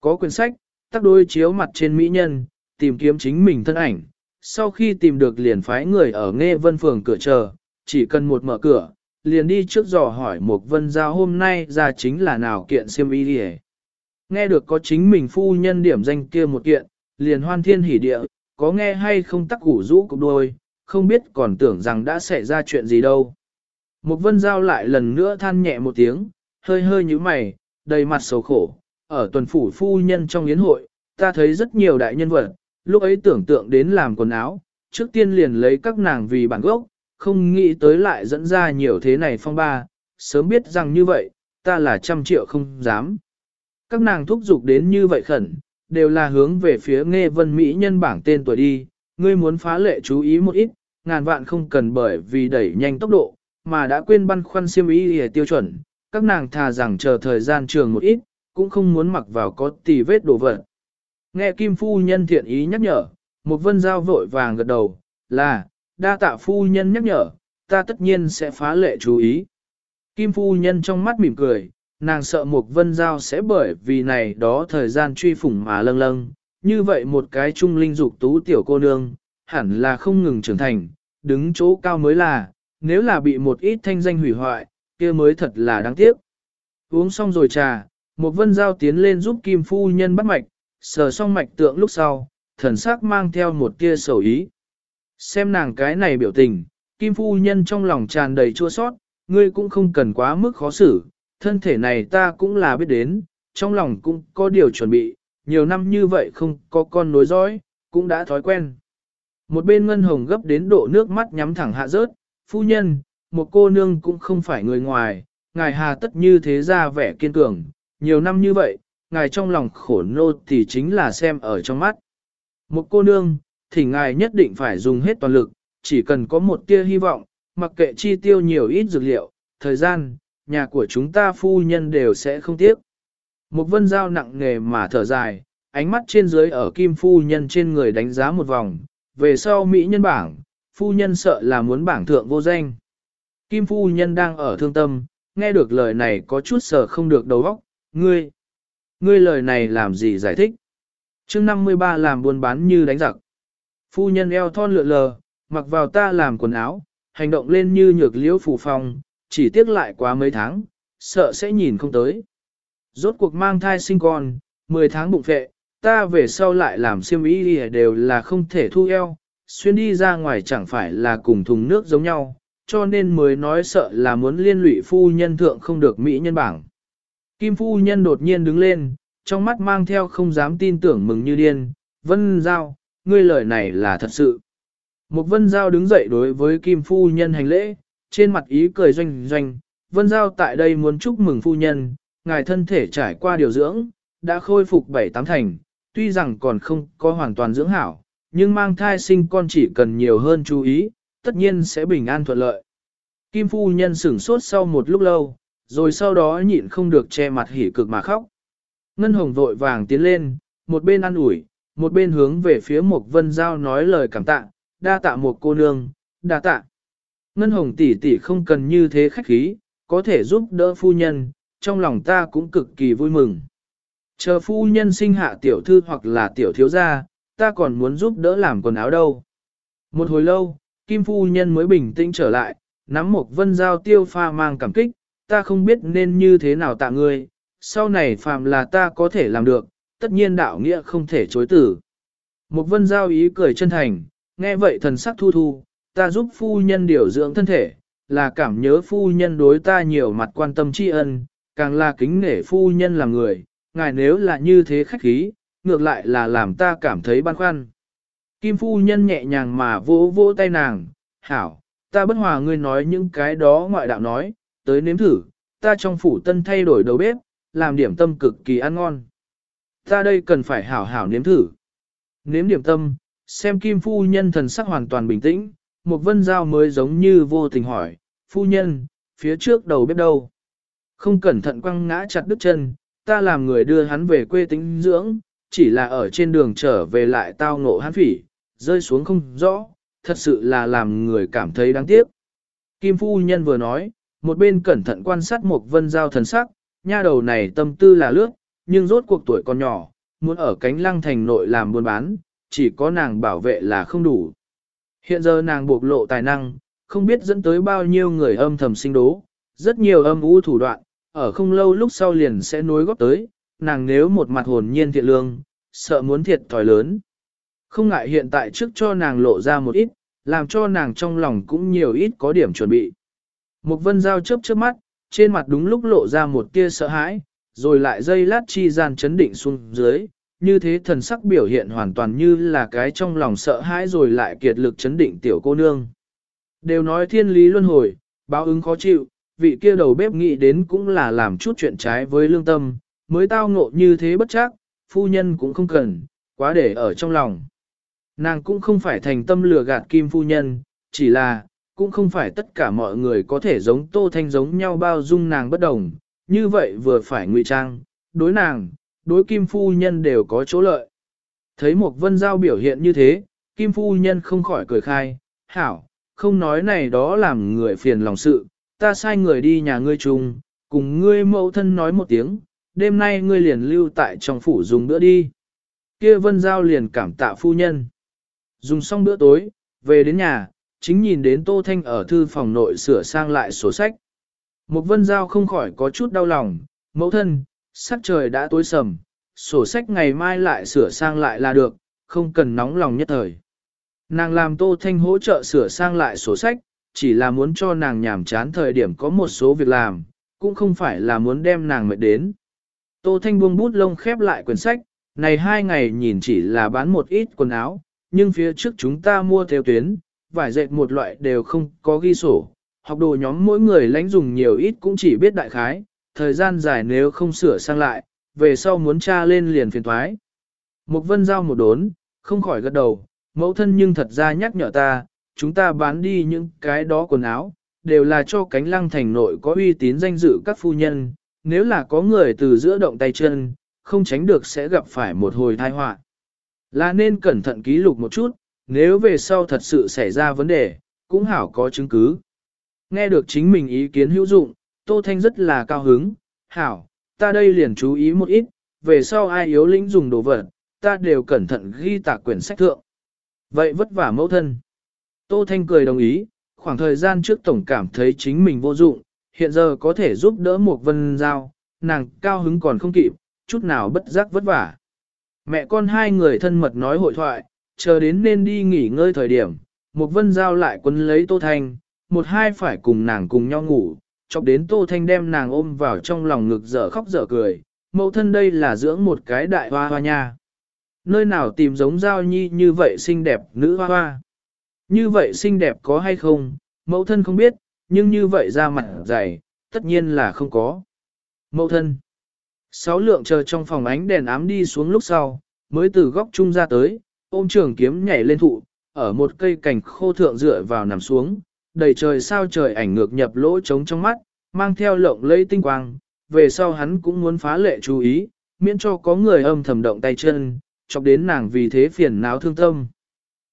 Có quyển sách, tác đôi chiếu mặt trên mỹ nhân, tìm kiếm chính mình thân ảnh, sau khi tìm được liền phái người ở nghe vân phường cửa chờ, chỉ cần một mở cửa, liền đi trước dò hỏi một vân giao hôm nay ra chính là nào kiện siêm y đi Nghe được có chính mình phu nhân điểm danh kia một kiện, liền hoan thiên hỉ địa, có nghe hay không tắc củ rũ cục đôi, không biết còn tưởng rằng đã xảy ra chuyện gì đâu. Một vân giao lại lần nữa than nhẹ một tiếng, hơi hơi như mày, đầy mặt xấu khổ, ở tuần phủ phu nhân trong yến hội, ta thấy rất nhiều đại nhân vật, lúc ấy tưởng tượng đến làm quần áo, trước tiên liền lấy các nàng vì bản gốc, không nghĩ tới lại dẫn ra nhiều thế này phong ba, sớm biết rằng như vậy, ta là trăm triệu không dám. Các nàng thúc giục đến như vậy khẩn, đều là hướng về phía nghe vân Mỹ nhân bảng tên tuổi đi, ngươi muốn phá lệ chú ý một ít, ngàn vạn không cần bởi vì đẩy nhanh tốc độ, mà đã quên băn khoăn siêm ý để tiêu chuẩn, các nàng thà rằng chờ thời gian trường một ít, cũng không muốn mặc vào có tì vết đồ vật. Nghe Kim Phu Nhân thiện ý nhắc nhở, một vân giao vội vàng gật đầu, là, đa tạ Phu Nhân nhắc nhở, ta tất nhiên sẽ phá lệ chú ý. Kim Phu Nhân trong mắt mỉm cười, nàng sợ Mục vân giao sẽ bởi vì này đó thời gian truy phủng mà lâng lâng, như vậy một cái trung linh dục tú tiểu cô nương, hẳn là không ngừng trưởng thành, đứng chỗ cao mới là, nếu là bị một ít thanh danh hủy hoại, kia mới thật là đáng tiếc. Uống xong rồi trà, Mục vân giao tiến lên giúp kim phu nhân bắt mạch, sờ xong mạch tượng lúc sau, thần sắc mang theo một tia sầu ý. Xem nàng cái này biểu tình, kim phu nhân trong lòng tràn đầy chua sót, ngươi cũng không cần quá mức khó xử, thân thể này ta cũng là biết đến, trong lòng cũng có điều chuẩn bị, nhiều năm như vậy không có con nối dõi, cũng đã thói quen. Một bên ngân hồng gấp đến độ nước mắt nhắm thẳng hạ rớt, phu nhân, một cô nương cũng không phải người ngoài, ngài hà tất như thế ra vẻ kiên cường, nhiều năm như vậy, ngài trong lòng khổ nô thì chính là xem ở trong mắt. Một cô nương, thì ngài nhất định phải dùng hết toàn lực, chỉ cần có một tia hy vọng, mặc kệ chi tiêu nhiều ít dược liệu, thời gian, nhà của chúng ta phu nhân đều sẽ không tiếc. Một vân dao nặng nghề mà thở dài, ánh mắt trên dưới ở kim phu nhân trên người đánh giá một vòng, về sau Mỹ nhân bảng, phu nhân sợ là muốn bảng thượng vô danh. Kim phu nhân đang ở thương tâm, nghe được lời này có chút sợ không được đầu óc, ngươi, ngươi lời này làm gì giải thích? chương 53 làm buôn bán như đánh giặc. Phu nhân eo thon lượn lờ, mặc vào ta làm quần áo, hành động lên như nhược liễu phù phong, chỉ tiếc lại quá mấy tháng, sợ sẽ nhìn không tới. Rốt cuộc mang thai sinh con, 10 tháng bụng vệ, ta về sau lại làm siêm ý đi đều là không thể thu eo, xuyên đi ra ngoài chẳng phải là cùng thùng nước giống nhau, cho nên mới nói sợ là muốn liên lụy phu nhân thượng không được mỹ nhân bảng. Kim phu nhân đột nhiên đứng lên, trong mắt mang theo không dám tin tưởng mừng như điên, vân giao, ngươi lời này là thật sự. Một vân giao đứng dậy đối với kim phu nhân hành lễ, trên mặt ý cười doanh doanh, vân giao tại đây muốn chúc mừng phu nhân, ngài thân thể trải qua điều dưỡng, đã khôi phục bảy tám thành, tuy rằng còn không có hoàn toàn dưỡng hảo, nhưng mang thai sinh con chỉ cần nhiều hơn chú ý, tất nhiên sẽ bình an thuận lợi. Kim phu nhân sửng sốt sau một lúc lâu, rồi sau đó nhịn không được che mặt hỉ cực mà khóc. Ngân hồng vội vàng tiến lên, một bên ăn ủi, một bên hướng về phía Mộc vân giao nói lời cảm tạ, đa tạ một cô nương, đa tạ. Ngân hồng tỷ tỷ không cần như thế khách khí, có thể giúp đỡ phu nhân, trong lòng ta cũng cực kỳ vui mừng. Chờ phu nhân sinh hạ tiểu thư hoặc là tiểu thiếu gia, ta còn muốn giúp đỡ làm quần áo đâu. Một hồi lâu, Kim phu nhân mới bình tĩnh trở lại, nắm một vân giao tiêu pha mang cảm kích, ta không biết nên như thế nào tạ ngươi, sau này phàm là ta có thể làm được, tất nhiên đạo nghĩa không thể chối tử. Một vân giao ý cười chân thành, nghe vậy thần sắc thu thu, ta giúp phu nhân điều dưỡng thân thể, là cảm nhớ phu nhân đối ta nhiều mặt quan tâm tri ân, càng là kính nể phu nhân là người, ngài nếu là như thế khách khí, ngược lại là làm ta cảm thấy băn khoăn. Kim phu nhân nhẹ nhàng mà vỗ vỗ tay nàng, hảo, ta bất hòa ngươi nói những cái đó ngoại đạo nói, tới nếm thử, ta trong phủ tân thay đổi đầu bếp, làm điểm tâm cực kỳ ăn ngon. Ta đây cần phải hảo hảo nếm thử. Nếm điểm tâm, xem kim phu nhân thần sắc hoàn toàn bình tĩnh, một vân giao mới giống như vô tình hỏi, phu nhân, phía trước đầu bếp đâu? Không cẩn thận quăng ngã chặt đứt chân, ta làm người đưa hắn về quê tính dưỡng, chỉ là ở trên đường trở về lại tao ngộ hắn phỉ, rơi xuống không rõ, thật sự là làm người cảm thấy đáng tiếc. Kim phu nhân vừa nói, một bên cẩn thận quan sát một vân giao thần sắc, nha đầu này tâm tư là lướt, nhưng rốt cuộc tuổi còn nhỏ, muốn ở cánh lăng thành nội làm buôn bán, chỉ có nàng bảo vệ là không đủ. Hiện giờ nàng bộc lộ tài năng, không biết dẫn tới bao nhiêu người âm thầm sinh đố, rất nhiều âm u thủ đoạn, ở không lâu lúc sau liền sẽ nối góp tới, nàng nếu một mặt hồn nhiên thiện lương, sợ muốn thiệt thòi lớn. Không ngại hiện tại trước cho nàng lộ ra một ít, làm cho nàng trong lòng cũng nhiều ít có điểm chuẩn bị. Một vân giao chớp chớp mắt, trên mặt đúng lúc lộ ra một tia sợ hãi, rồi lại dây lát chi gian chấn định xuống dưới, như thế thần sắc biểu hiện hoàn toàn như là cái trong lòng sợ hãi rồi lại kiệt lực chấn định tiểu cô nương. Đều nói thiên lý luân hồi, báo ứng khó chịu, vị kia đầu bếp nghĩ đến cũng là làm chút chuyện trái với lương tâm, mới tao ngộ như thế bất chắc, phu nhân cũng không cần, quá để ở trong lòng. Nàng cũng không phải thành tâm lừa gạt kim phu nhân, chỉ là, cũng không phải tất cả mọi người có thể giống Tô Thanh giống nhau bao dung nàng bất đồng, như vậy vừa phải ngụy trang, đối nàng, đối kim phu nhân đều có chỗ lợi. Thấy một vân giao biểu hiện như thế, kim phu nhân không khỏi cười khai, hảo, không nói này đó làm người phiền lòng sự, ta sai người đi nhà ngươi chung, cùng ngươi mẫu thân nói một tiếng, đêm nay ngươi liền lưu tại trong phủ dùng bữa đi. Kia vân giao liền cảm tạ phu nhân. Dùng xong bữa tối, về đến nhà, chính nhìn đến Tô Thanh ở thư phòng nội sửa sang lại sổ sách. Một vân giao không khỏi có chút đau lòng, mẫu thân, sắc trời đã tối sầm, sổ sách ngày mai lại sửa sang lại là được, không cần nóng lòng nhất thời. Nàng làm Tô Thanh hỗ trợ sửa sang lại sổ sách, chỉ là muốn cho nàng nhảm chán thời điểm có một số việc làm, cũng không phải là muốn đem nàng mệt đến. Tô Thanh buông bút lông khép lại quyển sách, này hai ngày nhìn chỉ là bán một ít quần áo, nhưng phía trước chúng ta mua theo tuyến, vải dệt một loại đều không có ghi sổ, học đồ nhóm mỗi người lãnh dùng nhiều ít cũng chỉ biết đại khái, thời gian dài nếu không sửa sang lại, về sau muốn tra lên liền phiền thoái. Mục vân giao một đốn, không khỏi gật đầu, mẫu thân nhưng thật ra nhắc nhở ta, chúng ta bán đi những cái đó quần áo, đều là cho cánh lăng thành nội có uy tín danh dự các phu nhân, nếu là có người từ giữa động tay chân, không tránh được sẽ gặp phải một hồi tai họa. Là nên cẩn thận ký lục một chút, nếu về sau thật sự xảy ra vấn đề, cũng hảo có chứng cứ. Nghe được chính mình ý kiến hữu dụng, Tô Thanh rất là cao hứng, hảo, ta đây liền chú ý một ít, về sau ai yếu lĩnh dùng đồ vật, ta đều cẩn thận ghi tạc quyển sách thượng. Vậy vất vả mẫu thân. Tô Thanh cười đồng ý, khoảng thời gian trước tổng cảm thấy chính mình vô dụng, hiện giờ có thể giúp đỡ một vân giao, nàng cao hứng còn không kịp, chút nào bất giác vất vả. Mẹ con hai người thân mật nói hội thoại, chờ đến nên đi nghỉ ngơi thời điểm, một vân giao lại quấn lấy Tô Thanh, một hai phải cùng nàng cùng nhau ngủ, chọc đến Tô Thanh đem nàng ôm vào trong lòng ngực dở khóc dở cười, mẫu thân đây là dưỡng một cái đại hoa hoa nha. Nơi nào tìm giống giao nhi như vậy xinh đẹp nữ hoa hoa. Như vậy xinh đẹp có hay không, mẫu thân không biết, nhưng như vậy ra mặt dày, tất nhiên là không có. Mẫu thân. Sáu lượng chờ trong phòng ánh đèn ám đi xuống lúc sau, mới từ góc trung ra tới, ôm trường kiếm nhảy lên thụ, ở một cây cành khô thượng dựa vào nằm xuống, đầy trời sao trời ảnh ngược nhập lỗ trống trong mắt, mang theo lộng lẫy tinh quang, về sau hắn cũng muốn phá lệ chú ý, miễn cho có người âm thầm động tay chân, chọc đến nàng vì thế phiền não thương tâm.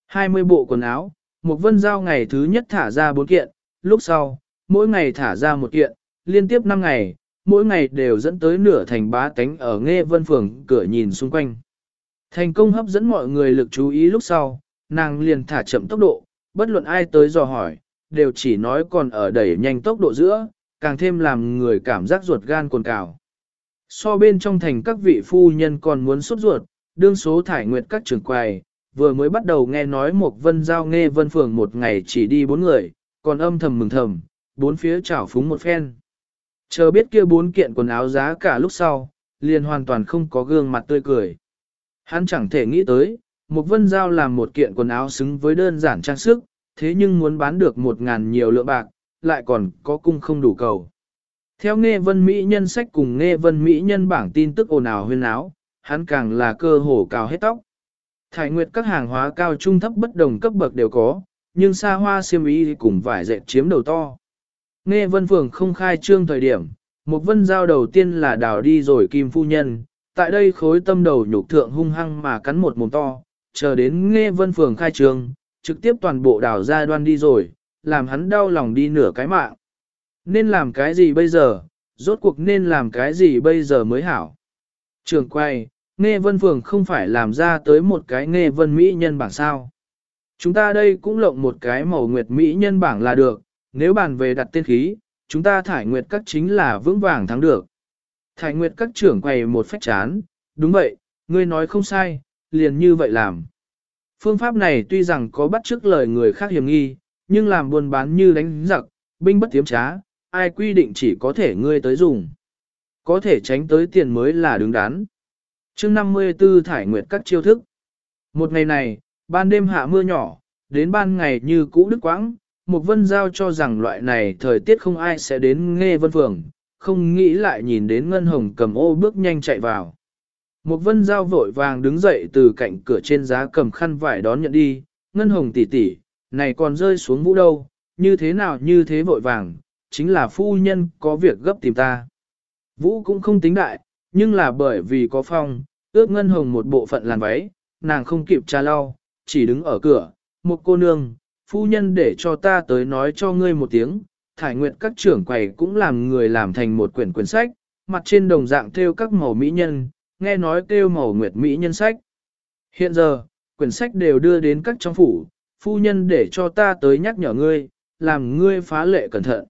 20 bộ quần áo, một vân giao ngày thứ nhất thả ra bốn kiện, lúc sau, mỗi ngày thả ra một kiện, liên tiếp 5 ngày, mỗi ngày đều dẫn tới nửa thành bá tánh ở nghe vân phường cửa nhìn xung quanh. Thành công hấp dẫn mọi người lực chú ý lúc sau, nàng liền thả chậm tốc độ, bất luận ai tới dò hỏi, đều chỉ nói còn ở đẩy nhanh tốc độ giữa, càng thêm làm người cảm giác ruột gan cồn cào. So bên trong thành các vị phu nhân còn muốn sốt ruột, đương số thải nguyệt các trưởng quầy, vừa mới bắt đầu nghe nói một vân giao nghe vân phường một ngày chỉ đi bốn người, còn âm thầm mừng thầm, bốn phía chảo phúng một phen. Chờ biết kia bốn kiện quần áo giá cả lúc sau, liền hoàn toàn không có gương mặt tươi cười. Hắn chẳng thể nghĩ tới, một vân giao làm một kiện quần áo xứng với đơn giản trang sức, thế nhưng muốn bán được một ngàn nhiều lượng bạc, lại còn có cung không đủ cầu. Theo nghe vân Mỹ nhân sách cùng nghe vân Mỹ nhân bảng tin tức ồn ào huyên áo, hắn càng là cơ hồ cao hết tóc. Thải nguyệt các hàng hóa cao trung thấp bất đồng cấp bậc đều có, nhưng xa hoa xiêm y cùng vải dệt chiếm đầu to. Nghe vân phường không khai trương thời điểm, một vân giao đầu tiên là đào đi rồi kim phu nhân, tại đây khối tâm đầu nhục thượng hung hăng mà cắn một mồm to, chờ đến nghe vân phường khai trương, trực tiếp toàn bộ đào ra đoan đi rồi, làm hắn đau lòng đi nửa cái mạng. Nên làm cái gì bây giờ, rốt cuộc nên làm cái gì bây giờ mới hảo. Trường quay, nghe vân phường không phải làm ra tới một cái nghe vân mỹ nhân bảng sao. Chúng ta đây cũng lộng một cái màu nguyệt mỹ nhân bảng là được, nếu bàn về đặt tên khí, chúng ta thải nguyệt các chính là vững vàng thắng được. Thải nguyệt các trưởng quầy một phách chán, đúng vậy, ngươi nói không sai, liền như vậy làm. Phương pháp này tuy rằng có bắt chước lời người khác hiểm nghi, nhưng làm buôn bán như đánh giặc, binh bất tiếm trá, ai quy định chỉ có thể ngươi tới dùng. Có thể tránh tới tiền mới là đứng đắn. chương 54 thải nguyệt các chiêu thức. Một ngày này, ban đêm hạ mưa nhỏ, đến ban ngày như cũ đức quãng, một vân giao cho rằng loại này thời tiết không ai sẽ đến nghe vân phường, không nghĩ lại nhìn đến ngân hồng cầm ô bước nhanh chạy vào. Một vân giao vội vàng đứng dậy từ cạnh cửa trên giá cầm khăn vải đón nhận đi, ngân hồng tỷ tỷ, này còn rơi xuống vũ đâu, như thế nào như thế vội vàng, chính là phu nhân có việc gấp tìm ta. Vũ cũng không tính đại, nhưng là bởi vì có phong, ước ngân hồng một bộ phận làn váy, nàng không kịp tra lau, chỉ đứng ở cửa, một cô nương, phu nhân để cho ta tới nói cho ngươi một tiếng, thải nguyệt các trưởng quầy cũng làm người làm thành một quyển quyển sách, mặt trên đồng dạng theo các màu mỹ nhân, nghe nói kêu màu nguyệt mỹ nhân sách. Hiện giờ, quyển sách đều đưa đến các trong phủ, phu nhân để cho ta tới nhắc nhở ngươi, làm ngươi phá lệ cẩn thận.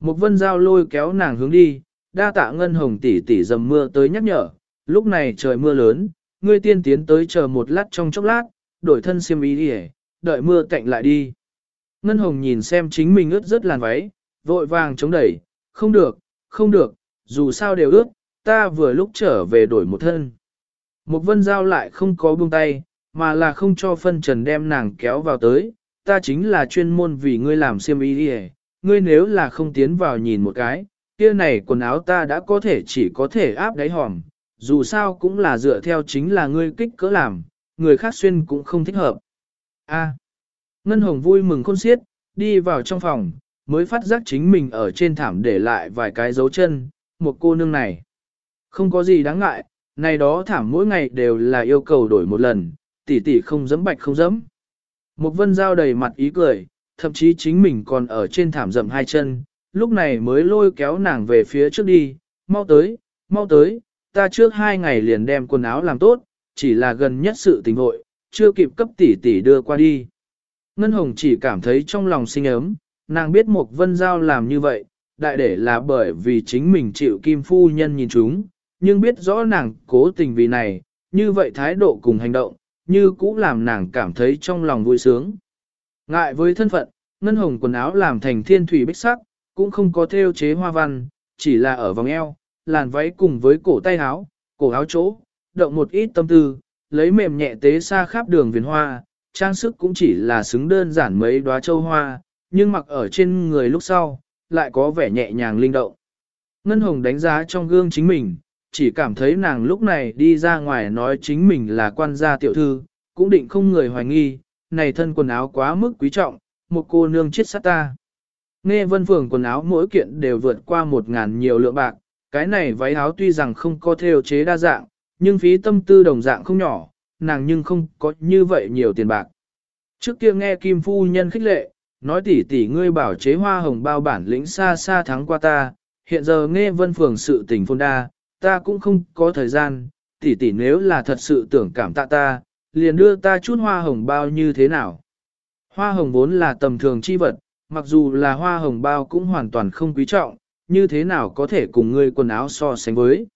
Một vân giao lôi kéo nàng hướng đi, đa tạ ngân hồng tỷ tỷ dầm mưa tới nhắc nhở, lúc này trời mưa lớn, ngươi tiên tiến tới chờ một lát trong chốc lát, đổi thân xiêm ý đi đợi mưa cạnh lại đi. Ngân hồng nhìn xem chính mình ướt rất làn váy, vội vàng chống đẩy, không được, không được, dù sao đều ướt, ta vừa lúc trở về đổi một thân. Một vân giao lại không có buông tay, mà là không cho phân trần đem nàng kéo vào tới, ta chính là chuyên môn vì ngươi làm xiêm y đi ngươi nếu là không tiến vào nhìn một cái, kia này quần áo ta đã có thể chỉ có thể áp đáy hòm, dù sao cũng là dựa theo chính là ngươi kích cỡ làm, người khác xuyên cũng không thích hợp. A. Ngân Hồng vui mừng khôn xiết, đi vào trong phòng, mới phát giác chính mình ở trên thảm để lại vài cái dấu chân, một cô nương này. Không có gì đáng ngại, này đó thảm mỗi ngày đều là yêu cầu đổi một lần, tỷ tỷ không dẫm bạch không dẫm. Một vân dao đầy mặt ý cười, thậm chí chính mình còn ở trên thảm rậm hai chân, lúc này mới lôi kéo nàng về phía trước đi, mau tới, mau tới, ta trước hai ngày liền đem quần áo làm tốt, chỉ là gần nhất sự tình hội, chưa kịp cấp tỷ tỷ đưa qua đi. Ngân Hồng chỉ cảm thấy trong lòng sinh ấm, nàng biết một vân giao làm như vậy, đại để là bởi vì chính mình chịu kim phu nhân nhìn chúng, nhưng biết rõ nàng cố tình vì này, như vậy thái độ cùng hành động, như cũ làm nàng cảm thấy trong lòng vui sướng. Ngại với thân phận, ngân hồng quần áo làm thành thiên thủy bích sắc, cũng không có theo chế hoa văn, chỉ là ở vòng eo, làn váy cùng với cổ tay áo, cổ áo chỗ, động một ít tâm tư, lấy mềm nhẹ tế xa khắp đường viền hoa, trang sức cũng chỉ là xứng đơn giản mấy đóa châu hoa, nhưng mặc ở trên người lúc sau, lại có vẻ nhẹ nhàng linh động. Ngân Hồng đánh giá trong gương chính mình, chỉ cảm thấy nàng lúc này đi ra ngoài nói chính mình là quan gia tiểu thư, cũng định không người hoài nghi, này thân quần áo quá mức quý trọng, một cô nương chết sát ta. Nghe vân phường quần áo mỗi kiện đều vượt qua một ngàn nhiều lượng bạc, cái này váy áo tuy rằng không có theo chế đa dạng, nhưng phí tâm tư đồng dạng không nhỏ, nàng nhưng không có như vậy nhiều tiền bạc. Trước kia nghe Kim Phu Nhân khích lệ, nói tỷ tỷ ngươi bảo chế hoa hồng bao bản lĩnh xa xa thắng qua ta, hiện giờ nghe vân phường sự tình phôn đa, ta cũng không có thời gian, tỷ tỷ nếu là thật sự tưởng cảm tạ ta, liền đưa ta chút hoa hồng bao như thế nào. Hoa hồng vốn là tầm thường chi vật, mặc dù là hoa hồng bao cũng hoàn toàn không quý trọng, như thế nào có thể cùng ngươi quần áo so sánh với.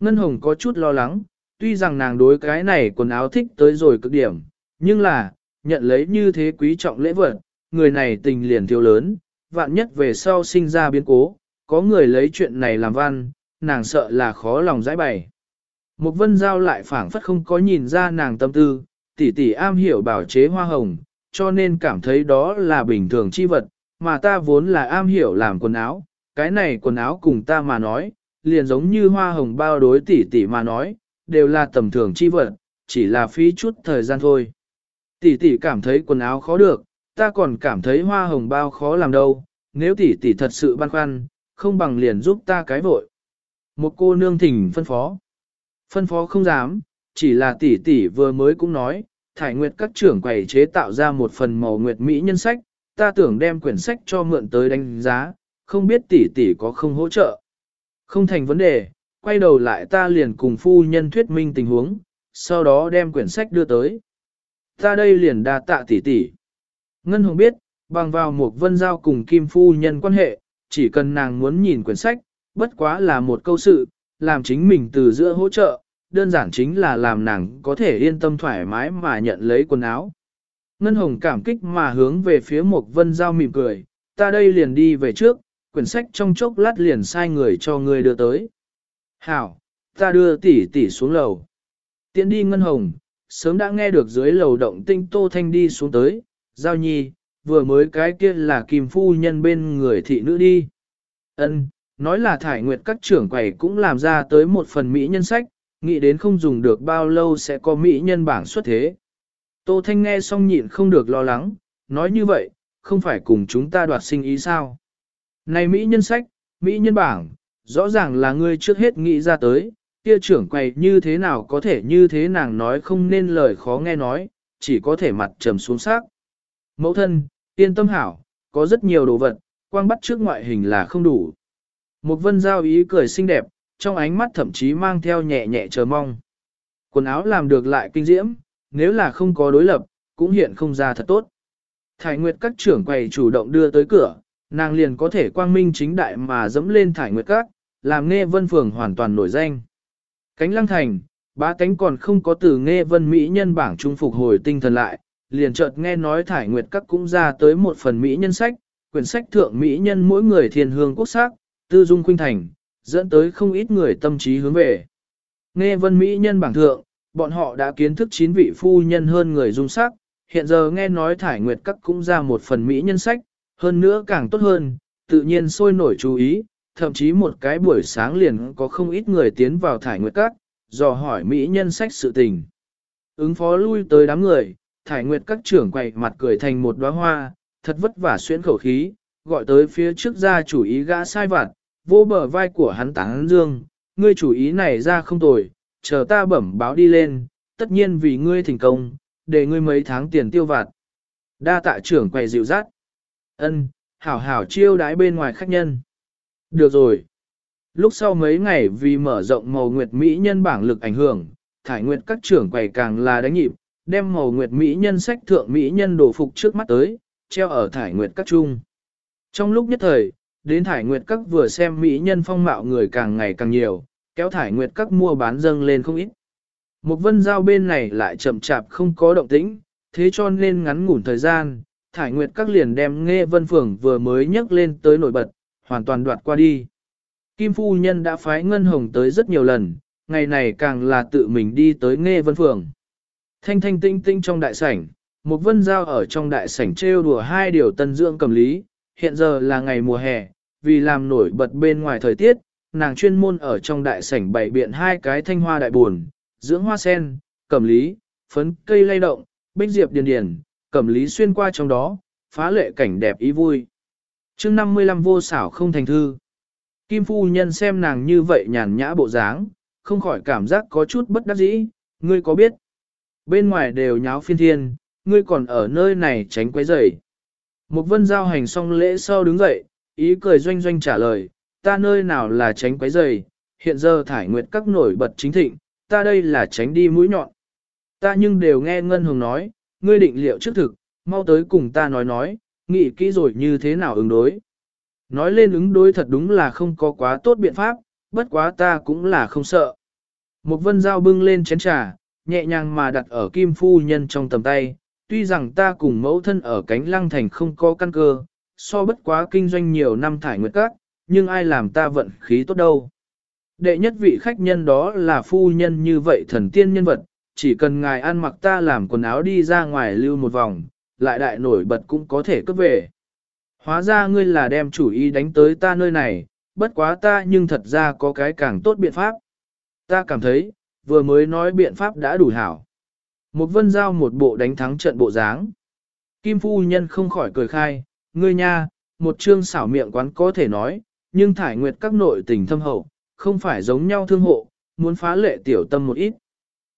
Ngân hồng có chút lo lắng, tuy rằng nàng đối cái này quần áo thích tới rồi cực điểm, nhưng là, nhận lấy như thế quý trọng lễ vật, người này tình liền thiếu lớn, vạn nhất về sau sinh ra biến cố, có người lấy chuyện này làm văn, nàng sợ là khó lòng giải bày. Một vân giao lại phảng phất không có nhìn ra nàng tâm tư, tỷ tỷ am hiểu bảo chế hoa hồng, cho nên cảm thấy đó là bình thường chi vật, mà ta vốn là am hiểu làm quần áo, cái này quần áo cùng ta mà nói, liền giống như hoa hồng bao đối tỷ tỷ mà nói, đều là tầm thường chi vật, chỉ là phí chút thời gian thôi. Tỷ tỷ cảm thấy quần áo khó được, ta còn cảm thấy hoa hồng bao khó làm đâu, nếu tỷ tỷ thật sự băn khoăn, không bằng liền giúp ta cái vội. Một cô nương thỉnh phân phó. Phân phó không dám, chỉ là tỷ tỷ vừa mới cũng nói, thải nguyệt các trưởng quầy chế tạo ra một phần màu nguyệt mỹ nhân sách, ta tưởng đem quyển sách cho mượn tới đánh giá, không biết tỷ tỷ có không hỗ trợ. Không thành vấn đề, quay đầu lại ta liền cùng phu nhân thuyết minh tình huống, sau đó đem quyển sách đưa tới. Ta đây liền đa tạ tỷ tỷ. Ngân Hồng biết, bằng vào một vân giao cùng Kim phu nhân quan hệ, chỉ cần nàng muốn nhìn quyển sách, bất quá là một câu sự, làm chính mình từ giữa hỗ trợ, đơn giản chính là làm nàng có thể yên tâm thoải mái mà nhận lấy quần áo. Ngân Hồng cảm kích mà hướng về phía một vân giao mỉm cười, ta đây liền đi về trước, quyển sách trong chốc lát liền sai người cho người đưa tới. Hảo, ta đưa tỷ tỷ xuống lầu. Tiến đi Ngân Hồng, sớm đã nghe được dưới lầu động tinh Tô Thanh đi xuống tới, giao nhi, vừa mới cái kia là kìm phu nhân bên người thị nữ đi. Ân, nói là thải nguyệt các trưởng quầy cũng làm ra tới một phần mỹ nhân sách, nghĩ đến không dùng được bao lâu sẽ có mỹ nhân bảng xuất thế. Tô Thanh nghe xong nhịn không được lo lắng, nói như vậy, không phải cùng chúng ta đoạt sinh ý sao. Này mỹ nhân sách, mỹ nhân bảng, rõ ràng là ngươi trước hết nghĩ ra tới, kia trưởng quầy như thế nào có thể như thế nàng nói không nên lời khó nghe nói, chỉ có thể mặt trầm xuống sắc. Mẫu thân, yên tâm hảo, có rất nhiều đồ vật, quang bắt trước ngoại hình là không đủ. Một vân giao ý cười xinh đẹp, trong ánh mắt thậm chí mang theo nhẹ nhẹ chờ mong. Quần áo làm được lại kinh diễm, nếu là không có đối lập, cũng hiện không ra thật tốt. Thải Nguyệt các trưởng quầy chủ động đưa tới cửa, nàng liền có thể quang minh chính đại mà dẫm lên Thải Nguyệt các, làm nghe vân phường hoàn toàn nổi danh. Cánh lăng thành, ba cánh còn không có từ nghe vân mỹ nhân bảng trung phục hồi tinh thần lại, liền chợt nghe nói Thải Nguyệt các cũng ra tới một phần mỹ nhân sách, quyển sách thượng mỹ nhân mỗi người thiên hương quốc sắc, tư dung khuynh thành, dẫn tới không ít người tâm trí hướng về. Nghe vân mỹ nhân bảng thượng, bọn họ đã kiến thức chín vị phu nhân hơn người dung sắc, hiện giờ nghe nói thải nguyệt các cũng ra một phần Mỹ nhân sách, hơn nữa càng tốt hơn, tự nhiên sôi nổi chú ý, thậm chí một cái buổi sáng liền có không ít người tiến vào thải nguyệt các, dò hỏi Mỹ nhân sách sự tình. Ứng phó lui tới đám người, thải nguyệt các trưởng quay mặt cười thành một đóa hoa, thật vất vả xuyên khẩu khí, gọi tới phía trước ra chủ ý gã sai vặt, vô bờ vai của hắn tán dương, ngươi chủ ý này ra không tồi, chờ ta bẩm báo đi lên, tất nhiên vì ngươi thành công, để ngươi mấy tháng tiền tiêu vặt. Đa tạ trưởng quầy dịu dắt. Ân, hảo hảo chiêu đái bên ngoài khách nhân. Được rồi. Lúc sau mấy ngày vì mở rộng màu nguyệt Mỹ nhân bảng lực ảnh hưởng, thải nguyệt các trưởng quầy càng là đánh nhịp, đem màu nguyệt Mỹ nhân sách thượng Mỹ nhân đồ phục trước mắt tới, treo ở thải nguyệt các trung. Trong lúc nhất thời, đến thải nguyệt các vừa xem Mỹ nhân phong mạo người càng ngày càng nhiều, kéo thải nguyệt các mua bán dâng lên không ít. Một vân giao bên này lại chậm chạp không có động tĩnh, thế cho nên ngắn ngủn thời gian, thải nguyệt các liền đem nghe vân phường vừa mới nhấc lên tới nổi bật, hoàn toàn đoạt qua đi. Kim Phu Nhân đã phái Ngân Hồng tới rất nhiều lần, ngày này càng là tự mình đi tới nghe vân phường. Thanh thanh tinh tinh trong đại sảnh, một vân giao ở trong đại sảnh trêu đùa hai điều tân dưỡng cầm lý, hiện giờ là ngày mùa hè, vì làm nổi bật bên ngoài thời tiết, nàng chuyên môn ở trong đại sảnh bày biện hai cái thanh hoa đại buồn, dưỡng hoa sen, cẩm lý, phấn cây lay động, bích diệp điền điền, cẩm lý xuyên qua trong đó, phá lệ cảnh đẹp ý vui. chương 55 vô xảo không thành thư. Kim phu nhân xem nàng như vậy nhàn nhã bộ dáng, không khỏi cảm giác có chút bất đắc dĩ, ngươi có biết. Bên ngoài đều nháo phiên thiên, ngươi còn ở nơi này tránh quấy rầy. Một vân giao hành xong lễ sau đứng dậy, ý cười doanh doanh trả lời, ta nơi nào là tránh quấy rầy, hiện giờ thải nguyệt các nổi bật chính thịnh, ta đây là tránh đi mũi nhọn. Ta nhưng đều nghe Ngân Hồng nói, ngươi định liệu trước thực, mau tới cùng ta nói nói, nghĩ kỹ rồi như thế nào ứng đối. Nói lên ứng đối thật đúng là không có quá tốt biện pháp, bất quá ta cũng là không sợ. Một vân dao bưng lên chén trà, nhẹ nhàng mà đặt ở kim phu nhân trong tầm tay, tuy rằng ta cùng mẫu thân ở cánh lăng thành không có căn cơ, so bất quá kinh doanh nhiều năm thải nguyệt các, nhưng ai làm ta vận khí tốt đâu. Đệ nhất vị khách nhân đó là phu nhân như vậy thần tiên nhân vật, chỉ cần ngài ăn mặc ta làm quần áo đi ra ngoài lưu một vòng, lại đại nổi bật cũng có thể cướp về. Hóa ra ngươi là đem chủ ý đánh tới ta nơi này, bất quá ta nhưng thật ra có cái càng tốt biện pháp. Ta cảm thấy, vừa mới nói biện pháp đã đủ hảo. Một vân giao một bộ đánh thắng trận bộ dáng. Kim phu nhân không khỏi cười khai, ngươi nha, một chương xảo miệng quán có thể nói, nhưng thải nguyệt các nội tình thâm hậu, không phải giống nhau thương hộ, muốn phá lệ tiểu tâm một ít.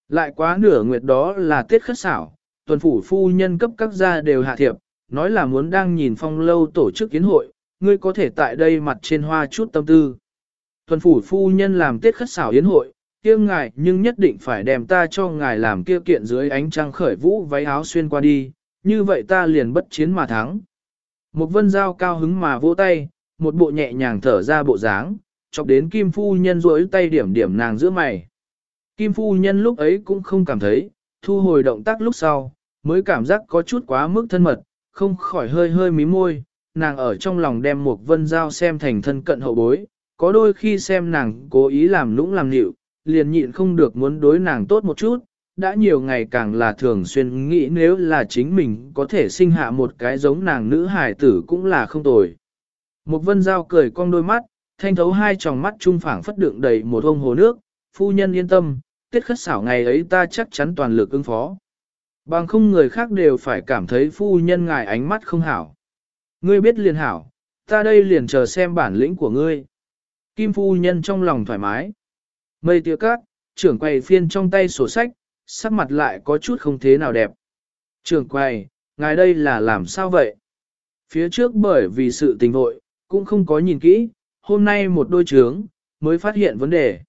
Lại quá nửa nguyệt đó là tiết khất xảo, tuần phủ phu nhân cấp các gia đều hạ thiệp, nói là muốn đang nhìn phong lâu tổ chức kiến hội, ngươi có thể tại đây mặt trên hoa chút tâm tư. Tuần phủ phu nhân làm tiết khất xảo yến hội, kia ngài nhưng nhất định phải đem ta cho ngài làm kia kiện dưới ánh trăng khởi vũ váy áo xuyên qua đi, như vậy ta liền bất chiến mà thắng. Một vân giao cao hứng mà vỗ tay, một bộ nhẹ nhàng thở ra bộ dáng, chọc đến Kim Phu Nhân rối tay điểm điểm nàng giữa mày. Kim Phu Nhân lúc ấy cũng không cảm thấy, thu hồi động tác lúc sau, mới cảm giác có chút quá mức thân mật, không khỏi hơi hơi mí môi, nàng ở trong lòng đem một vân giao xem thành thân cận hậu bối, có đôi khi xem nàng cố ý làm lũng làm nịu, liền nhịn không được muốn đối nàng tốt một chút, đã nhiều ngày càng là thường xuyên nghĩ nếu là chính mình có thể sinh hạ một cái giống nàng nữ hài tử cũng là không tồi. Một vân giao cười cong đôi mắt, thanh thấu hai tròng mắt trung phảng phất đựng đầy một ông hồ nước, phu nhân yên tâm, tiết khất xảo ngày ấy ta chắc chắn toàn lực ứng phó. Bằng không người khác đều phải cảm thấy phu nhân ngài ánh mắt không hảo. Ngươi biết liền hảo, ta đây liền chờ xem bản lĩnh của ngươi. Kim phu nhân trong lòng thoải mái. Mây tía cát, trưởng quầy phiên trong tay sổ sách, sắc mặt lại có chút không thế nào đẹp. Trường quay, ngài đây là làm sao vậy? Phía trước bởi vì sự tình vội, cũng không có nhìn kỹ, hôm nay một đôi trướng, mới phát hiện vấn đề.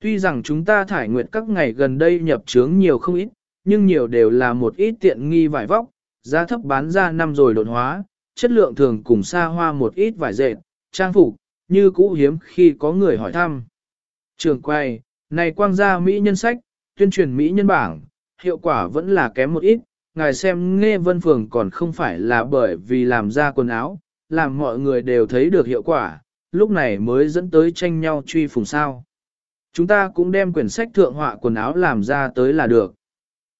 Tuy rằng chúng ta thải nguyện các ngày gần đây nhập trướng nhiều không ít, nhưng nhiều đều là một ít tiện nghi vải vóc, giá thấp bán ra năm rồi đột hóa, chất lượng thường cùng xa hoa một ít vải dệt, trang phục, như cũ hiếm khi có người hỏi thăm. Trường quay, này quang gia Mỹ nhân sách, tuyên truyền Mỹ nhân bảng, hiệu quả vẫn là kém một ít, ngài xem nghe vân phường còn không phải là bởi vì làm ra quần áo, làm mọi người đều thấy được hiệu quả, lúc này mới dẫn tới tranh nhau truy phùng sao. Chúng ta cũng đem quyển sách thượng họa quần áo làm ra tới là được.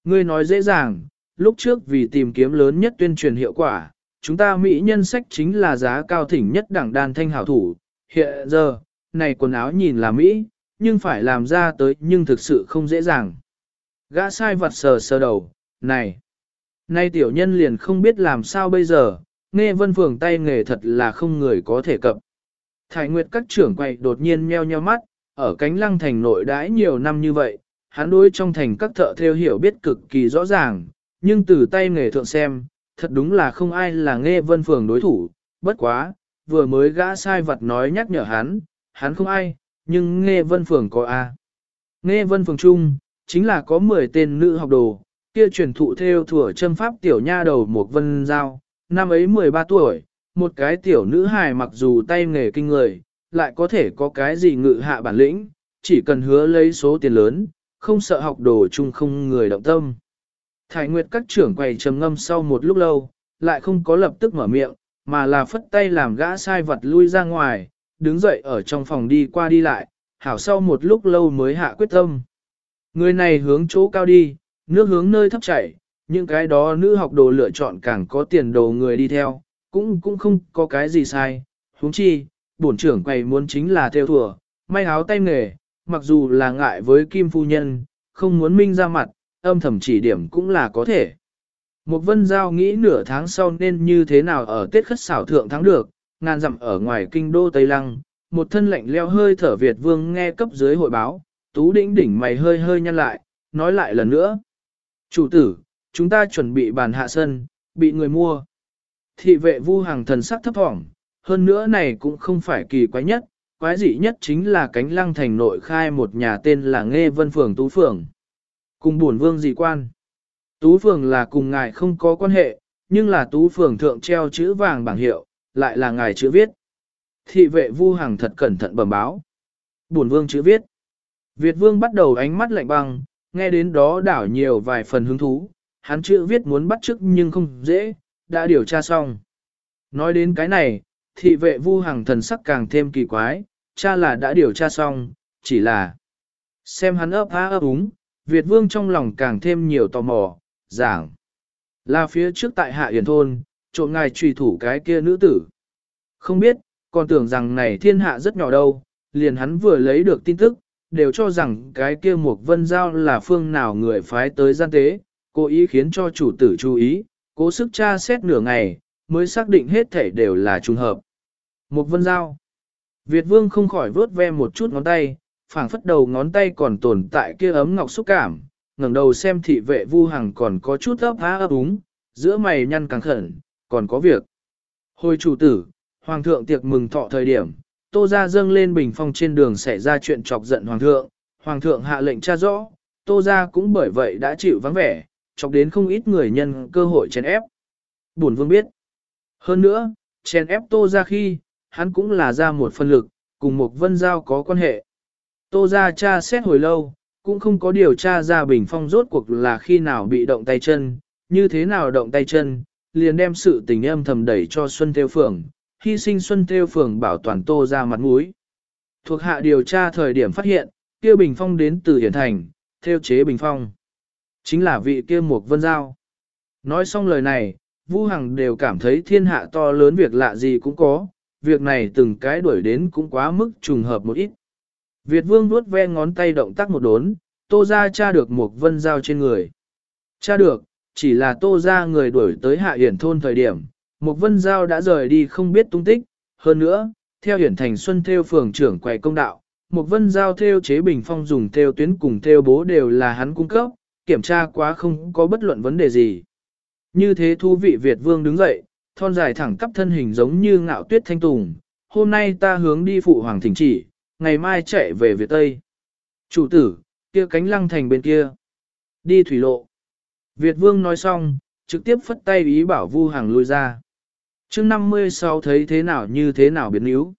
Ngươi nói dễ dàng, lúc trước vì tìm kiếm lớn nhất tuyên truyền hiệu quả, chúng ta Mỹ nhân sách chính là giá cao thỉnh nhất đẳng đàn thanh hảo thủ. Hiện giờ, này quần áo nhìn là Mỹ, nhưng phải làm ra tới nhưng thực sự không dễ dàng. Gã sai vặt sờ sờ đầu, này, nay tiểu nhân liền không biết làm sao bây giờ, nghe vân phường tay nghề thật là không người có thể cập. Thái Nguyệt các trưởng quay đột nhiên meo nheo mắt, ở cánh lăng thành nội đãi nhiều năm như vậy, hắn đối trong thành các thợ theo hiểu biết cực kỳ rõ ràng, nhưng từ tay nghề thượng xem, thật đúng là không ai là nghe vân phường đối thủ, bất quá, vừa mới gã sai vật nói nhắc nhở hắn, hắn không ai, nhưng nghe vân phường có A. Nghe vân phường chung, chính là có 10 tên nữ học đồ, kia truyền thụ theo thừa châm pháp tiểu nha đầu một vân giao, năm ấy 13 tuổi, một cái tiểu nữ hài mặc dù tay nghề kinh người, lại có thể có cái gì ngự hạ bản lĩnh, chỉ cần hứa lấy số tiền lớn, không sợ học đồ chung không người động tâm. Thái Nguyệt các trưởng quầy trầm ngâm sau một lúc lâu, lại không có lập tức mở miệng, mà là phất tay làm gã sai vật lui ra ngoài, đứng dậy ở trong phòng đi qua đi lại, hảo sau một lúc lâu mới hạ quyết tâm. Người này hướng chỗ cao đi, nước hướng nơi thấp chảy, những cái đó nữ học đồ lựa chọn càng có tiền đồ người đi theo, cũng cũng không có cái gì sai. huống chi, bổn trưởng quầy muốn chính là theo thùa, may áo tay nghề, mặc dù là ngại với kim phu nhân, không muốn minh ra mặt, âm thầm chỉ điểm cũng là có thể. Một vân giao nghĩ nửa tháng sau nên như thế nào ở Tết khất xảo thượng thắng được, ngàn dặm ở ngoài kinh đô Tây Lăng, một thân lạnh leo hơi thở Việt vương nghe cấp dưới hội báo, tú đỉnh đỉnh mày hơi hơi nhăn lại, nói lại lần nữa. Chủ tử, chúng ta chuẩn bị bàn hạ sân, bị người mua. Thị vệ vu hàng thần sắc thấp thỏm, hơn nữa này cũng không phải kỳ quái nhất, quái dị nhất chính là cánh lăng thành nội khai một nhà tên là Nghe Vân Phường Tú Phường. Cùng buồn vương dị quan. Tú Phường là cùng ngài không có quan hệ, nhưng là Tú Phường thượng treo chữ vàng bảng hiệu, lại là ngài chữ viết. Thị vệ vu hằng thật cẩn thận bẩm báo. Buồn vương chữ viết. Việt vương bắt đầu ánh mắt lạnh băng, nghe đến đó đảo nhiều vài phần hứng thú, hắn chữ viết muốn bắt chức nhưng không dễ, đã điều tra xong. Nói đến cái này, thị vệ vu hằng thần sắc càng thêm kỳ quái, cha là đã điều tra xong, chỉ là xem hắn ấp há ấp úng, Việt vương trong lòng càng thêm nhiều tò mò, giảng. Là phía trước tại hạ Yển thôn, trộm ngài trùy thủ cái kia nữ tử. Không biết, còn tưởng rằng này thiên hạ rất nhỏ đâu, liền hắn vừa lấy được tin tức, đều cho rằng cái kia Mục vân giao là phương nào người phái tới gian tế, cố ý khiến cho chủ tử chú ý, cố sức tra xét nửa ngày, mới xác định hết thể đều là trùng hợp. Mục vân giao. Việt vương không khỏi vớt ve một chút ngón tay, phảng phất đầu ngón tay còn tồn tại kia ấm ngọc xúc cảm, ngẩng đầu xem thị vệ vu hằng còn có chút ấp há ấp úng, giữa mày nhăn càng khẩn, còn có việc. Hồi chủ tử, hoàng thượng tiệc mừng thọ thời điểm, tô ra dâng lên bình phong trên đường xảy ra chuyện chọc giận hoàng thượng, hoàng thượng hạ lệnh tra rõ, tô ra cũng bởi vậy đã chịu vắng vẻ, chọc đến không ít người nhân cơ hội chèn ép. Bổn vương biết. Hơn nữa, chèn ép tô ra khi, hắn cũng là ra một phân lực, cùng một vân giao có quan hệ. Tô ra cha xét hồi lâu, cũng không có điều tra ra bình phong rốt cuộc là khi nào bị động tay chân, như thế nào động tay chân, liền đem sự tình âm thầm đẩy cho Xuân Theo Phường, hy sinh Xuân Theo Phường bảo toàn tô ra mặt mũi. Thuộc hạ điều tra thời điểm phát hiện, kia bình phong đến từ Hiển Thành, theo chế bình phong. Chính là vị kia Mục Vân Giao. Nói xong lời này, Vu Hằng đều cảm thấy thiên hạ to lớn việc lạ gì cũng có, việc này từng cái đuổi đến cũng quá mức trùng hợp một ít. Việt Vương vuốt ve ngón tay động tác một đốn, tô ra tra được Mục Vân Giao trên người. Tra được, chỉ là tô ra người đuổi tới hạ hiển thôn thời điểm, Mục Vân Giao đã rời đi không biết tung tích, hơn nữa, theo hiển thành xuân theo phường trưởng quầy công đạo, Mục Vân Giao theo chế bình phong dùng theo tuyến cùng theo bố đều là hắn cung cấp, kiểm tra quá không có bất luận vấn đề gì. Như thế thú vị Việt Vương đứng dậy, thon dài thẳng cắp thân hình giống như ngạo tuyết thanh tùng, hôm nay ta hướng đi phụ hoàng thỉnh chỉ, ngày mai chạy về Việt Tây. Chủ tử, kia cánh lăng thành bên kia. Đi thủy lộ. Việt Vương nói xong, trực tiếp phất tay ý bảo Vu Hằng lui ra. chương 56 thấy thế nào như thế nào biến yếu.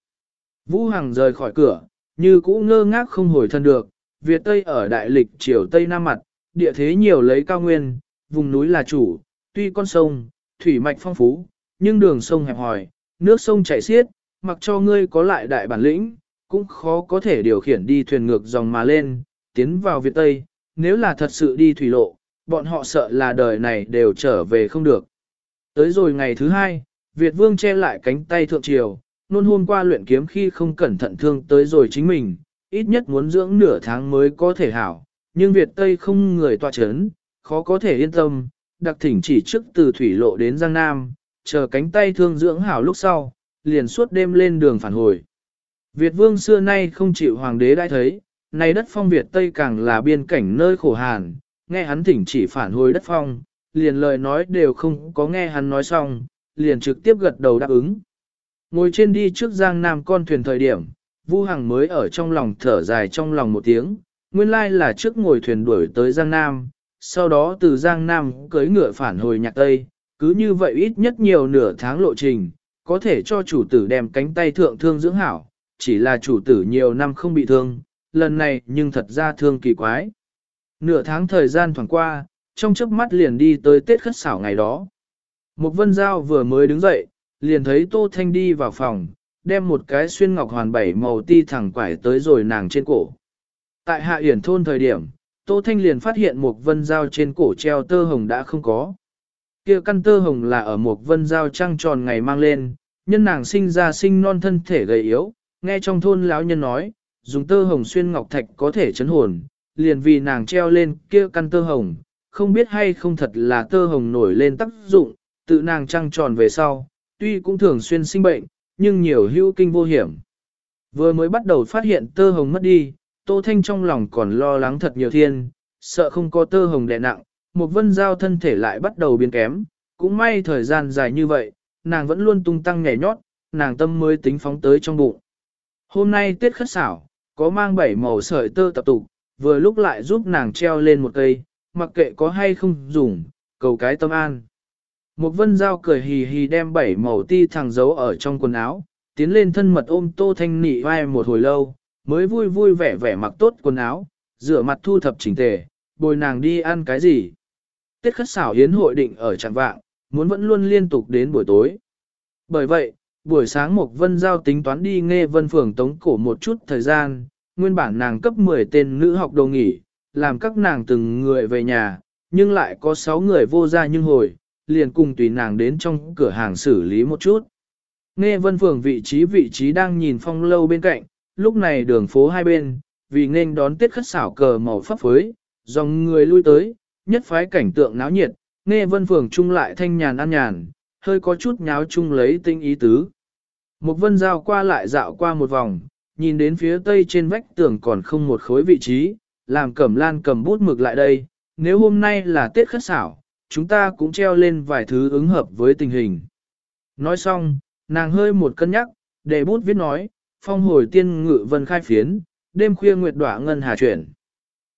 Vu Hằng rời khỏi cửa, như cũ ngơ ngác không hồi thân được, Việt Tây ở đại lịch triều Tây Nam mặt, địa thế nhiều lấy cao nguyên, vùng núi là chủ, tuy con sông, thủy mạch phong phú, nhưng đường sông hẹp hòi, nước sông chảy xiết, mặc cho ngươi có lại đại bản lĩnh, cũng khó có thể điều khiển đi thuyền ngược dòng mà lên, tiến vào Việt Tây, nếu là thật sự đi thủy lộ, bọn họ sợ là đời này đều trở về không được. Tới rồi ngày thứ hai, Việt Vương che lại cánh tay thượng triều, nôn hôm qua luyện kiếm khi không cẩn thận thương tới rồi chính mình, ít nhất muốn dưỡng nửa tháng mới có thể hảo, nhưng Việt Tây không người tòa chấn, khó có thể yên tâm, đặc thỉnh chỉ trước từ thủy lộ đến Giang Nam, chờ cánh tay thương dưỡng hảo lúc sau, liền suốt đêm lên đường phản hồi. Việt Vương xưa nay không chịu hoàng đế đã thấy, nay đất phong Việt Tây càng là biên cảnh nơi khổ hàn, nghe hắn thỉnh chỉ phản hồi đất phong, liền lời nói đều không có nghe hắn nói xong, liền trực tiếp gật đầu đáp ứng. Ngồi trên đi trước giang nam con thuyền thời điểm, Vu Hằng mới ở trong lòng thở dài trong lòng một tiếng, nguyên lai là trước ngồi thuyền đuổi tới giang nam, sau đó từ giang nam cưới ngựa phản hồi nhạc tây, cứ như vậy ít nhất nhiều nửa tháng lộ trình, có thể cho chủ tử đem cánh tay thượng thương dưỡng hảo, chỉ là chủ tử nhiều năm không bị thương, lần này nhưng thật ra thương kỳ quái. Nửa tháng thời gian thoảng qua, trong chớp mắt liền đi tới Tết khất xảo ngày đó. Một vân giao vừa mới đứng dậy, liền thấy Tô Thanh đi vào phòng, đem một cái xuyên ngọc hoàn bảy màu ti thẳng quải tới rồi nàng trên cổ. Tại hạ hiển thôn thời điểm, Tô Thanh liền phát hiện một vân giao trên cổ treo tơ hồng đã không có. Kia căn tơ hồng là ở một vân giao trăng tròn ngày mang lên, nhân nàng sinh ra sinh non thân thể gầy yếu, nghe trong thôn lão nhân nói, dùng tơ hồng xuyên ngọc thạch có thể chấn hồn, liền vì nàng treo lên kia căn tơ hồng, không biết hay không thật là tơ hồng nổi lên tác dụng, tự nàng trăng tròn về sau, tuy cũng thường xuyên sinh bệnh, nhưng nhiều hữu kinh vô hiểm. Vừa mới bắt đầu phát hiện tơ hồng mất đi, Tô Thanh trong lòng còn lo lắng thật nhiều thiên, sợ không có tơ hồng đè nặng, một vân giao thân thể lại bắt đầu biến kém, cũng may thời gian dài như vậy, nàng vẫn luôn tung tăng nhảy nhót, nàng tâm mới tính phóng tới trong bụng. Hôm nay Tết khất xảo, có mang bảy màu sợi tơ tập tục, vừa lúc lại giúp nàng treo lên một cây, mặc kệ có hay không dùng, cầu cái tâm an. Một vân dao cười hì hì đem bảy màu ti thằng giấu ở trong quần áo, tiến lên thân mật ôm tô thanh nị vai một hồi lâu, mới vui vui vẻ vẻ mặc tốt quần áo, rửa mặt thu thập chỉnh tề, bồi nàng đi ăn cái gì. Tết khất xảo hiến hội định ở trạng vạng, muốn vẫn luôn liên tục đến buổi tối. Bởi vậy, buổi sáng một vân giao tính toán đi nghe vân phường tống cổ một chút thời gian, nguyên bản nàng cấp 10 tên nữ học đồ nghỉ, làm các nàng từng người về nhà, nhưng lại có 6 người vô gia nhưng hồi, liền cùng tùy nàng đến trong cửa hàng xử lý một chút. Nghe vân phường vị trí vị trí đang nhìn phong lâu bên cạnh, lúc này đường phố hai bên, vì nên đón tiết khất xảo cờ màu pháp phới, dòng người lui tới, nhất phái cảnh tượng náo nhiệt, nghe vân phường chung lại thanh nhàn an nhàn, hơi có chút nháo chung lấy tinh ý tứ. Một vân giao qua lại dạo qua một vòng, nhìn đến phía tây trên vách tường còn không một khối vị trí, làm cẩm lan cầm bút mực lại đây, nếu hôm nay là Tết khất xảo, chúng ta cũng treo lên vài thứ ứng hợp với tình hình. Nói xong, nàng hơi một cân nhắc, để bút viết nói, phong hồi tiên ngự vân khai phiến, đêm khuya nguyệt đỏa ngân hà chuyển.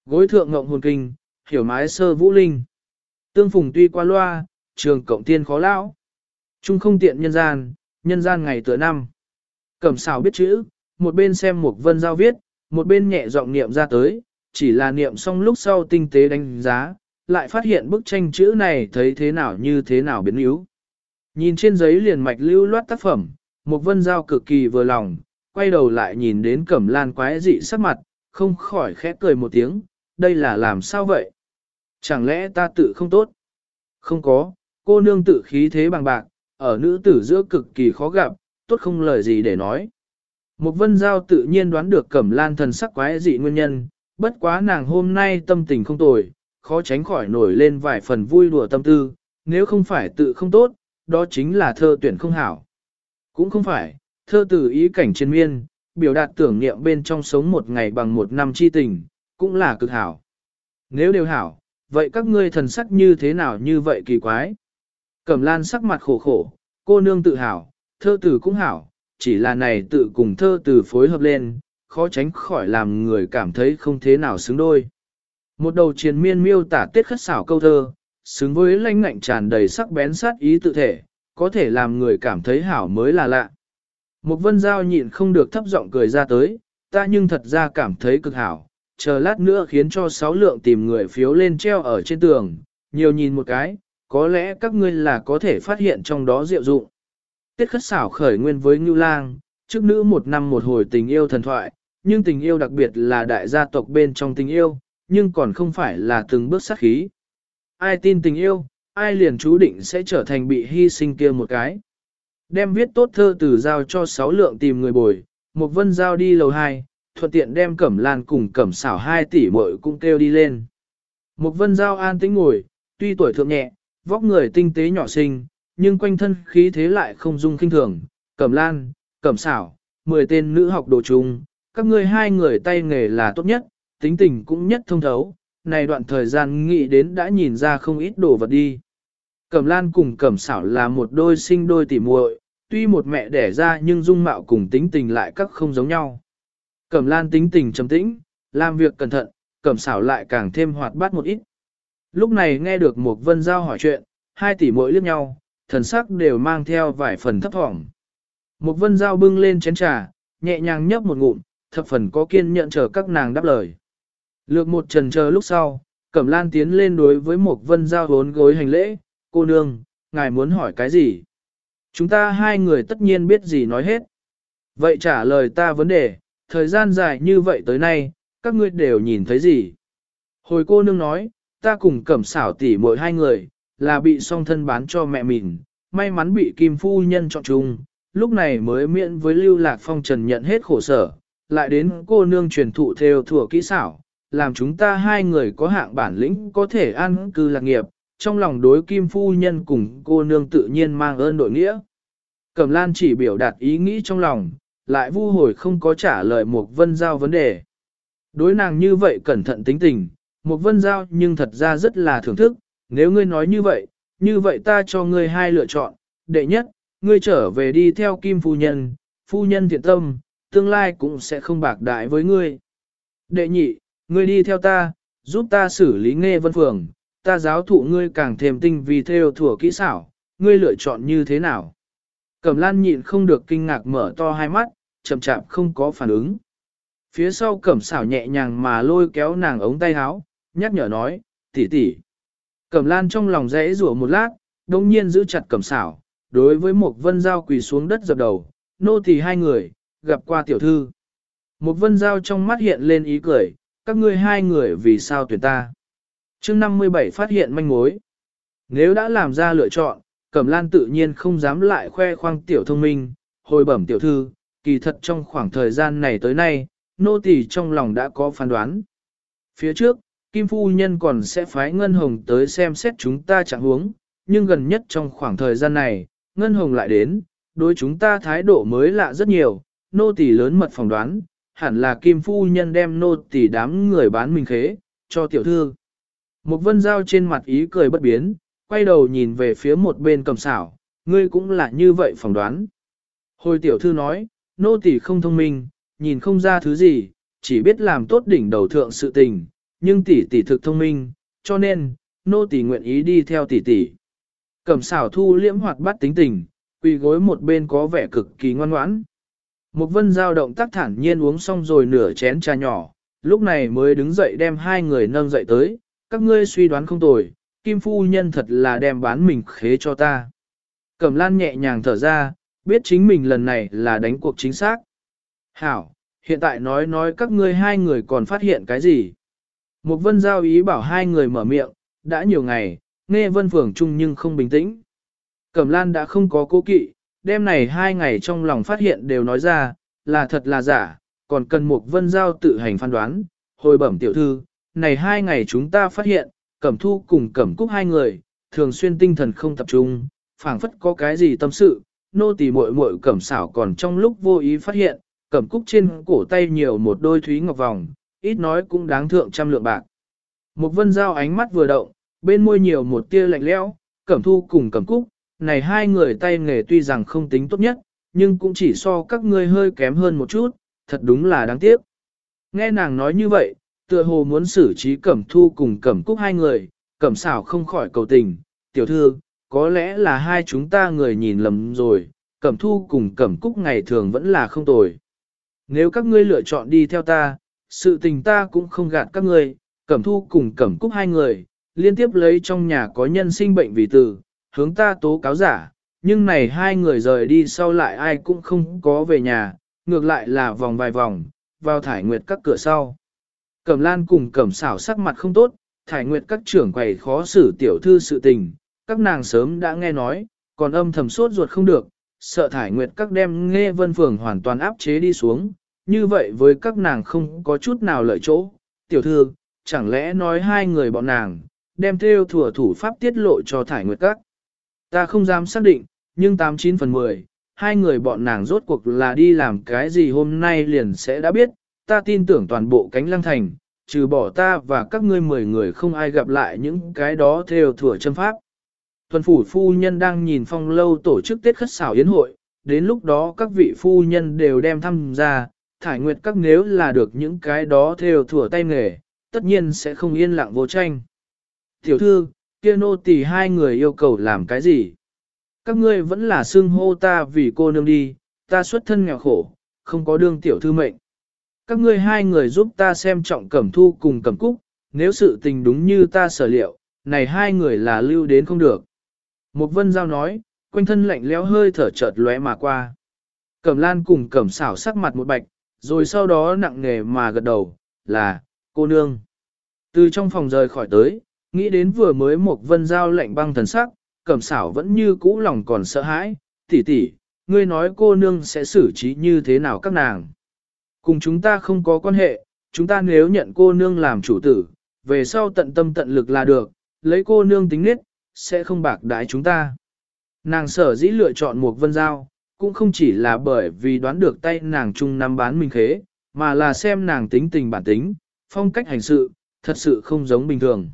Gối thượng ngộng hồn kinh, hiểu mái sơ vũ linh. Tương phùng tuy qua loa, trường cộng tiên khó lão. Trung không tiện nhân gian, nhân gian ngày tựa năm. Cẩm xào biết chữ, một bên xem một vân giao viết, một bên nhẹ giọng niệm ra tới, chỉ là niệm xong lúc sau tinh tế đánh giá, lại phát hiện bức tranh chữ này thấy thế nào như thế nào biến yếu. Nhìn trên giấy liền mạch lưu loát tác phẩm, một vân giao cực kỳ vừa lòng, quay đầu lại nhìn đến cẩm lan quái dị sắc mặt, không khỏi khẽ cười một tiếng, đây là làm sao vậy? Chẳng lẽ ta tự không tốt? Không có, cô nương tự khí thế bằng bạc, ở nữ tử giữa cực kỳ khó gặp, tốt không lời gì để nói. Một vân giao tự nhiên đoán được cẩm lan thần sắc quái dị nguyên nhân, bất quá nàng hôm nay tâm tình không tồi, khó tránh khỏi nổi lên vài phần vui đùa tâm tư, nếu không phải tự không tốt, đó chính là thơ tuyển không hảo. Cũng không phải, thơ từ ý cảnh trên miên, biểu đạt tưởng niệm bên trong sống một ngày bằng một năm chi tình, cũng là cực hảo. Nếu đều hảo, vậy các ngươi thần sắc như thế nào như vậy kỳ quái? Cẩm lan sắc mặt khổ khổ, cô nương tự hảo, thơ tử cũng hảo, chỉ là này tự cùng thơ từ phối hợp lên, khó tránh khỏi làm người cảm thấy không thế nào xứng đôi. Một đầu triền miên miêu tả tiết khất xảo câu thơ, xứng với lãnh ngạnh tràn đầy sắc bén sát ý tự thể, có thể làm người cảm thấy hảo mới là lạ. Một vân giao nhịn không được thấp giọng cười ra tới, ta nhưng thật ra cảm thấy cực hảo, chờ lát nữa khiến cho sáu lượng tìm người phiếu lên treo ở trên tường, nhiều nhìn một cái, có lẽ các ngươi là có thể phát hiện trong đó diệu dụng. Tiết khất xảo khởi nguyên với Ngưu Lang, trước nữ một năm một hồi tình yêu thần thoại, nhưng tình yêu đặc biệt là đại gia tộc bên trong tình yêu, nhưng còn không phải là từng bước sát khí. Ai tin tình yêu, ai liền chú định sẽ trở thành bị hy sinh kia một cái. Đem viết tốt thơ từ giao cho sáu lượng tìm người bồi, một vân giao đi lầu hai, thuận tiện đem cẩm lan cùng cẩm xảo hai tỷ muội cũng kêu đi lên. Một vân giao an tĩnh ngồi, tuy tuổi thượng nhẹ, vóc người tinh tế nhỏ xinh, nhưng quanh thân khí thế lại không dung kinh thường. Cẩm lan, cẩm xảo, 10 tên nữ học đồ chung, các ngươi hai người tay nghề là tốt nhất, tính tình cũng nhất thông thấu, này đoạn thời gian nghĩ đến đã nhìn ra không ít đồ vật đi. Cẩm lan cùng cẩm xảo là một đôi sinh đôi tỉ muội, tuy một mẹ đẻ ra nhưng dung mạo cùng tính tình lại các không giống nhau. Cẩm lan tính tình trầm tĩnh, làm việc cẩn thận, cẩm xảo lại càng thêm hoạt bát một ít. Lúc này nghe được một vân giao hỏi chuyện, hai tỷ muội liếc nhau, thần sắc đều mang theo vài phần thấp thỏm. Một vân giao bưng lên chén trà, nhẹ nhàng nhấp một ngụm, thập phần có kiên nhận chờ các nàng đáp lời. Lược một trần chờ lúc sau, Cẩm Lan tiến lên đối với một vân giao vốn gối hành lễ, cô nương, ngài muốn hỏi cái gì? Chúng ta hai người tất nhiên biết gì nói hết. Vậy trả lời ta vấn đề, thời gian dài như vậy tới nay, các ngươi đều nhìn thấy gì? Hồi cô nương nói, ta cùng cẩm xảo tỉ mỗi hai người, là bị song thân bán cho mẹ mình, may mắn bị kim phu nhân chọn chung, lúc này mới miễn với lưu lạc phong trần nhận hết khổ sở, lại đến cô nương truyền thụ theo thủa kỹ xảo, làm chúng ta hai người có hạng bản lĩnh có thể an cư lạc nghiệp, trong lòng đối kim phu nhân cùng cô nương tự nhiên mang ơn đội nghĩa. Cẩm lan chỉ biểu đạt ý nghĩ trong lòng, lại vu hồi không có trả lời một vân giao vấn đề. Đối nàng như vậy cẩn thận tính tình, một vân giao nhưng thật ra rất là thưởng thức, nếu ngươi nói như vậy, như vậy ta cho ngươi hai lựa chọn, đệ nhất, ngươi trở về đi theo kim phu nhân, phu nhân thiện tâm, tương lai cũng sẽ không bạc đại với ngươi. Đệ nhị, ngươi đi theo ta, giúp ta xử lý nghe vân phường, ta giáo thụ ngươi càng thêm tinh vì theo thủa kỹ xảo, ngươi lựa chọn như thế nào? Cẩm lan nhịn không được kinh ngạc mở to hai mắt, chậm chạp không có phản ứng. Phía sau cẩm xảo nhẹ nhàng mà lôi kéo nàng ống tay áo, nhắc nhở nói, tỷ tỷ. Cẩm lan trong lòng rẽ rủa một lát, đồng nhiên giữ chặt cẩm xảo, đối với một vân giao quỳ xuống đất dập đầu, nô tỳ hai người, gặp qua tiểu thư. Một vân giao trong mắt hiện lên ý cười, các ngươi hai người vì sao tuyển ta. chương 57 phát hiện manh mối. Nếu đã làm ra lựa chọn, Cẩm Lan tự nhiên không dám lại khoe khoang tiểu thông minh, hồi bẩm tiểu thư, kỳ thật trong khoảng thời gian này tới nay, nô tỳ trong lòng đã có phán đoán. Phía trước, Kim Phu Nhân còn sẽ phái Ngân Hồng tới xem xét chúng ta trạng huống, nhưng gần nhất trong khoảng thời gian này, Ngân Hồng lại đến, đối chúng ta thái độ mới lạ rất nhiều, nô tỳ lớn mật phỏng đoán, hẳn là Kim Phu Nhân đem nô tỳ đám người bán mình khế, cho tiểu thư. Một vân giao trên mặt ý cười bất biến, quay đầu nhìn về phía một bên cầm xảo, ngươi cũng là như vậy phỏng đoán. Hồi tiểu thư nói, nô tỳ không thông minh, nhìn không ra thứ gì, chỉ biết làm tốt đỉnh đầu thượng sự tình, nhưng tỷ tỷ thực thông minh, cho nên, nô tỷ nguyện ý đi theo tỷ tỷ. Cẩm xảo thu liễm hoạt bát tính tình, quỳ gối một bên có vẻ cực kỳ ngoan ngoãn. Một vân giao động tác thản nhiên uống xong rồi nửa chén trà nhỏ, lúc này mới đứng dậy đem hai người nâng dậy tới, các ngươi suy đoán không tồi, Kim Phu Nhân thật là đem bán mình khế cho ta. Cẩm lan nhẹ nhàng thở ra, biết chính mình lần này là đánh cuộc chính xác. Hảo, hiện tại nói nói các ngươi hai người còn phát hiện cái gì. Một vân giao ý bảo hai người mở miệng, đã nhiều ngày, nghe vân phường chung nhưng không bình tĩnh. Cẩm lan đã không có cố kỵ, đêm này hai ngày trong lòng phát hiện đều nói ra, là thật là giả, còn cần một vân giao tự hành phán đoán. Hồi bẩm tiểu thư, này hai ngày chúng ta phát hiện, cẩm thu cùng cẩm cúc hai người, thường xuyên tinh thần không tập trung, phảng phất có cái gì tâm sự, nô tỳ muội muội cẩm xảo còn trong lúc vô ý phát hiện, cẩm cúc trên cổ tay nhiều một đôi thúy ngọc vòng, ít nói cũng đáng thượng trăm lượng bạc. Một vân giao ánh mắt vừa động, bên môi nhiều một tia lạnh lẽo, cẩm thu cùng cẩm cúc, này hai người tay nghề tuy rằng không tính tốt nhất, nhưng cũng chỉ so các ngươi hơi kém hơn một chút, thật đúng là đáng tiếc. Nghe nàng nói như vậy, tựa hồ muốn xử trí cẩm thu cùng cẩm cúc hai người, cẩm xảo không khỏi cầu tình, tiểu thư, có lẽ là hai chúng ta người nhìn lầm rồi, cẩm thu cùng cẩm cúc ngày thường vẫn là không tồi. Nếu các ngươi lựa chọn đi theo ta, sự tình ta cũng không gạt các ngươi, cẩm thu cùng cẩm cúc hai người, liên tiếp lấy trong nhà có nhân sinh bệnh vì tử, hướng ta tố cáo giả, nhưng này hai người rời đi sau lại ai cũng không có về nhà, ngược lại là vòng vài vòng, vào thải nguyệt các cửa sau. Cẩm lan cùng cẩm xảo sắc mặt không tốt, thải nguyệt các trưởng quầy khó xử tiểu thư sự tình, các nàng sớm đã nghe nói, còn âm thầm sốt ruột không được, sợ thải nguyệt các đem nghe vân phường hoàn toàn áp chế đi xuống, như vậy với các nàng không có chút nào lợi chỗ. Tiểu thư, chẳng lẽ nói hai người bọn nàng, đem theo thừa thủ pháp tiết lộ cho thải nguyệt các. Ta không dám xác định, nhưng 89 phần 10, hai người bọn nàng rốt cuộc là đi làm cái gì hôm nay liền sẽ đã biết, ta tin tưởng toàn bộ cánh lăng thành, trừ bỏ ta và các ngươi 10 người không ai gặp lại những cái đó theo thừa châm pháp. Thuần phủ phu nhân đang nhìn phong lâu tổ chức Tết khất xảo yến hội, đến lúc đó các vị phu nhân đều đem tham gia, thải nguyệt các nếu là được những cái đó theo thừa tay nghề, tất nhiên sẽ không yên lặng vô tranh. Tiểu thư, kia nô tỳ hai người yêu cầu làm cái gì? Các ngươi vẫn là xưng hô ta vì cô nương đi, ta xuất thân nghèo khổ, không có đương tiểu thư mệnh. Các ngươi hai người giúp ta xem trọng cẩm thu cùng cẩm cúc, nếu sự tình đúng như ta sở liệu, này hai người là lưu đến không được. Một vân giao nói, quanh thân lạnh lẽo hơi thở chợt lóe mà qua. Cẩm lan cùng cẩm xảo sắc mặt một bạch, rồi sau đó nặng nề mà gật đầu, là, cô nương. Từ trong phòng rời khỏi tới, nghĩ đến vừa mới một vân giao lạnh băng thần sắc, cẩm xảo vẫn như cũ lòng còn sợ hãi, tỷ tỷ, ngươi nói cô nương sẽ xử trí như thế nào các nàng. Cùng chúng ta không có quan hệ, chúng ta nếu nhận cô nương làm chủ tử, về sau tận tâm tận lực là được, lấy cô nương tính nết, sẽ không bạc đái chúng ta. Nàng sở dĩ lựa chọn một vân giao, cũng không chỉ là bởi vì đoán được tay nàng chung năm bán minh khế, mà là xem nàng tính tình bản tính, phong cách hành sự, thật sự không giống bình thường.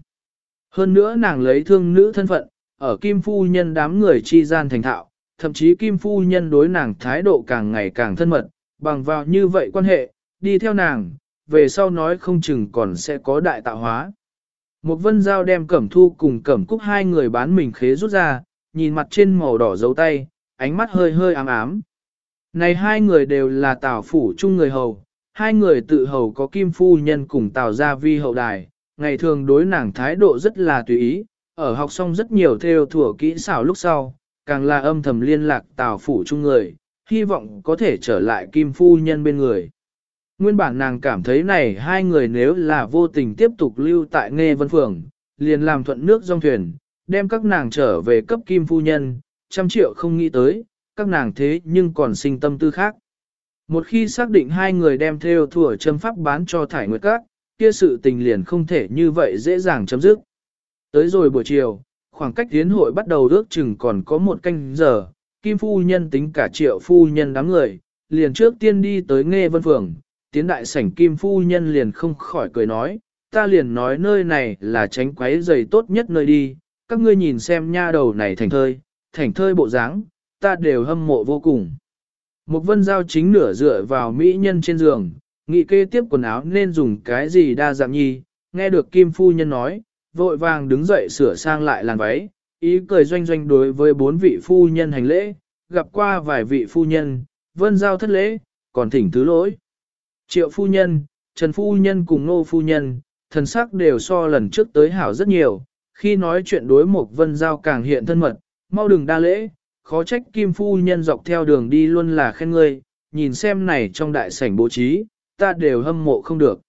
Hơn nữa nàng lấy thương nữ thân phận, ở kim phu nhân đám người chi gian thành thạo, thậm chí kim phu nhân đối nàng thái độ càng ngày càng thân mật, bằng vào như vậy quan hệ, đi theo nàng, về sau nói không chừng còn sẽ có đại tạo hóa. Một vân giao đem cẩm thu cùng cẩm cúc hai người bán mình khế rút ra, nhìn mặt trên màu đỏ dấu tay, ánh mắt hơi hơi ám ám. Này hai người đều là tào phủ chung người hầu, hai người tự hầu có kim phu nhân cùng tào gia vi hậu đài, ngày thường đối nàng thái độ rất là tùy ý, ở học xong rất nhiều theo thủa kỹ xảo lúc sau, càng là âm thầm liên lạc tào phủ chung người, hy vọng có thể trở lại kim phu nhân bên người. Nguyên bản nàng cảm thấy này hai người nếu là vô tình tiếp tục lưu tại Nghe Vân Phường, liền làm thuận nước dòng thuyền, đem các nàng trở về cấp kim phu nhân, trăm triệu không nghĩ tới, các nàng thế nhưng còn sinh tâm tư khác. Một khi xác định hai người đem theo thủa châm pháp bán cho thải nguyệt các, kia sự tình liền không thể như vậy dễ dàng chấm dứt. Tới rồi buổi chiều, khoảng cách tiến hội bắt đầu ước chừng còn có một canh giờ, Kim Phu Nhân tính cả triệu Phu Nhân đám người, liền trước tiên đi tới Nghe Vân Phường, tiến đại sảnh Kim Phu Nhân liền không khỏi cười nói, ta liền nói nơi này là tránh quấy giày tốt nhất nơi đi, các ngươi nhìn xem nha đầu này thành thơi, thảnh thơi bộ dáng, ta đều hâm mộ vô cùng. Một vân giao chính nửa dựa vào mỹ nhân trên giường, nghị kê tiếp quần áo nên dùng cái gì đa dạng nhi, nghe được Kim Phu Nhân nói, vội vàng đứng dậy sửa sang lại làn váy, ý cười doanh doanh đối với bốn vị phu nhân hành lễ, gặp qua vài vị phu nhân, vân giao thất lễ, còn thỉnh thứ lỗi. Triệu phu nhân, Trần phu nhân cùng Nô phu nhân, thần sắc đều so lần trước tới hảo rất nhiều, khi nói chuyện đối một vân giao càng hiện thân mật, mau đừng đa lễ, khó trách kim phu nhân dọc theo đường đi luôn là khen ngươi, nhìn xem này trong đại sảnh bố trí, ta đều hâm mộ không được.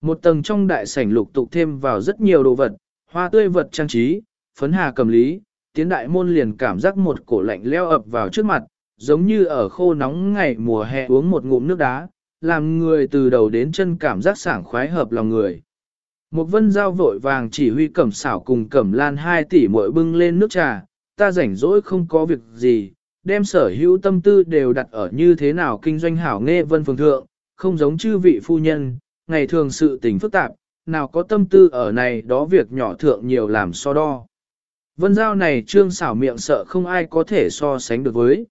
Một tầng trong đại sảnh lục tục thêm vào rất nhiều đồ vật, hoa tươi vật trang trí, phấn hà cầm lý, tiến đại môn liền cảm giác một cổ lạnh leo ập vào trước mặt, giống như ở khô nóng ngày mùa hè uống một ngụm nước đá, làm người từ đầu đến chân cảm giác sảng khoái hợp lòng người. Một vân giao vội vàng chỉ huy cẩm xảo cùng cẩm lan hai tỷ mỗi bưng lên nước trà, ta rảnh rỗi không có việc gì, đem sở hữu tâm tư đều đặt ở như thế nào kinh doanh hảo nghe vân phường thượng, không giống chư vị phu nhân, ngày thường sự tình phức tạp, nào có tâm tư ở này đó việc nhỏ thượng nhiều làm so đo. Vân giao này trương xảo miệng sợ không ai có thể so sánh được với.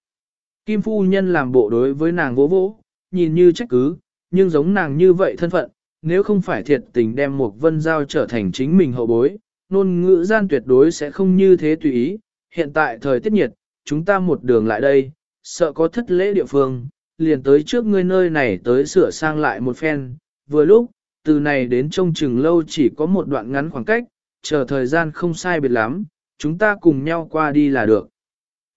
Kim phu nhân làm bộ đối với nàng vỗ vỗ, nhìn như trách cứ, nhưng giống nàng như vậy thân phận, nếu không phải thiệt tình đem một vân giao trở thành chính mình hậu bối, nôn ngữ gian tuyệt đối sẽ không như thế tùy ý. Hiện tại thời tiết nhiệt, chúng ta một đường lại đây, sợ có thất lễ địa phương, liền tới trước ngươi nơi này tới sửa sang lại một phen, vừa lúc, từ này đến trông chừng lâu chỉ có một đoạn ngắn khoảng cách, chờ thời gian không sai biệt lắm, chúng ta cùng nhau qua đi là được.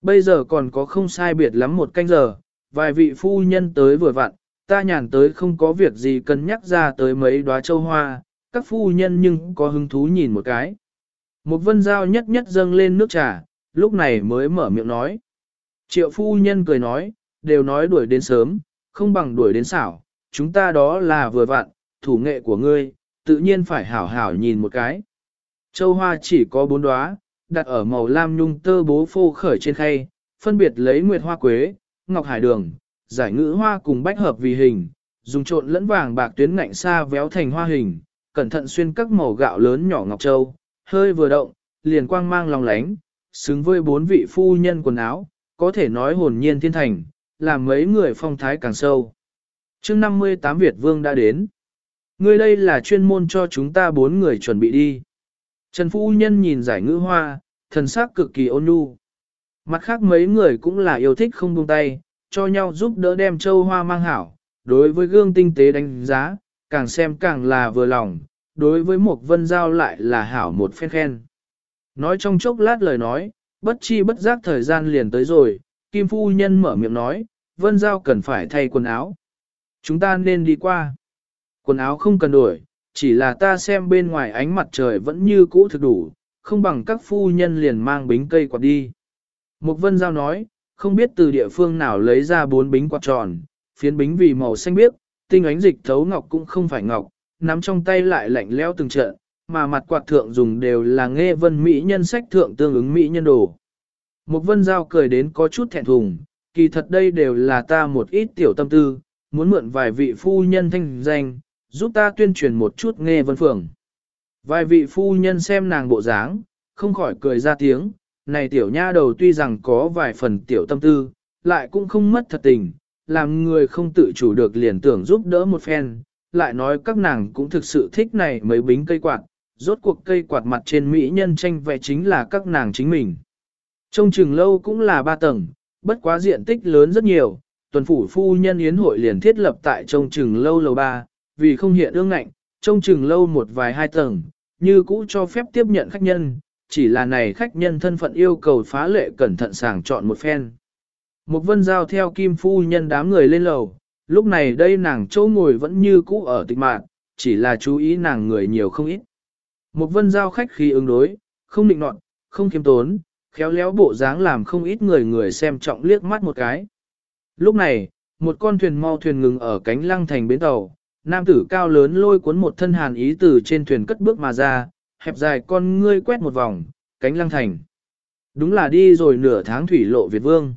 Bây giờ còn có không sai biệt lắm một canh giờ, vài vị phu nhân tới vừa vặn, ta nhàn tới không có việc gì cân nhắc ra tới mấy đóa châu hoa, các phu nhân nhưng có hứng thú nhìn một cái. Một vân dao nhất nhất dâng lên nước trà, lúc này mới mở miệng nói. Triệu phu nhân cười nói, đều nói đuổi đến sớm, không bằng đuổi đến xảo, chúng ta đó là vừa vặn, thủ nghệ của ngươi, tự nhiên phải hảo hảo nhìn một cái. Châu hoa chỉ có bốn đóa, đặt ở màu lam nhung tơ bố phô khởi trên khay, phân biệt lấy nguyệt hoa quế, ngọc hải đường, giải ngữ hoa cùng bách hợp vì hình, dùng trộn lẫn vàng bạc tuyến ngạnh xa véo thành hoa hình, cẩn thận xuyên các màu gạo lớn nhỏ ngọc châu, hơi vừa động, liền quang mang lòng lánh, xứng với bốn vị phu nhân quần áo, có thể nói hồn nhiên thiên thành, làm mấy người phong thái càng sâu. chương 58 Việt Vương đã đến. Người đây là chuyên môn cho chúng ta bốn người chuẩn bị đi. Trần Phu Nhân nhìn giải ngữ hoa, thần sắc cực kỳ ôn nhu. Mặt khác mấy người cũng là yêu thích không buông tay, cho nhau giúp đỡ đem châu hoa mang hảo, đối với gương tinh tế đánh giá, càng xem càng là vừa lòng, đối với một vân giao lại là hảo một phen khen. Nói trong chốc lát lời nói, bất chi bất giác thời gian liền tới rồi, Kim Phu Nhân mở miệng nói, vân giao cần phải thay quần áo. Chúng ta nên đi qua. Quần áo không cần đổi, chỉ là ta xem bên ngoài ánh mặt trời vẫn như cũ thực đủ, không bằng các phu nhân liền mang bính cây quạt đi. Mục vân giao nói, không biết từ địa phương nào lấy ra bốn bính quạt tròn, phiến bính vì màu xanh biếc, tinh ánh dịch thấu ngọc cũng không phải ngọc, nắm trong tay lại lạnh leo từng trận, mà mặt quạt thượng dùng đều là nghe vân mỹ nhân sách thượng tương ứng mỹ nhân đồ. Một vân giao cười đến có chút thẹn thùng, kỳ thật đây đều là ta một ít tiểu tâm tư, muốn mượn vài vị phu nhân thanh danh, giúp ta tuyên truyền một chút nghe vân phường. Vài vị phu nhân xem nàng bộ dáng, không khỏi cười ra tiếng, này tiểu nha đầu tuy rằng có vài phần tiểu tâm tư, lại cũng không mất thật tình, làm người không tự chủ được liền tưởng giúp đỡ một phen, lại nói các nàng cũng thực sự thích này mấy bính cây quạt, rốt cuộc cây quạt mặt trên mỹ nhân tranh vẽ chính là các nàng chính mình. Trong trường lâu cũng là ba tầng, bất quá diện tích lớn rất nhiều, tuần phủ phu nhân yến hội liền thiết lập tại trong trường lâu lầu ba, vì không hiện ương ngạnh, trong trường lâu một vài hai tầng, như cũ cho phép tiếp nhận khách nhân, chỉ là này khách nhân thân phận yêu cầu phá lệ cẩn thận sàng chọn một phen. Một vân giao theo kim phu nhân đám người lên lầu, lúc này đây nàng chỗ ngồi vẫn như cũ ở tịch mạng, chỉ là chú ý nàng người nhiều không ít. Một vân giao khách khi ứng đối, không định nọt, không kiêm tốn, khéo léo bộ dáng làm không ít người người xem trọng liếc mắt một cái. Lúc này, một con thuyền mau thuyền ngừng ở cánh lăng thành bến tàu, nam tử cao lớn lôi cuốn một thân hàn ý từ trên thuyền cất bước mà ra, hẹp dài con ngươi quét một vòng, cánh lăng thành. Đúng là đi rồi nửa tháng thủy lộ Việt Vương.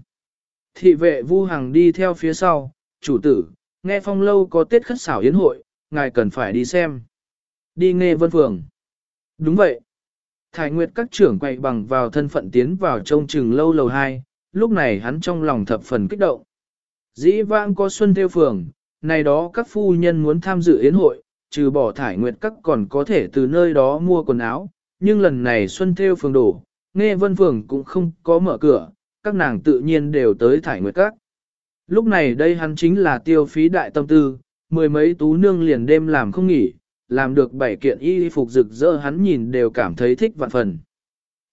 Thị vệ Vu Hằng đi theo phía sau, chủ tử, nghe phong lâu có tiết khất xảo yến hội, ngài cần phải đi xem. Đi nghe vân phường. Đúng vậy. Thái Nguyệt các trưởng quay bằng vào thân phận tiến vào trông chừng lâu lầu 2, lúc này hắn trong lòng thập phần kích động. Dĩ vãng có xuân theo phường, này đó các phu nhân muốn tham dự yến hội, trừ bỏ thải nguyệt các còn có thể từ nơi đó mua quần áo, nhưng lần này xuân theo phường đổ, nghe vân phường cũng không có mở cửa, các nàng tự nhiên đều tới thải nguyệt các. Lúc này đây hắn chính là tiêu phí đại tâm tư, mười mấy tú nương liền đêm làm không nghỉ, làm được bảy kiện y phục rực rỡ hắn nhìn đều cảm thấy thích vạn phần.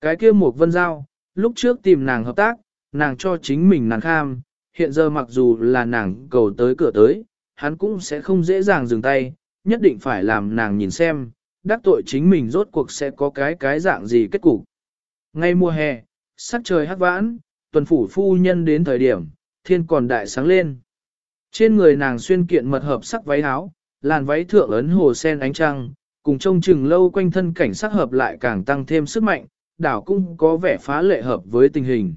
Cái kia một vân giao, lúc trước tìm nàng hợp tác, nàng cho chính mình nàng kham, hiện giờ mặc dù là nàng cầu tới cửa tới, hắn cũng sẽ không dễ dàng dừng tay, nhất định phải làm nàng nhìn xem, đắc tội chính mình rốt cuộc sẽ có cái cái dạng gì kết cục. Ngay mùa hè, sắc trời hắc vãn, tuần phủ phu nhân đến thời điểm, thiên còn đại sáng lên. Trên người nàng xuyên kiện mật hợp sắc váy áo, làn váy thượng ấn hồ sen ánh trăng, cùng trông chừng lâu quanh thân cảnh sắc hợp lại càng tăng thêm sức mạnh, đảo cũng có vẻ phá lệ hợp với tình hình.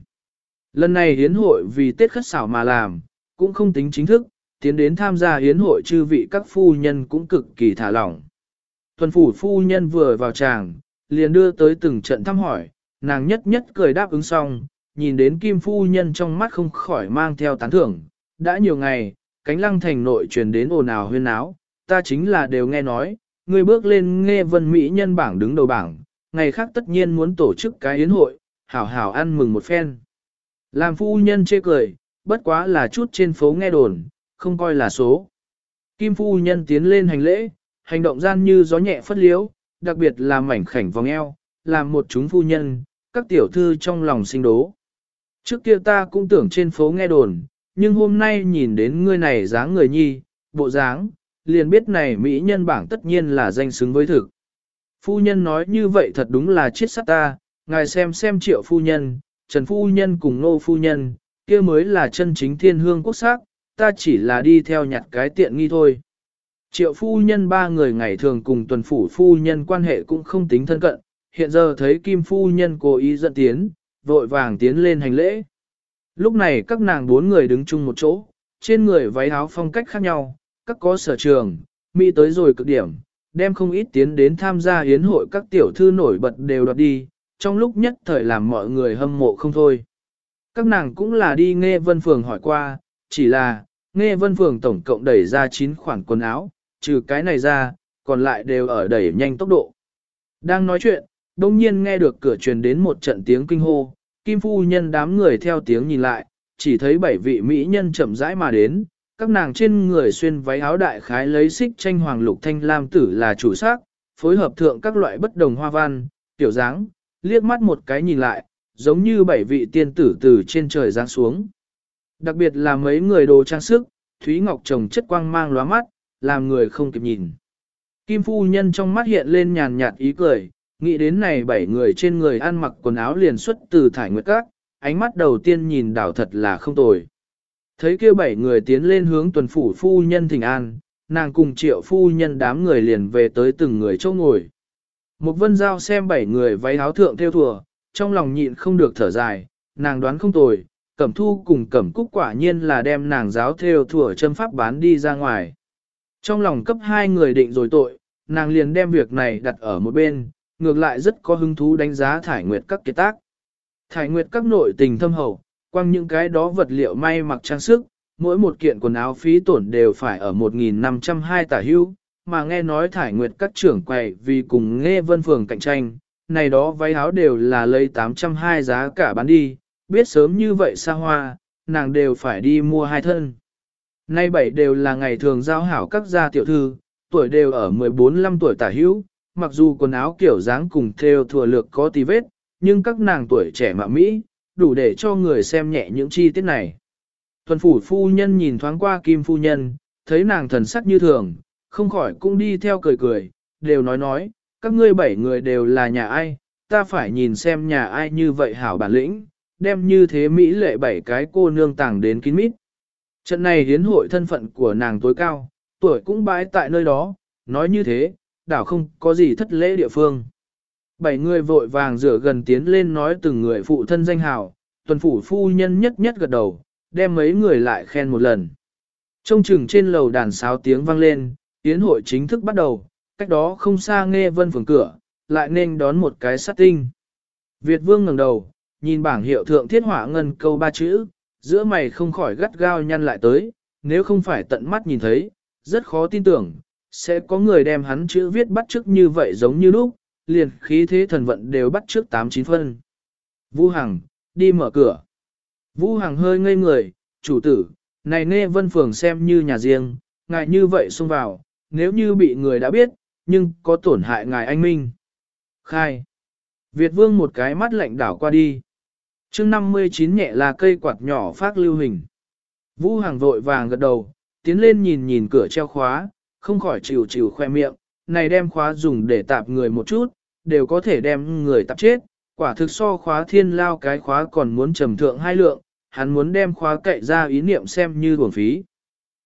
Lần này hiến hội vì Tết khất xảo mà làm, cũng không tính chính thức, tiến đến tham gia hiến hội chư vị các phu nhân cũng cực kỳ thả lỏng. Tuần phủ phu nhân vừa vào tràng, liền đưa tới từng trận thăm hỏi, nàng nhất nhất cười đáp ứng xong, nhìn đến kim phu nhân trong mắt không khỏi mang theo tán thưởng. Đã nhiều ngày, cánh lăng thành nội truyền đến ồn ào huyên áo, ta chính là đều nghe nói, ngươi bước lên nghe vân mỹ nhân bảng đứng đầu bảng, ngày khác tất nhiên muốn tổ chức cái yến hội, hảo hảo ăn mừng một phen. Làm phu nhân chê cười, bất quá là chút trên phố nghe đồn, không coi là số. Kim phu nhân tiến lên hành lễ, hành động gian như gió nhẹ phất liếu, đặc biệt là mảnh khảnh vòng eo, làm một chúng phu nhân, các tiểu thư trong lòng sinh đố. Trước kia ta cũng tưởng trên phố nghe đồn, nhưng hôm nay nhìn đến ngươi này dáng người nhi, bộ dáng, liền biết này mỹ nhân bảng tất nhiên là danh xứng với thực. Phu nhân nói như vậy thật đúng là chết sát ta, ngài xem xem triệu phu nhân, trần phu nhân cùng nô phu nhân, kia mới là chân chính thiên hương quốc sắc, ta chỉ là đi theo nhặt cái tiện nghi thôi. Triệu phu nhân ba người ngày thường cùng tuần phủ phu nhân quan hệ cũng không tính thân cận, hiện giờ thấy kim phu nhân cố ý dẫn tiến, vội vàng tiến lên hành lễ. Lúc này các nàng bốn người đứng chung một chỗ, trên người váy áo phong cách khác nhau, các có sở trường, mỹ tới rồi cực điểm, đem không ít tiến đến tham gia hiến hội các tiểu thư nổi bật đều đoạt đi, trong lúc nhất thời làm mọi người hâm mộ không thôi. Các nàng cũng là đi nghe vân phường hỏi qua, chỉ là, nghe vân phường tổng cộng đẩy ra 9 khoản quần áo, trừ cái này ra, còn lại đều ở đẩy nhanh tốc độ. Đang nói chuyện, đông nhiên nghe được cửa truyền đến một trận tiếng kinh hô, kim phu nhân đám người theo tiếng nhìn lại, chỉ thấy bảy vị mỹ nhân chậm rãi mà đến, các nàng trên người xuyên váy áo đại khái lấy xích tranh hoàng lục thanh lam tử là chủ sắc, phối hợp thượng các loại bất đồng hoa văn, tiểu dáng, liếc mắt một cái nhìn lại, giống như bảy vị tiên tử từ trên trời giáng xuống. Đặc biệt là mấy người đồ trang sức, Thúy Ngọc trồng chất quang mang lóa mắt, làm người không kịp nhìn. Kim phu nhân trong mắt hiện lên nhàn nhạt ý cười, nghĩ đến này bảy người trên người ăn mặc quần áo liền xuất từ thải nguyệt các, ánh mắt đầu tiên nhìn đảo thật là không tồi. Thấy kia bảy người tiến lên hướng tuần phủ phu nhân thỉnh an, nàng cùng triệu phu nhân đám người liền về tới từng người chỗ ngồi. Một vân giao xem bảy người váy áo thượng theo thùa, trong lòng nhịn không được thở dài, nàng đoán không tồi, cẩm thu cùng cẩm cúc quả nhiên là đem nàng giáo theo thùa châm pháp bán đi ra ngoài. Trong lòng cấp hai người định rồi tội, nàng liền đem việc này đặt ở một bên, ngược lại rất có hứng thú đánh giá thải nguyệt các kiệt tác. Thải nguyệt các nội tình thâm hậu, quăng những cái đó vật liệu may mặc trang sức, mỗi một kiện quần áo phí tổn đều phải ở 1.502 tả hưu, mà nghe nói thải nguyệt các trưởng quầy vì cùng nghe vân phường cạnh tranh, này đó váy áo đều là lấy 820 giá cả bán đi, biết sớm như vậy xa hoa, nàng đều phải đi mua hai thân. Nay bảy đều là ngày thường giao hảo các gia tiểu thư, tuổi đều ở 14-15 tuổi tả hữu, mặc dù quần áo kiểu dáng cùng theo thừa lược có tí vết, nhưng các nàng tuổi trẻ mạ Mỹ, đủ để cho người xem nhẹ những chi tiết này. Thuần phủ phu nhân nhìn thoáng qua kim phu nhân, thấy nàng thần sắc như thường, không khỏi cũng đi theo cười cười, đều nói nói, các ngươi bảy người đều là nhà ai, ta phải nhìn xem nhà ai như vậy hảo bản lĩnh, đem như thế Mỹ lệ bảy cái cô nương tàng đến kín mít. Trận này hiến hội thân phận của nàng tối cao, tuổi cũng bãi tại nơi đó, nói như thế, đảo không có gì thất lễ địa phương. Bảy người vội vàng rửa gần tiến lên nói từng người phụ thân danh hào, tuần phủ phu nhân nhất nhất gật đầu, đem mấy người lại khen một lần. trong chừng trên lầu đàn sáo tiếng vang lên, yến hội chính thức bắt đầu, cách đó không xa nghe vân phường cửa, lại nên đón một cái sát tinh. Việt vương ngẩng đầu, nhìn bảng hiệu thượng thiết hỏa ngân câu ba chữ, giữa mày không khỏi gắt gao nhăn lại tới, nếu không phải tận mắt nhìn thấy, rất khó tin tưởng, sẽ có người đem hắn chữ viết bắt trước như vậy giống như lúc, liền khí thế thần vận đều bắt trước 8-9 phân. Vũ Hằng, đi mở cửa. Vũ Hằng hơi ngây người, chủ tử, này nghe vân phường xem như nhà riêng, ngài như vậy xông vào, nếu như bị người đã biết, nhưng có tổn hại ngài anh minh. Khai. Việt vương một cái mắt lạnh đảo qua đi. chương 59 nhẹ là cây quạt nhỏ phát lưu hình. Vũ Hằng vội vàng gật đầu, tiến lên nhìn nhìn cửa treo khóa, không khỏi chịu chịu khoe miệng, này đem khóa dùng để tạp người một chút, đều có thể đem người tạp chết, quả thực so khóa thiên lao cái khóa còn muốn trầm thượng hai lượng, hắn muốn đem khóa cậy ra ý niệm xem như uổng phí.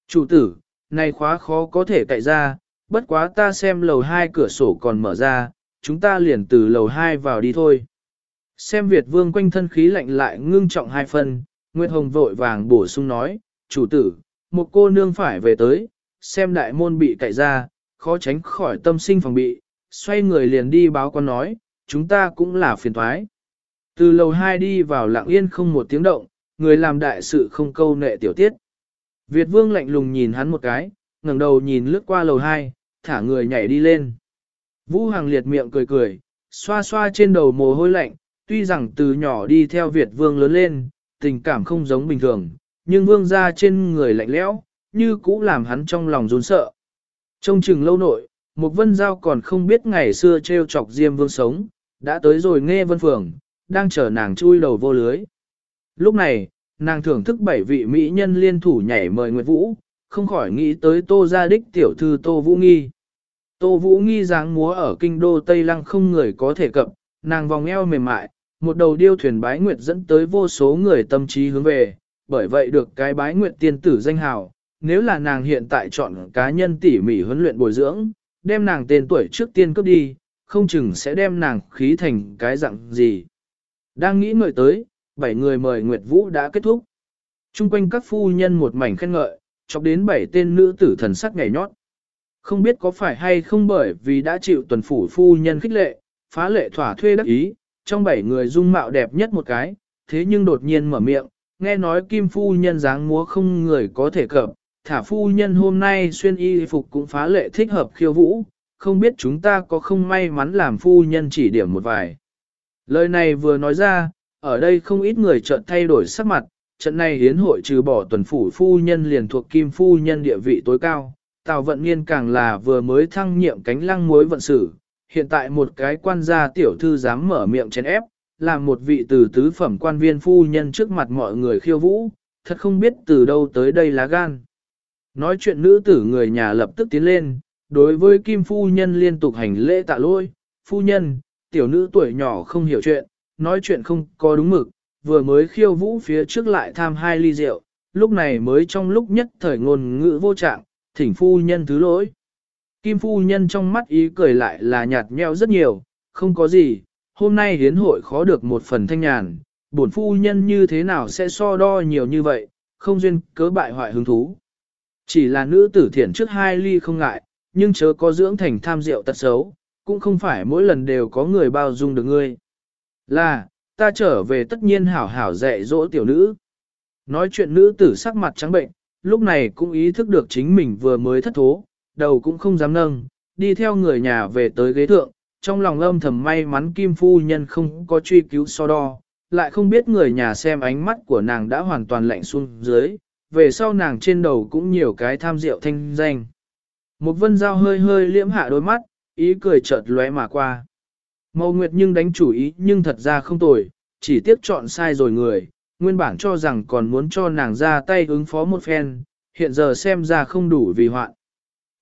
Chủ tử, này khóa khó có thể cậy ra, bất quá ta xem lầu hai cửa sổ còn mở ra, chúng ta liền từ lầu hai vào đi thôi. Xem Việt vương quanh thân khí lạnh lại ngưng trọng hai phần, Nguyệt Hồng vội vàng bổ sung nói, chủ tử, một cô nương phải về tới, xem đại môn bị cậy ra, khó tránh khỏi tâm sinh phòng bị, xoay người liền đi báo con nói, chúng ta cũng là phiền thoái. Từ lầu 2 đi vào lặng yên không một tiếng động, người làm đại sự không câu nệ tiểu tiết. Việt vương lạnh lùng nhìn hắn một cái, ngẩng đầu nhìn lướt qua lầu 2, thả người nhảy đi lên. Vũ Hàng liệt miệng cười cười, xoa xoa trên đầu mồ hôi lạnh, tuy rằng từ nhỏ đi theo Việt vương lớn lên, tình cảm không giống bình thường, nhưng vương ra trên người lạnh lẽo, như cũ làm hắn trong lòng rốn sợ. Trong chừng lâu nội, Mục vân giao còn không biết ngày xưa treo chọc diêm vương sống, đã tới rồi nghe vân phường, đang chờ nàng chui đầu vô lưới. Lúc này, nàng thưởng thức bảy vị mỹ nhân liên thủ nhảy mời Nguyệt Vũ, không khỏi nghĩ tới tô gia đích tiểu thư tô Vũ Nghi. Tô Vũ Nghi dáng múa ở kinh đô Tây Lăng không người có thể cập, nàng vòng eo mềm mại, một đầu điêu thuyền bái nguyệt dẫn tới vô số người tâm trí hướng về, bởi vậy được cái bái nguyệt tiên tử danh hào. Nếu là nàng hiện tại chọn cá nhân tỉ mỉ huấn luyện bồi dưỡng, đem nàng tên tuổi trước tiên cướp đi, không chừng sẽ đem nàng khí thành cái dạng gì. Đang nghĩ ngợi tới, bảy người mời Nguyệt Vũ đã kết thúc. Trung quanh các phu nhân một mảnh khen ngợi, chọc đến bảy tên nữ tử thần sắc nhảy nhót. Không biết có phải hay không bởi vì đã chịu tuần phủ phu nhân khích lệ, phá lệ thỏa thuê đắc ý, trong bảy người dung mạo đẹp nhất một cái, thế nhưng đột nhiên mở miệng, nghe nói kim phu nhân dáng múa không người có thể cập, thả phu nhân hôm nay xuyên y phục cũng phá lệ thích hợp khiêu vũ, không biết chúng ta có không may mắn làm phu nhân chỉ điểm một vài. Lời này vừa nói ra, ở đây không ít người chợt thay đổi sắc mặt, trận này hiến hội trừ bỏ tuần phủ phu nhân liền thuộc kim phu nhân địa vị tối cao, Tào Vận Niên càng là vừa mới thăng nhiệm cánh lăng mối vận sử, hiện tại một cái quan gia tiểu thư dám mở miệng chén ép, làm một vị từ tứ phẩm quan viên phu nhân trước mặt mọi người khiêu vũ, thật không biết từ đâu tới đây lá gan. Nói chuyện nữ tử người nhà lập tức tiến lên, đối với kim phu nhân liên tục hành lễ tạ lỗi, phu nhân, tiểu nữ tuổi nhỏ không hiểu chuyện, nói chuyện không có đúng mực, vừa mới khiêu vũ phía trước lại tham hai ly rượu, lúc này mới trong lúc nhất thời ngôn ngữ vô trạng, thỉnh phu nhân thứ lỗi. Kim phu nhân trong mắt ý cười lại là nhạt nhẽo rất nhiều, không có gì, hôm nay hiến hội khó được một phần thanh nhàn, bổn phu nhân như thế nào sẽ so đo nhiều như vậy, không duyên cớ bại hoại hứng thú. Chỉ là nữ tử thiện trước hai ly không ngại, nhưng chớ có dưỡng thành tham rượu tật xấu, cũng không phải mỗi lần đều có người bao dung được ngươi. Là, ta trở về tất nhiên hảo hảo dạy dỗ tiểu nữ. Nói chuyện nữ tử sắc mặt trắng bệnh, lúc này cũng ý thức được chính mình vừa mới thất thố, đầu cũng không dám nâng, đi theo người nhà về tới ghế thượng, trong lòng âm thầm may mắn Kim Phu Nhân không có truy cứu so đo, lại không biết người nhà xem ánh mắt của nàng đã hoàn toàn lạnh xuống dưới, về sau nàng trên đầu cũng nhiều cái tham rượu thanh danh. Một vân dao hơi hơi liễm hạ đôi mắt, ý cười chợt lóe mà qua. Mâu Nguyệt nhưng đánh chủ ý nhưng thật ra không tồi, chỉ tiếc chọn sai rồi người, nguyên bản cho rằng còn muốn cho nàng ra tay ứng phó một phen, hiện giờ xem ra không đủ vì hoạn.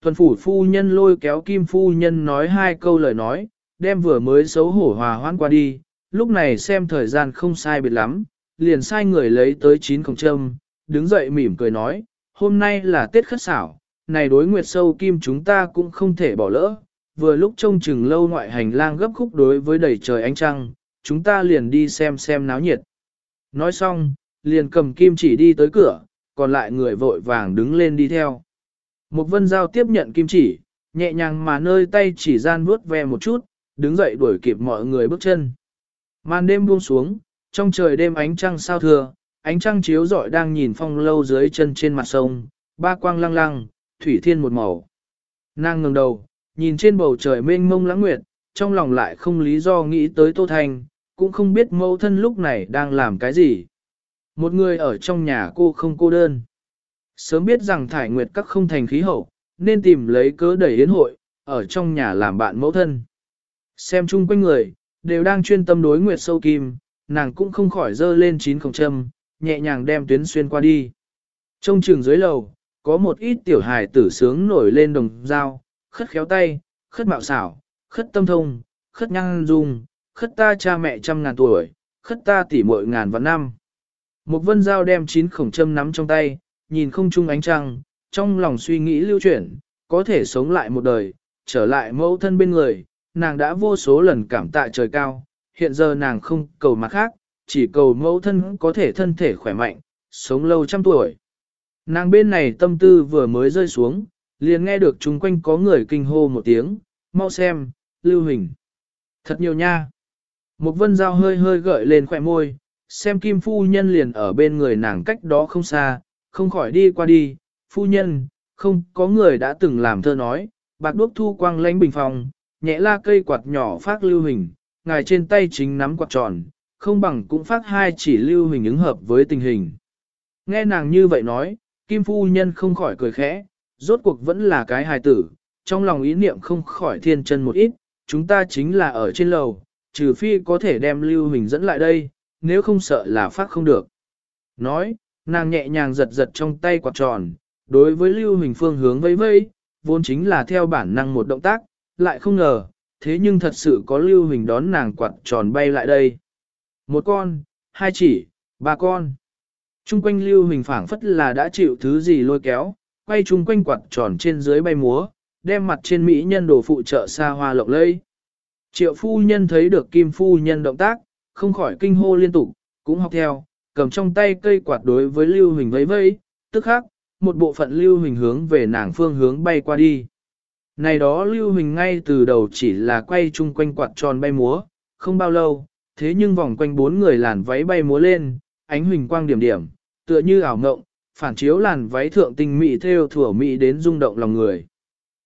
Tuần phủ phu nhân lôi kéo kim phu nhân nói hai câu lời nói, đem vừa mới xấu hổ hòa hoãn qua đi, lúc này xem thời gian không sai biệt lắm, liền sai người lấy tới chín khổng châm, đứng dậy mỉm cười nói, hôm nay là Tết khất xảo, này đối nguyệt sâu kim chúng ta cũng không thể bỏ lỡ, vừa lúc trông chừng lâu ngoại hành lang gấp khúc đối với đầy trời ánh trăng, chúng ta liền đi xem xem náo nhiệt. Nói xong, liền cầm kim chỉ đi tới cửa, còn lại người vội vàng đứng lên đi theo. Một vân giao tiếp nhận kim chỉ, nhẹ nhàng mà nơi tay chỉ gian vuốt ve một chút, đứng dậy đuổi kịp mọi người bước chân. Màn đêm buông xuống, trong trời đêm ánh trăng sao thừa, ánh trăng chiếu rọi đang nhìn phong lâu dưới chân trên mặt sông, ba quang lăng lăng, thủy thiên một màu. Nàng ngừng đầu, nhìn trên bầu trời mênh mông lãng nguyệt, trong lòng lại không lý do nghĩ tới Tô Thanh, cũng không biết mẫu thân lúc này đang làm cái gì. Một người ở trong nhà cô không cô đơn. Sớm biết rằng thải nguyệt các không thành khí hậu, nên tìm lấy cớ đẩy yến hội, ở trong nhà làm bạn mẫu thân. Xem chung quanh người, đều đang chuyên tâm đối nguyệt sâu kim, nàng cũng không khỏi dơ lên chín khổng châm, nhẹ nhàng đem tuyến xuyên qua đi. Trong trường dưới lầu, có một ít tiểu hài tử sướng nổi lên đồng dao, khất khéo tay, khất mạo xảo, khất tâm thông, khất nhang dung, khất ta cha mẹ trăm ngàn tuổi, khất ta tỷ muội ngàn vạn năm. Một vân dao đem chín khổng châm nắm trong tay, nhìn không chung ánh trăng, trong lòng suy nghĩ lưu chuyển, có thể sống lại một đời, trở lại mẫu thân bên người, nàng đã vô số lần cảm tạ trời cao, hiện giờ nàng không cầu mặt khác, chỉ cầu mẫu thân có thể thân thể khỏe mạnh, sống lâu trăm tuổi. Nàng bên này tâm tư vừa mới rơi xuống, liền nghe được chung quanh có người kinh hô một tiếng, mau xem, lưu hình. Thật nhiều nha. Một vân dao hơi hơi gợi lên khỏe môi, xem kim phu nhân liền ở bên người nàng cách đó không xa, không khỏi đi qua đi, phu nhân, không có người đã từng làm thơ nói, bạc đuốc thu quang lánh bình phòng, nhẹ la cây quạt nhỏ phát lưu hình, ngài trên tay chính nắm quạt tròn, không bằng cũng phát hai chỉ lưu hình ứng hợp với tình hình. Nghe nàng như vậy nói, kim phu nhân không khỏi cười khẽ, rốt cuộc vẫn là cái hài tử, trong lòng ý niệm không khỏi thiên chân một ít, chúng ta chính là ở trên lầu, trừ phi có thể đem lưu hình dẫn lại đây, nếu không sợ là phát không được. Nói, nàng nhẹ nhàng giật giật trong tay quạt tròn, đối với Lưu hình phương hướng vây vây vốn chính là theo bản năng một động tác, lại không ngờ, thế nhưng thật sự có Lưu hình đón nàng quạt tròn bay lại đây. Một con, hai chỉ, ba con. Trung quanh Lưu hình phảng phất là đã chịu thứ gì lôi kéo, quay trung quanh quạt tròn trên dưới bay múa, đem mặt trên mỹ nhân đồ phụ trợ xa hoa lộng lây. Triệu phu nhân thấy được kim phu nhân động tác, không khỏi kinh hô liên tục, cũng học theo, cầm trong tay cây quạt đối với Lưu hình vẫy vẫy, tức khắc, một bộ phận Lưu hình hướng về nàng phương hướng bay qua đi. Này đó Lưu hình ngay từ đầu chỉ là quay chung quanh quạt tròn bay múa, không bao lâu, thế nhưng vòng quanh bốn người làn váy bay múa lên, ánh huỳnh quang điểm điểm, tựa như ảo ngộng, phản chiếu làn váy thượng tinh mỹ theo thủa mỹ đến rung động lòng người.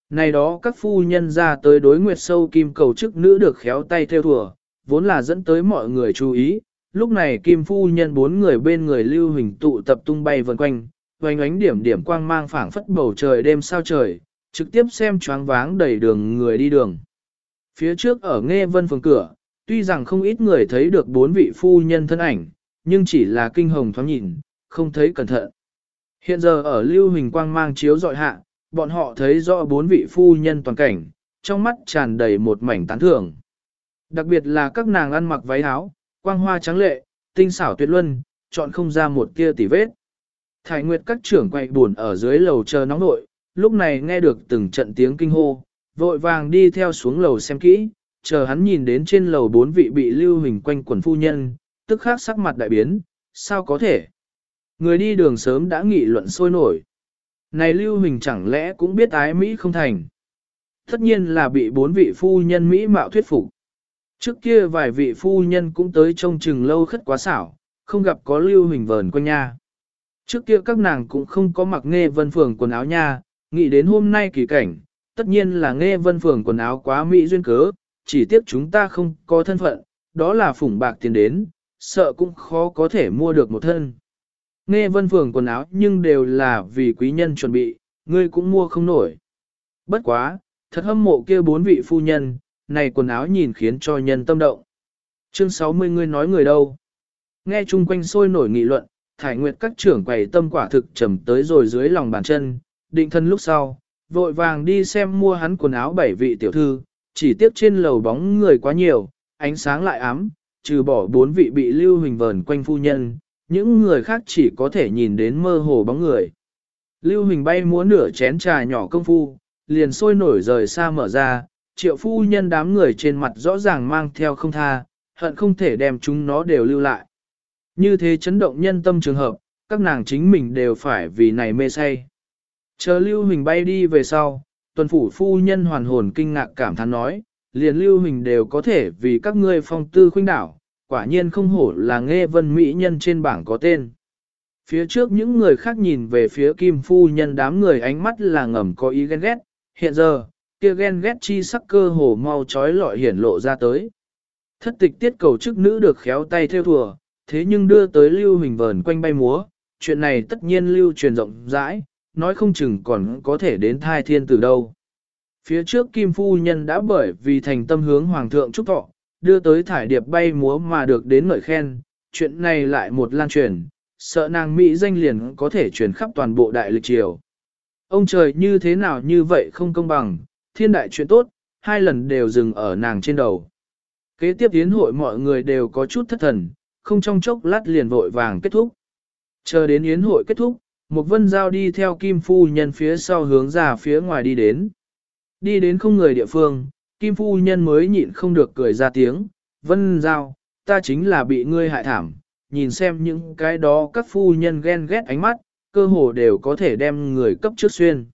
Này đó các phu nhân ra tới đối nguyệt sâu kim cầu chức nữ được khéo tay theo thủa, vốn là dẫn tới mọi người chú ý. Lúc này kim phu nhân bốn người bên người lưu hình tụ tập tung bay vần quanh, vành ánh điểm điểm quang mang phảng phất bầu trời đêm sao trời, trực tiếp xem choáng váng đầy đường người đi đường. Phía trước ở nghe vân phường cửa, tuy rằng không ít người thấy được bốn vị phu nhân thân ảnh, nhưng chỉ là kinh hồng thoáng nhìn, không thấy cẩn thận. Hiện giờ ở lưu hình quang mang chiếu dọi hạ, bọn họ thấy rõ bốn vị phu nhân toàn cảnh, trong mắt tràn đầy một mảnh tán thưởng. Đặc biệt là các nàng ăn mặc váy áo, quang hoa trắng lệ, tinh xảo tuyệt luân, chọn không ra một tia tỉ vết. Thải Nguyệt các trưởng quậy buồn ở dưới lầu chờ nóng nội, lúc này nghe được từng trận tiếng kinh hô, vội vàng đi theo xuống lầu xem kỹ, chờ hắn nhìn đến trên lầu bốn vị bị lưu hình quanh quần phu nhân, tức khắc sắc mặt đại biến, sao có thể? Người đi đường sớm đã nghị luận sôi nổi. Này lưu hình chẳng lẽ cũng biết ái Mỹ không thành? Tất nhiên là bị bốn vị phu nhân Mỹ mạo thuyết phục. Trước kia vài vị phu nhân cũng tới trông chừng lâu khất quá xảo, không gặp có lưu hình vờn quanh nha. Trước kia các nàng cũng không có mặc nghe vân phường quần áo nha, nghĩ đến hôm nay kỳ cảnh, tất nhiên là nghe vân phường quần áo quá mỹ duyên cớ, chỉ tiếc chúng ta không có thân phận, đó là phủng bạc tiền đến, sợ cũng khó có thể mua được một thân. Nghe vân phường quần áo nhưng đều là vì quý nhân chuẩn bị, ngươi cũng mua không nổi. Bất quá, thật hâm mộ kia bốn vị phu nhân, này quần áo nhìn khiến cho nhân tâm động. Chương 60 ngươi nói người đâu? Nghe chung quanh sôi nổi nghị luận, thải nguyệt các trưởng quầy tâm quả thực trầm tới rồi dưới lòng bàn chân, định thân lúc sau, vội vàng đi xem mua hắn quần áo bảy vị tiểu thư, chỉ tiếc trên lầu bóng người quá nhiều, ánh sáng lại ám, trừ bỏ bốn vị bị lưu hình vờn quanh phu nhân, những người khác chỉ có thể nhìn đến mơ hồ bóng người. Lưu hình bay múa nửa chén trà nhỏ công phu, liền sôi nổi rời xa mở ra, triệu phu nhân đám người trên mặt rõ ràng mang theo không tha, hận không thể đem chúng nó đều lưu lại. Như thế chấn động nhân tâm trường hợp, các nàng chính mình đều phải vì này mê say. Chờ Lưu hình bay đi về sau, tuần phủ phu nhân hoàn hồn kinh ngạc cảm thán nói, liền Lưu hình đều có thể vì các ngươi phong tư khuynh đảo, quả nhiên không hổ là nghe vân mỹ nhân trên bảng có tên. Phía trước những người khác nhìn về phía kim phu nhân đám người ánh mắt là ngầm có ý ghen ghét, hiện giờ, kia ghen ghét chi sắc cơ hồ mau trói lọi hiển lộ ra tới. Thất tịch tiết cầu chức nữ được khéo tay theo thùa, thế nhưng đưa tới lưu hình vờn quanh bay múa, chuyện này tất nhiên lưu truyền rộng rãi, nói không chừng còn có thể đến thai thiên từ đâu. Phía trước Kim Phu Nhân đã bởi vì thành tâm hướng Hoàng thượng chúc Thọ, đưa tới thải điệp bay múa mà được đến ngợi khen, chuyện này lại một lan truyền, sợ nàng Mỹ danh liền có thể truyền khắp toàn bộ đại lịch triều. Ông trời như thế nào như vậy không công bằng, thiên đại chuyện tốt, hai lần đều dừng ở nàng trên đầu. Kế tiếp tiến hội mọi người đều có chút thất thần, không trong chốc lát liền vội vàng kết thúc. Chờ đến yến hội kết thúc, một vân giao đi theo kim phu nhân phía sau hướng ra phía ngoài đi đến. Đi đến không người địa phương, kim phu nhân mới nhịn không được cười ra tiếng, vân giao, ta chính là bị ngươi hại thảm, nhìn xem những cái đó các phu nhân ghen ghét ánh mắt, cơ hồ đều có thể đem người cấp trước xuyên.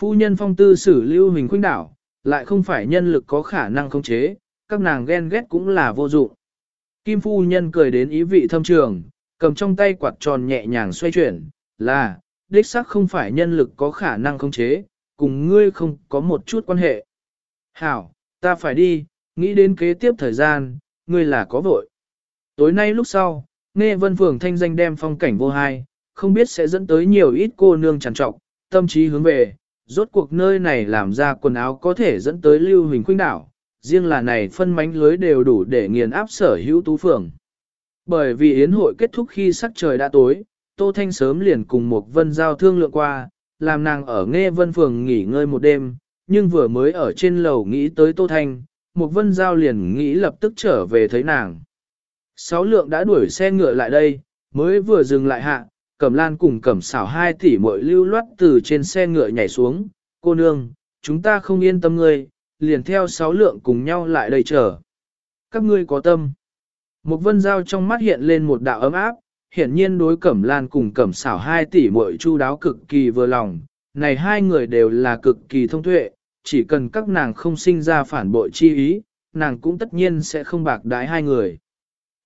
Phu nhân phong tư xử lưu hình khuynh đảo, lại không phải nhân lực có khả năng khống chế, các nàng ghen ghét cũng là vô dụng. Kim phu nhân cười đến ý vị thâm trường, cầm trong tay quạt tròn nhẹ nhàng xoay chuyển, là, đích xác không phải nhân lực có khả năng khống chế, cùng ngươi không có một chút quan hệ. Hảo, ta phải đi, nghĩ đến kế tiếp thời gian, ngươi là có vội. Tối nay lúc sau, nghe vân phường thanh danh đem phong cảnh vô hai, không biết sẽ dẫn tới nhiều ít cô nương trằn trọc, tâm trí hướng về, rốt cuộc nơi này làm ra quần áo có thể dẫn tới lưu hình khuynh đảo, riêng là này phân mánh lưới đều đủ để nghiền áp sở hữu tú phường. Bởi vì yến hội kết thúc khi sắc trời đã tối, Tô Thanh sớm liền cùng một vân giao thương lượng qua, làm nàng ở nghe vân phường nghỉ ngơi một đêm, nhưng vừa mới ở trên lầu nghĩ tới Tô Thanh, một vân giao liền nghĩ lập tức trở về thấy nàng. Sáu lượng đã đuổi xe ngựa lại đây, mới vừa dừng lại hạ, Cẩm Lan cùng Cẩm xảo hai tỷ muội lưu loát từ trên xe ngựa nhảy xuống, cô nương, chúng ta không yên tâm ngươi, liền theo sáu lượng cùng nhau lại đây chờ. Các ngươi có tâm. Một vân giao trong mắt hiện lên một đạo ấm áp, hiển nhiên đối Cẩm Lan cùng Cẩm xảo hai tỷ muội chu đáo cực kỳ vừa lòng, này hai người đều là cực kỳ thông tuệ, chỉ cần các nàng không sinh ra phản bội chi ý, nàng cũng tất nhiên sẽ không bạc đái hai người.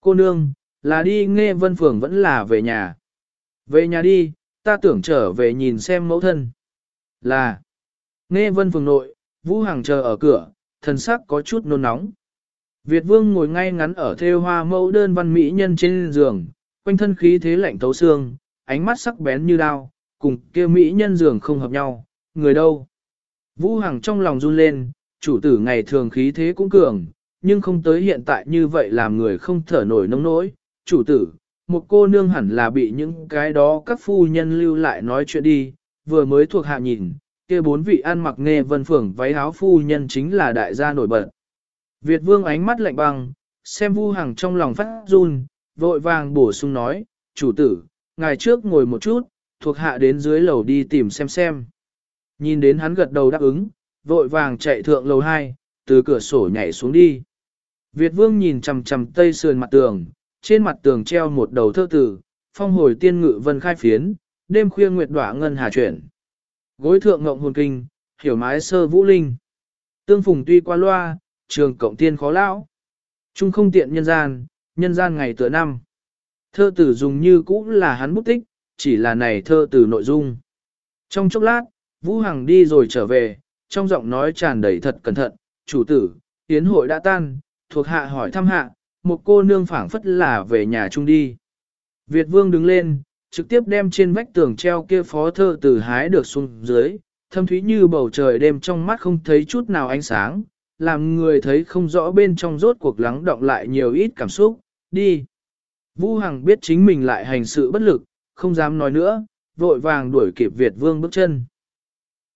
Cô nương, là đi nghe vân phường vẫn là về nhà. Về nhà đi, ta tưởng trở về nhìn xem mẫu thân. Là, nghe vân phường nội, Vũ Hằng chờ ở cửa, thần sắc có chút nôn nóng. Việt vương ngồi ngay ngắn ở theo hoa mẫu đơn văn mỹ nhân trên giường, quanh thân khí thế lạnh thấu xương, ánh mắt sắc bén như đao, cùng kia mỹ nhân giường không hợp nhau, người đâu. Vũ Hằng trong lòng run lên, chủ tử ngày thường khí thế cũng cường, nhưng không tới hiện tại như vậy làm người không thở nổi nông nỗi. Chủ tử, một cô nương hẳn là bị những cái đó các phu nhân lưu lại nói chuyện đi, vừa mới thuộc hạ nhìn, kia bốn vị ăn mặc nghe vân phưởng váy áo phu nhân chính là đại gia nổi bật. Việt vương ánh mắt lạnh băng, xem vu hằng trong lòng phát run, vội vàng bổ sung nói, chủ tử, ngài trước ngồi một chút, thuộc hạ đến dưới lầu đi tìm xem xem. Nhìn đến hắn gật đầu đáp ứng, vội vàng chạy thượng lầu 2, từ cửa sổ nhảy xuống đi. Việt vương nhìn chằm chằm tây sườn mặt tường, trên mặt tường treo một đầu thơ tử, phong hồi tiên ngự vân khai phiến, đêm khuya nguyệt đỏa ngân hà chuyển. Gối thượng ngộng hồn kinh, hiểu mái sơ vũ linh. Tương phùng tuy qua loa, trường cộng tiên khó lão. Trung không tiện nhân gian, nhân gian ngày tựa năm. Thơ tử dùng như cũ là hắn bút tích, chỉ là này thơ tử nội dung. Trong chốc lát, Vũ Hằng đi rồi trở về, trong giọng nói tràn đầy thật cẩn thận, chủ tử, tiến hội đã tan, thuộc hạ hỏi thăm hạ, một cô nương phảng phất là về nhà chung đi. Việt vương đứng lên, trực tiếp đem trên vách tường treo kia phó thơ từ hái được xuống dưới, thâm thúy như bầu trời đêm trong mắt không thấy chút nào ánh sáng, làm người thấy không rõ bên trong rốt cuộc lắng động lại nhiều ít cảm xúc, đi. Vu Hằng biết chính mình lại hành sự bất lực, không dám nói nữa, vội vàng đuổi kịp Việt vương bước chân.